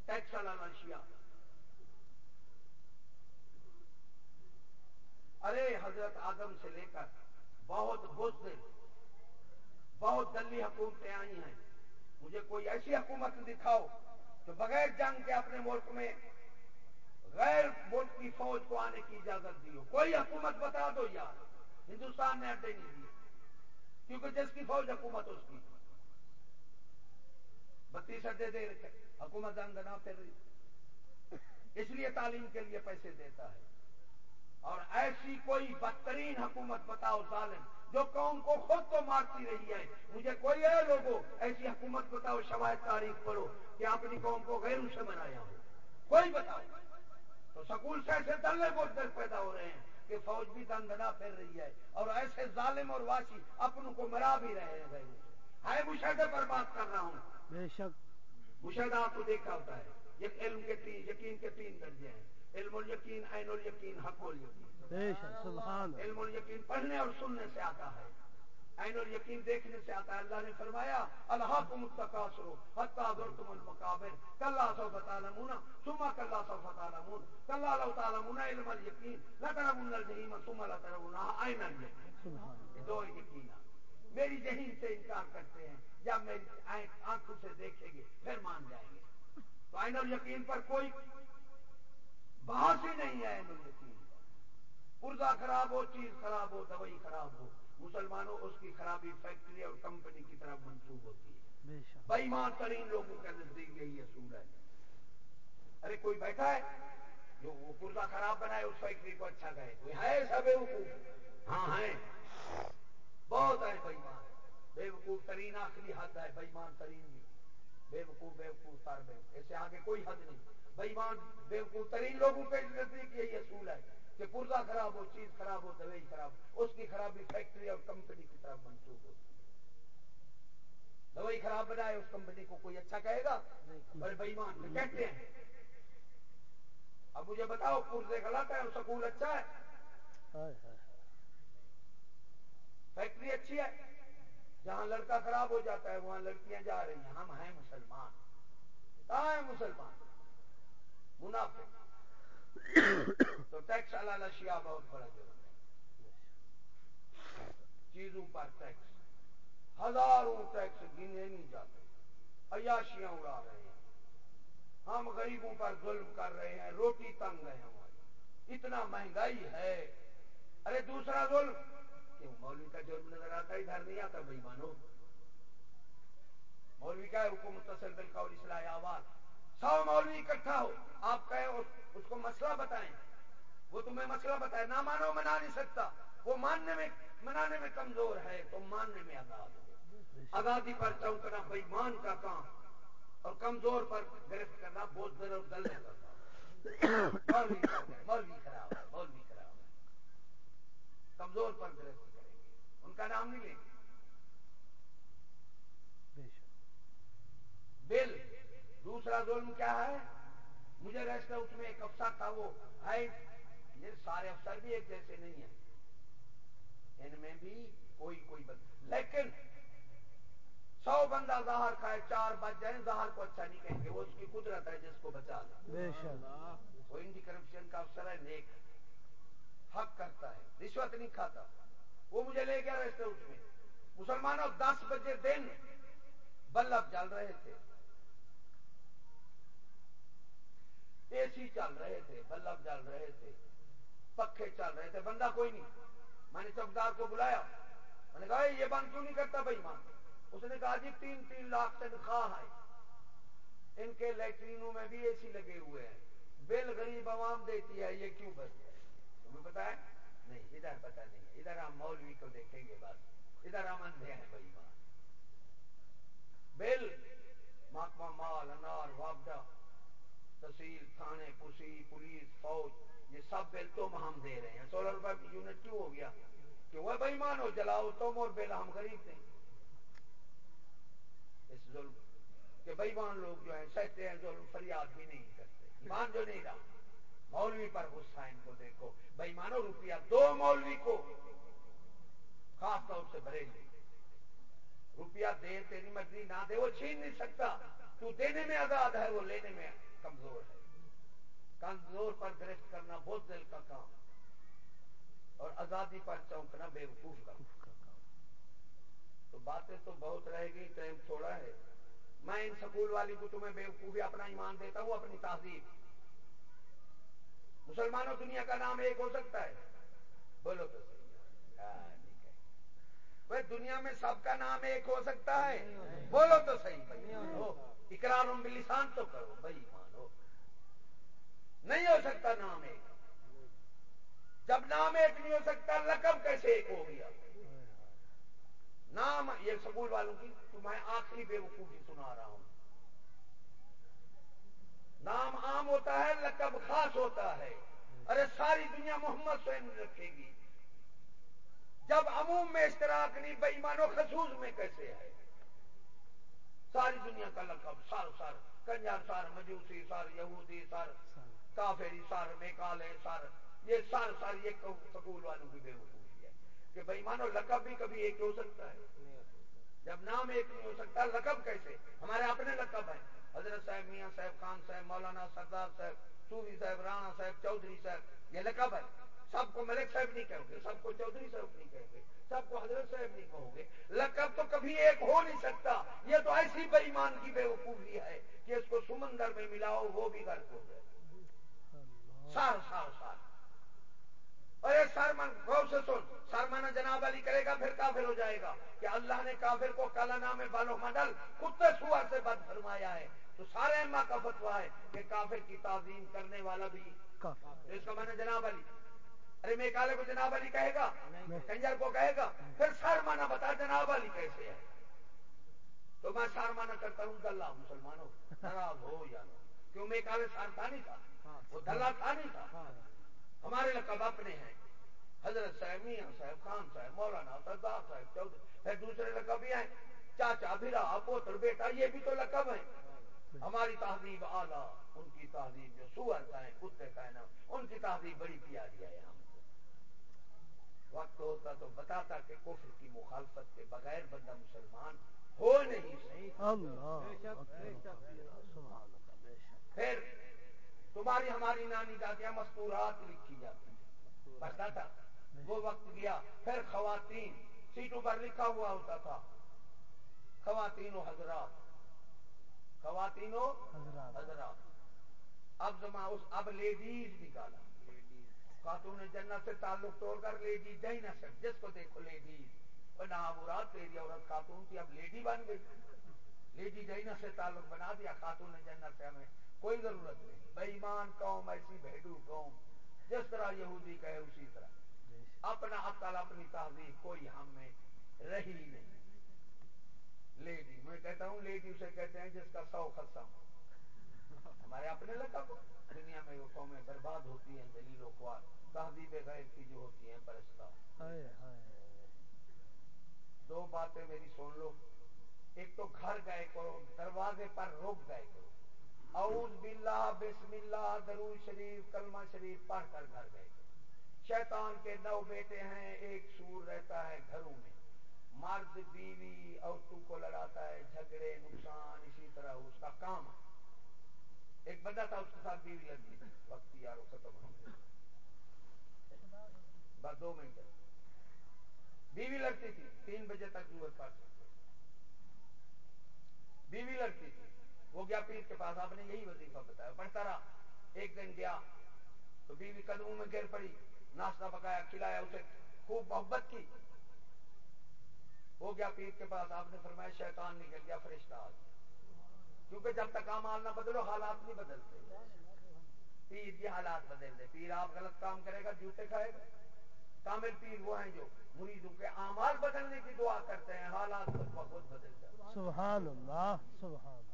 ٹیکس شیا ارے حضرت آدم سے لے کر بہت بزدل بہت دلی حکومتیں آئی ہیں۔ مجھے کوئی ایسی حکومت دکھاؤ جو بغیر جنگ کے اپنے ملک میں غیر ملک کی فوج کو آنے کی اجازت دی ہو۔ کوئی حکومت بتا دو یار، ہندوستان نے اڈے نہیں دیے، کیونکہ جس کی فوج حکومت اس کی۔ بتیس اڈے دے رکھے حکومت دنگنا پھر رہی۔ اس لیے تعلیم کے لیے پیسے دیتا ہے۔ اور ایسی کوئی بدترین حکومت بتاؤ، ظالم، جو قوم کو خود تو مارتی رہی ہے۔ مجھے کوئی ہے لوگوں ایسی حکومت بتاؤ، شواہد تاریخ پڑھو کہ اپنی قوم کو غیر سے بنایا ہو۔ کوئی بتاؤ۔ تو سکول سے ایسے دلے بوجھ پیدا ہو رہے ہیں کہ فوج بھی دن دنا پھر رہی ہے اور ایسے ظالم اور واشی اپنوں کو مرا بھی رہے ہیں ہے مشاہدے پر بات کر رہا ہوں۔ بے شک۔ مشاہدہ آپ کو دیکھا ہوتا ہے۔ یہ علم کے تین یقین کے تین درجے ہیں۔ علم الیقین عین الیقین حق الیقین۔ بے شک سبحان علم الیقین پڑھنے اور سننے سے آتا ہے۔ عین یقین دیکھنے سے آتا ہے اللہ نے فرمایا اللہ کو متقاصرو حتا تم المقابر. کلا سو فتعلمون ثم کلا سو فتعلمون کلا لو تعلمون علم الیقین لترون الجحیم، ثم لترونها عین الیقین. سبحان دو یقین میری ذہین سے انکار کرتے ہیں یا میری آنکھوں سے دیکھیں گے، پھر مان جائیں گے۔ تو عین الیقین پر کوئی بحث ہی نہیں ہے عین الیقین پرزا خراب ہو، چیز خراب ہو، دوائی خراب ہو۔ مسلمانوں اس کی خرابی فیکٹری اور کمپنی کی طرف منسوخ ہوتی ہے۔ بےمان ترین لوگوں کے نزدیک یہی اصول ہے۔ ارے کوئی بیٹھا ہے جو وہ پرزا خراب بنائے اس فیکٹری کو اچھا کہے۔ کوئی ہے ایسا بے وقوف ہاں ہے بہت ہے بےمان بے وقوف ترین آخری حد ہے بےمان ترین بھی بے وقوف بے وقوف تر بے اس سے آگے کوئی حد نہیں۔ بےمان بے وقوف ترین لوگوں کے نزدیک یہی اصول ہے۔ کہ پرزا خراب ہو چیز خراب ہو دوائی خراب ہو اس کی خرابی فیکٹری اور کمپنی کی طرف منسوخ ہوتی ہے دوائی خراب بنائے اس کمپنی کو کوئی اچھا کہے گا؟ بڑے بےمان کہتے ہیں۔ اب مجھے بتاؤ پرزے غلط ہے اور سکول اچھا ہے؟ فیکٹری اچھی ہے؟ جہاں لڑکا خراب ہو جاتا ہے وہاں لڑکیاں جا رہی ہیں۔ ہم ہیں مسلمان۔ کہاں ہیں مسلمان۔ منافق۔ تو ٹیکس اللہ شیا بہت بڑا جرم ہے۔ چیزوں پر ٹیکس ہزاروں ٹیکس گنے نہیں جاتے۔ عیاشیاں اڑا رہے ہیں۔ ہم غریبوں پر ظلم کر رہے ہیں، روٹی تنگ ہے ہماری۔ اتنا مہنگائی ہے۔ ارے دوسرا ظلم۔ کیوں؟ مولوی کا جرم نظر آتا ہے، ادھر نہیں آتا بھائی مانو مولوی کا ہے حکومت تسل بالقول اصلاح آواز سو مولوی اکٹھا ہو آپ کہے اس کو مسئلہ بتائیں۔ وہ تمہیں مسئلہ بتائے نہ مانو منا نہیں سکتا۔ وہ ماننے میں منانے میں کمزور ہے تو ماننے میں آزاد ہو۔ آزادی پر چونکنا بھائی مان کا کام اور کمزور پر گرفت کرنا بہت در اور دل کا کام مولوی خراب ہے مولوی خراب ہے۔ کمزور پر گرفت کریں گے۔ ان کا نام نہیں لیں گے۔ بل دوسرا ظلم کیا ہے؟ مجھے ریسٹ اس میں ایک افسر تھا وہ ہے یہ سارے افسر بھی ایک جیسے نہیں ہیں۔ ان میں بھی کوئی کوئی بند لیکن سو بندہ ظاہر کھائے چار بچ جائیں ظاہر کو اچھا نہیں کہیں گے۔ وہ اس کی قدرت ہے جس کو بچا لے۔ وہ انڈی کرپشن کا افسر ہے نیک۔ حق کرتا ہے رشوت نہیں کھاتا۔ وہ مجھے لے گیا ریسٹ ہاؤس میں۔ مسلمانوں دس بجے دن بلب جل رہے تھے۔ اے سی چل رہے تھے، بلب جل رہے تھے، پکھے چل رہے تھے، بندہ کوئی نہیں۔ میں نے چوکدار کو بلایا۔ میں نے کہا یہ بند کیوں نہیں کرتا بھائی ماں اس نے کہا جی تین تین لاکھ تنخواہ ہے۔ ان کے لیٹرینوں میں بھی اے سی لگے ہوئے ہیں۔ بل غریب عوام دیتی ہے، یہ کیوں بس؟ تمہیں پتا ہے؟ نہیں، ادھر پتا نہیں۔ ادھر ہم مولوی کو دیکھیں گے بس۔ ادھر ہم اندھے ہیں بھائی ماں بل، محکمہ مال، انار وابڈا تحصیل، تھانے پوسی پولیس، فوج، یہ سب بل تم ہم دے رہے ہیں۔ سولہ روپئے یونٹ کیوں ہو گیا؟ کہ وہ بھائی مانو جلاؤ تم اور بل ہم غریب دیں اس ظلم کہ بھائی مان لوگ جو ہیں سہتے ہیں، ظلم فریاد بھی نہیں کرتے۔ ایمان جو نہیں رہا۔ مولوی پر غصہ ان کو دیکھو۔ بھائی مانو روپیہ دو مولوی کو خاص طور سے بھرے روپیہ دے، تیری مرضی نہ دے، وہ چھین نہیں سکتا۔ تو دینے میں آزاد ہے، وہ لینے میں کمزور ہے۔ کمزور پر گرفت کرنا بہت دل کا کام اور آزادی پر چونکنا بے وقوف کا تو باتیں تو بہت رہ گئی ٹائم تھوڑا ہے۔ میں ان سکول والی کو تمہیں بے وقوفی اپنا ایمان دیتا ہوں اپنی تہذیب۔ مسلمانوں دنیا کا نام ایک ہو سکتا ہے۔ بولو تو صحیح بھائی دنیا میں سب کا نام ایک ہو سکتا ہے۔ بولو تو صحیح بھائی۔ اقرار بلسان تو کرو بھائی۔ نہیں ہو سکتا نام ایک۔ جب نام ایک نہیں ہو سکتا، لقب کیسے ایک ہو گیا؟ نام، یہ سکول والوں کی تو میں آخری بے وقوفی سنا رہا ہوں۔ نام عام ہوتا ہے، لقب خاص ہوتا ہے۔ ارے، ساری دنیا محمد سین رکھے گی۔ جب عموم میں اشتراک نہیں، بے و خصوص میں کیسے ہے؟ ساری دنیا کا لقب سر سر کنجر سر مجوسی سر یہودی سر کافری سر میکالے سر یہ سر سر یہ سکول والوں کی بے وقوفی ہے کہ بھائی مانو لقب بھی کبھی ایک ہو سکتا ہے۔ جب نام ایک نہیں ہو سکتا لقب کیسے؟ ہمارے اپنے لقب ہیں۔ حضرت صاحب میاں صاحب خان صاحب مولانا سردار صاحب سوری صاحب رانا صاحب چودھری صاحب یہ لقب ہے سب کو ملک صاحب نہیں کہو گے سب کو چودھری صاحب نہیں کہو گے سب کو حضرت صاحب نہیں کہو گے۔ لقب تو کبھی ایک ہو نہیں سکتا یہ تو ایسی بے ایمان کی بے وقوفی ہے کہ اس کو سمندر میں ملاؤ وہ بھی غرق ہو جائے۔ سال سال سال ارے سر من غور سے سن سر مانا جناب علی کرے گا پھر کافر ہو جائے گا۔ کہ اللہ نے کافر کو کالا نام بالو مڈل کتے سوار سے بد فرمایا ہے۔ تو سارے اما کا فتوا ہے کہ کافر کی تعظیم کرنے والا بھی اس کا مانا جناب علی۔ ارے میں کالے کو جناب علی کہے گا؟ کنجر کو کہے گا؟ پھر سر مانا بتا جناب علی کیسے ہے۔ تو میں سار مانا کرتا ہوں اللہ مسلمانوں ناراض ہو یا کیوں میں کالے سار تھا نہیں تھا؟ وہ دلہ تھا نہیں تھا ہمارے لقب اپنے ہیں۔ حضرت صاحب میاں صاحب خان صاحب مولانا سردار صاحب چودھری پھر دوسرے لقب بھی ہیں۔ چاچا بھیرا پوتر بیٹا یہ بھی تو لقب ہیں۔ ہماری تہذیب آلہ ان کی تہذیب جو سور کا ہے کتے کا ہے نا ان کی تہذیب بڑی پیاری ہے ہم کو۔ وقت ہوتا تو بتاتا کہ کفر کی مخالفت کے بغیر بندہ مسلمان ہو نہیں پھر تمہاری ہماری نانی دادیاں مستورات لکھی جاتی بچتا تھا وہ وقت گیا پھر خواتین سیٹوں پر لکھا ہوا ہوتا تھا۔ خواتین و حضرات۔ خواتین و حضرات۔ اب زما اس اب لیڈیز نکالا۔ خاتون جنت سے تعلق توڑ کر لیڈیز جی نہ سک جس کو دیکھو لیڈیز نہ مراد تیری عورت خاتون تھی اب لیڈی بن گئی۔ لیڈی جینا سے تعلق بنا دیا خاتون جنت سے ہمیں کوئی ضرورت نہیں۔ بےمان قوم ایسی بھیڑو قوم۔ جس طرح یہودی کہے اسی طرح۔ اپنا عقل اپنی تہذیب کوئی ہم میں رہی نہیں۔ لیڈی میں کہتا ہوں لیڈی اسے کہتے ہیں جس کا سو قسم ہمارے اپنے لقب دنیا میں وہ قومیں برباد ہوتی ہیں دلیل و خوار۔ تہذیب غیر کی جو ہوتی ہیں پرستہ۔ دو باتیں میری سن لو۔ ایک تو گھر گئے کرو دروازے پر روک گئے کرو۔ اعوذ باللہ، بسم اللہ درو شریف، کلمہ شریف پڑھ کر گھر گئے شیطان کے نو بیٹے ہیں، ایک سور رہتا ہے گھروں میں۔ مرد، بیوی عورتوں کو لڑاتا ہے، جھگڑے، نقصان، اسی طرح اس کا کام۔ ایک بندہ تھا، اس کے ساتھ بیوی لگتی تھی وقت یارو ختم ہو گیا۔ بس دو منٹ۔ بیوی لڑتی تھی، تین بجے تک ضرورت پڑ سکتے بیوی لڑتی تھی۔ وہ گیا پیر کے پاس، آپ نے یہی وظیفہ بتایا پڑھتا رہا۔ ایک دن گیا، تو بیوی قدموں میں گر پڑی، ناشتہ پکایا، کھلایا، اسے خوب محبت کی۔ وہ گیا پیر کے پاس، آپ نے فرمایا، شیطان نکل گیا، فرشتہ آ گیا۔ کیونکہ جب تک مال نہ بدلو، حالات نہیں بدلتے۔ پیر کی حالات بدل دے پیر آپ غلط کام کرے گا جوتے کھائے گا۔ کامل پیر وہ ہیں جو مریدوں کے اعمال بدلنے کی دعا کرتے ہیں، حالات خود بخود بدل جاتے سبحان اللہ، سبحان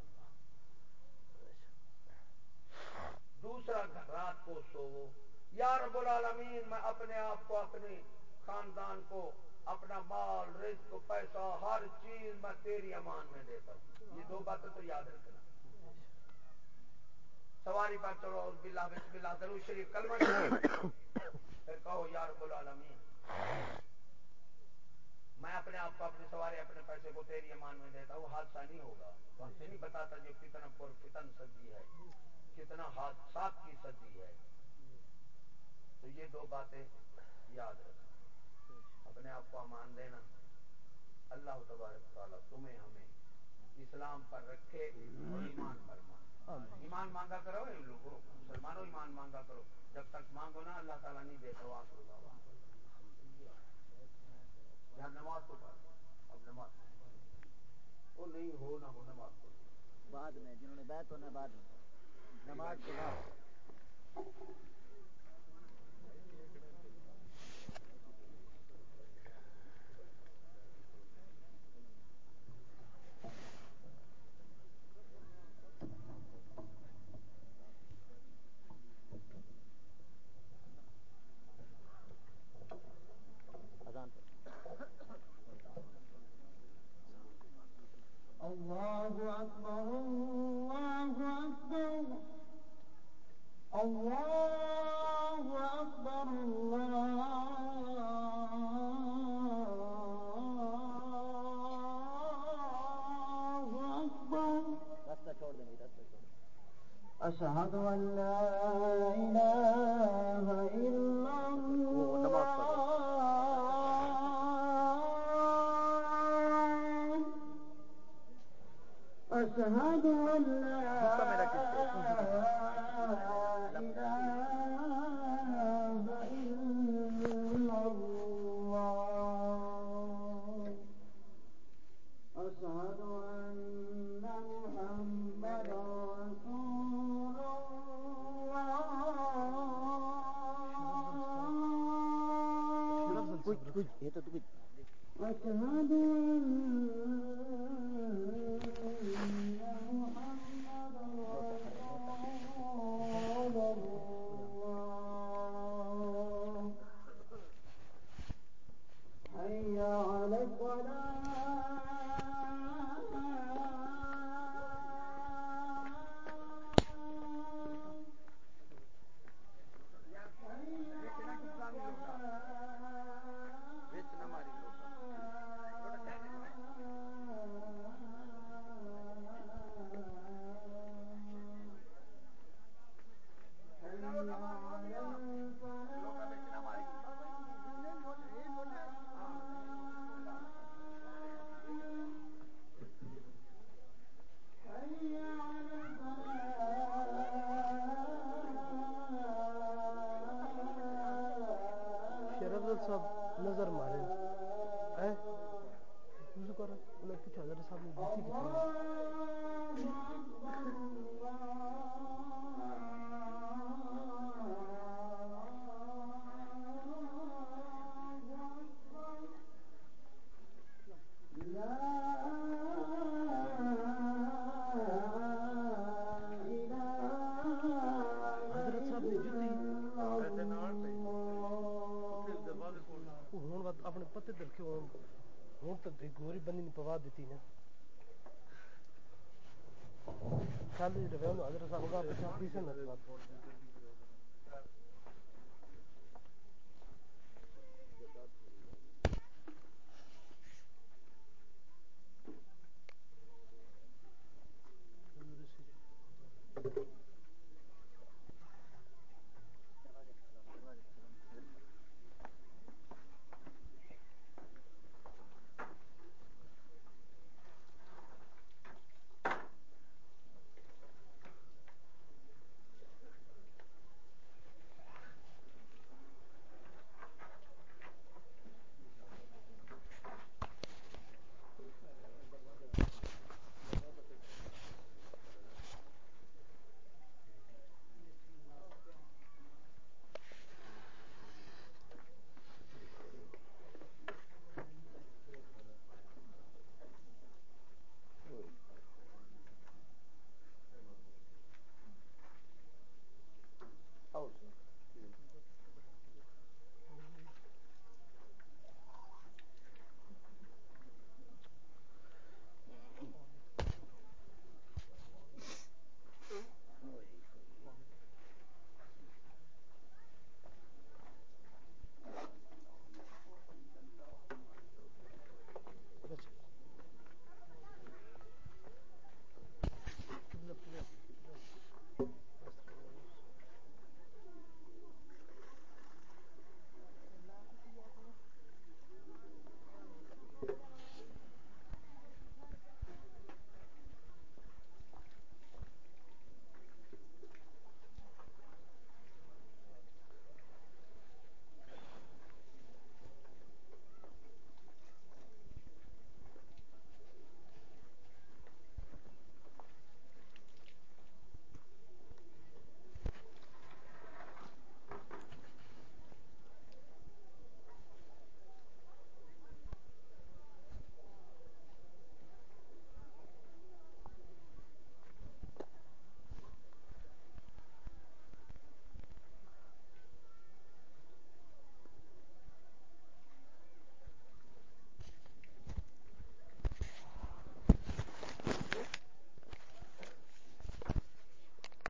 دوسرا رات کو سو یا رب العالمین میں اپنے آپ کو اپنے خاندان کو اپنا مال رزق پیسہ ہر چیز میں تیری امان میں دیتا ہوں یہ دو باتیں تو یاد رکھنا۔ سواری پر چلو بلا بسم اللہ ضرور شریف کلمہ پھر کہو یا رب العالمین میں اپنے آپ کو اپنے سوارے اپنے پیسے کو تیری امان میں دیتا ہوں۔ حادثہ نہیں ہوگا۔ وقت نہیں۔ بتاتا جو کتنا پر فتن سجی ہے۔ کتنا حادثات کی سجی ہے۔ تو یہ دو باتیں یاد رکھنا اپنے آپ کو امان دینا۔ اللہ تبارک تعالیٰ تمہیں ہمیں اسلام پر رکھے اور ایمان پر مان۔ ایمان مانگا کرو لوگوں مسلمانوں ایمان مانگا کرو۔ جب تک مانگو نا اللہ تعالیٰ نہیں دیتا وہ آخر یہاں نماز تو پڑھ۔ اب نماز۔ وہ نہیں ہو نہ ہو نماز بعد میں جنہوں نے بیت ہونا بعد میں نماز کے بعد۔ حضرت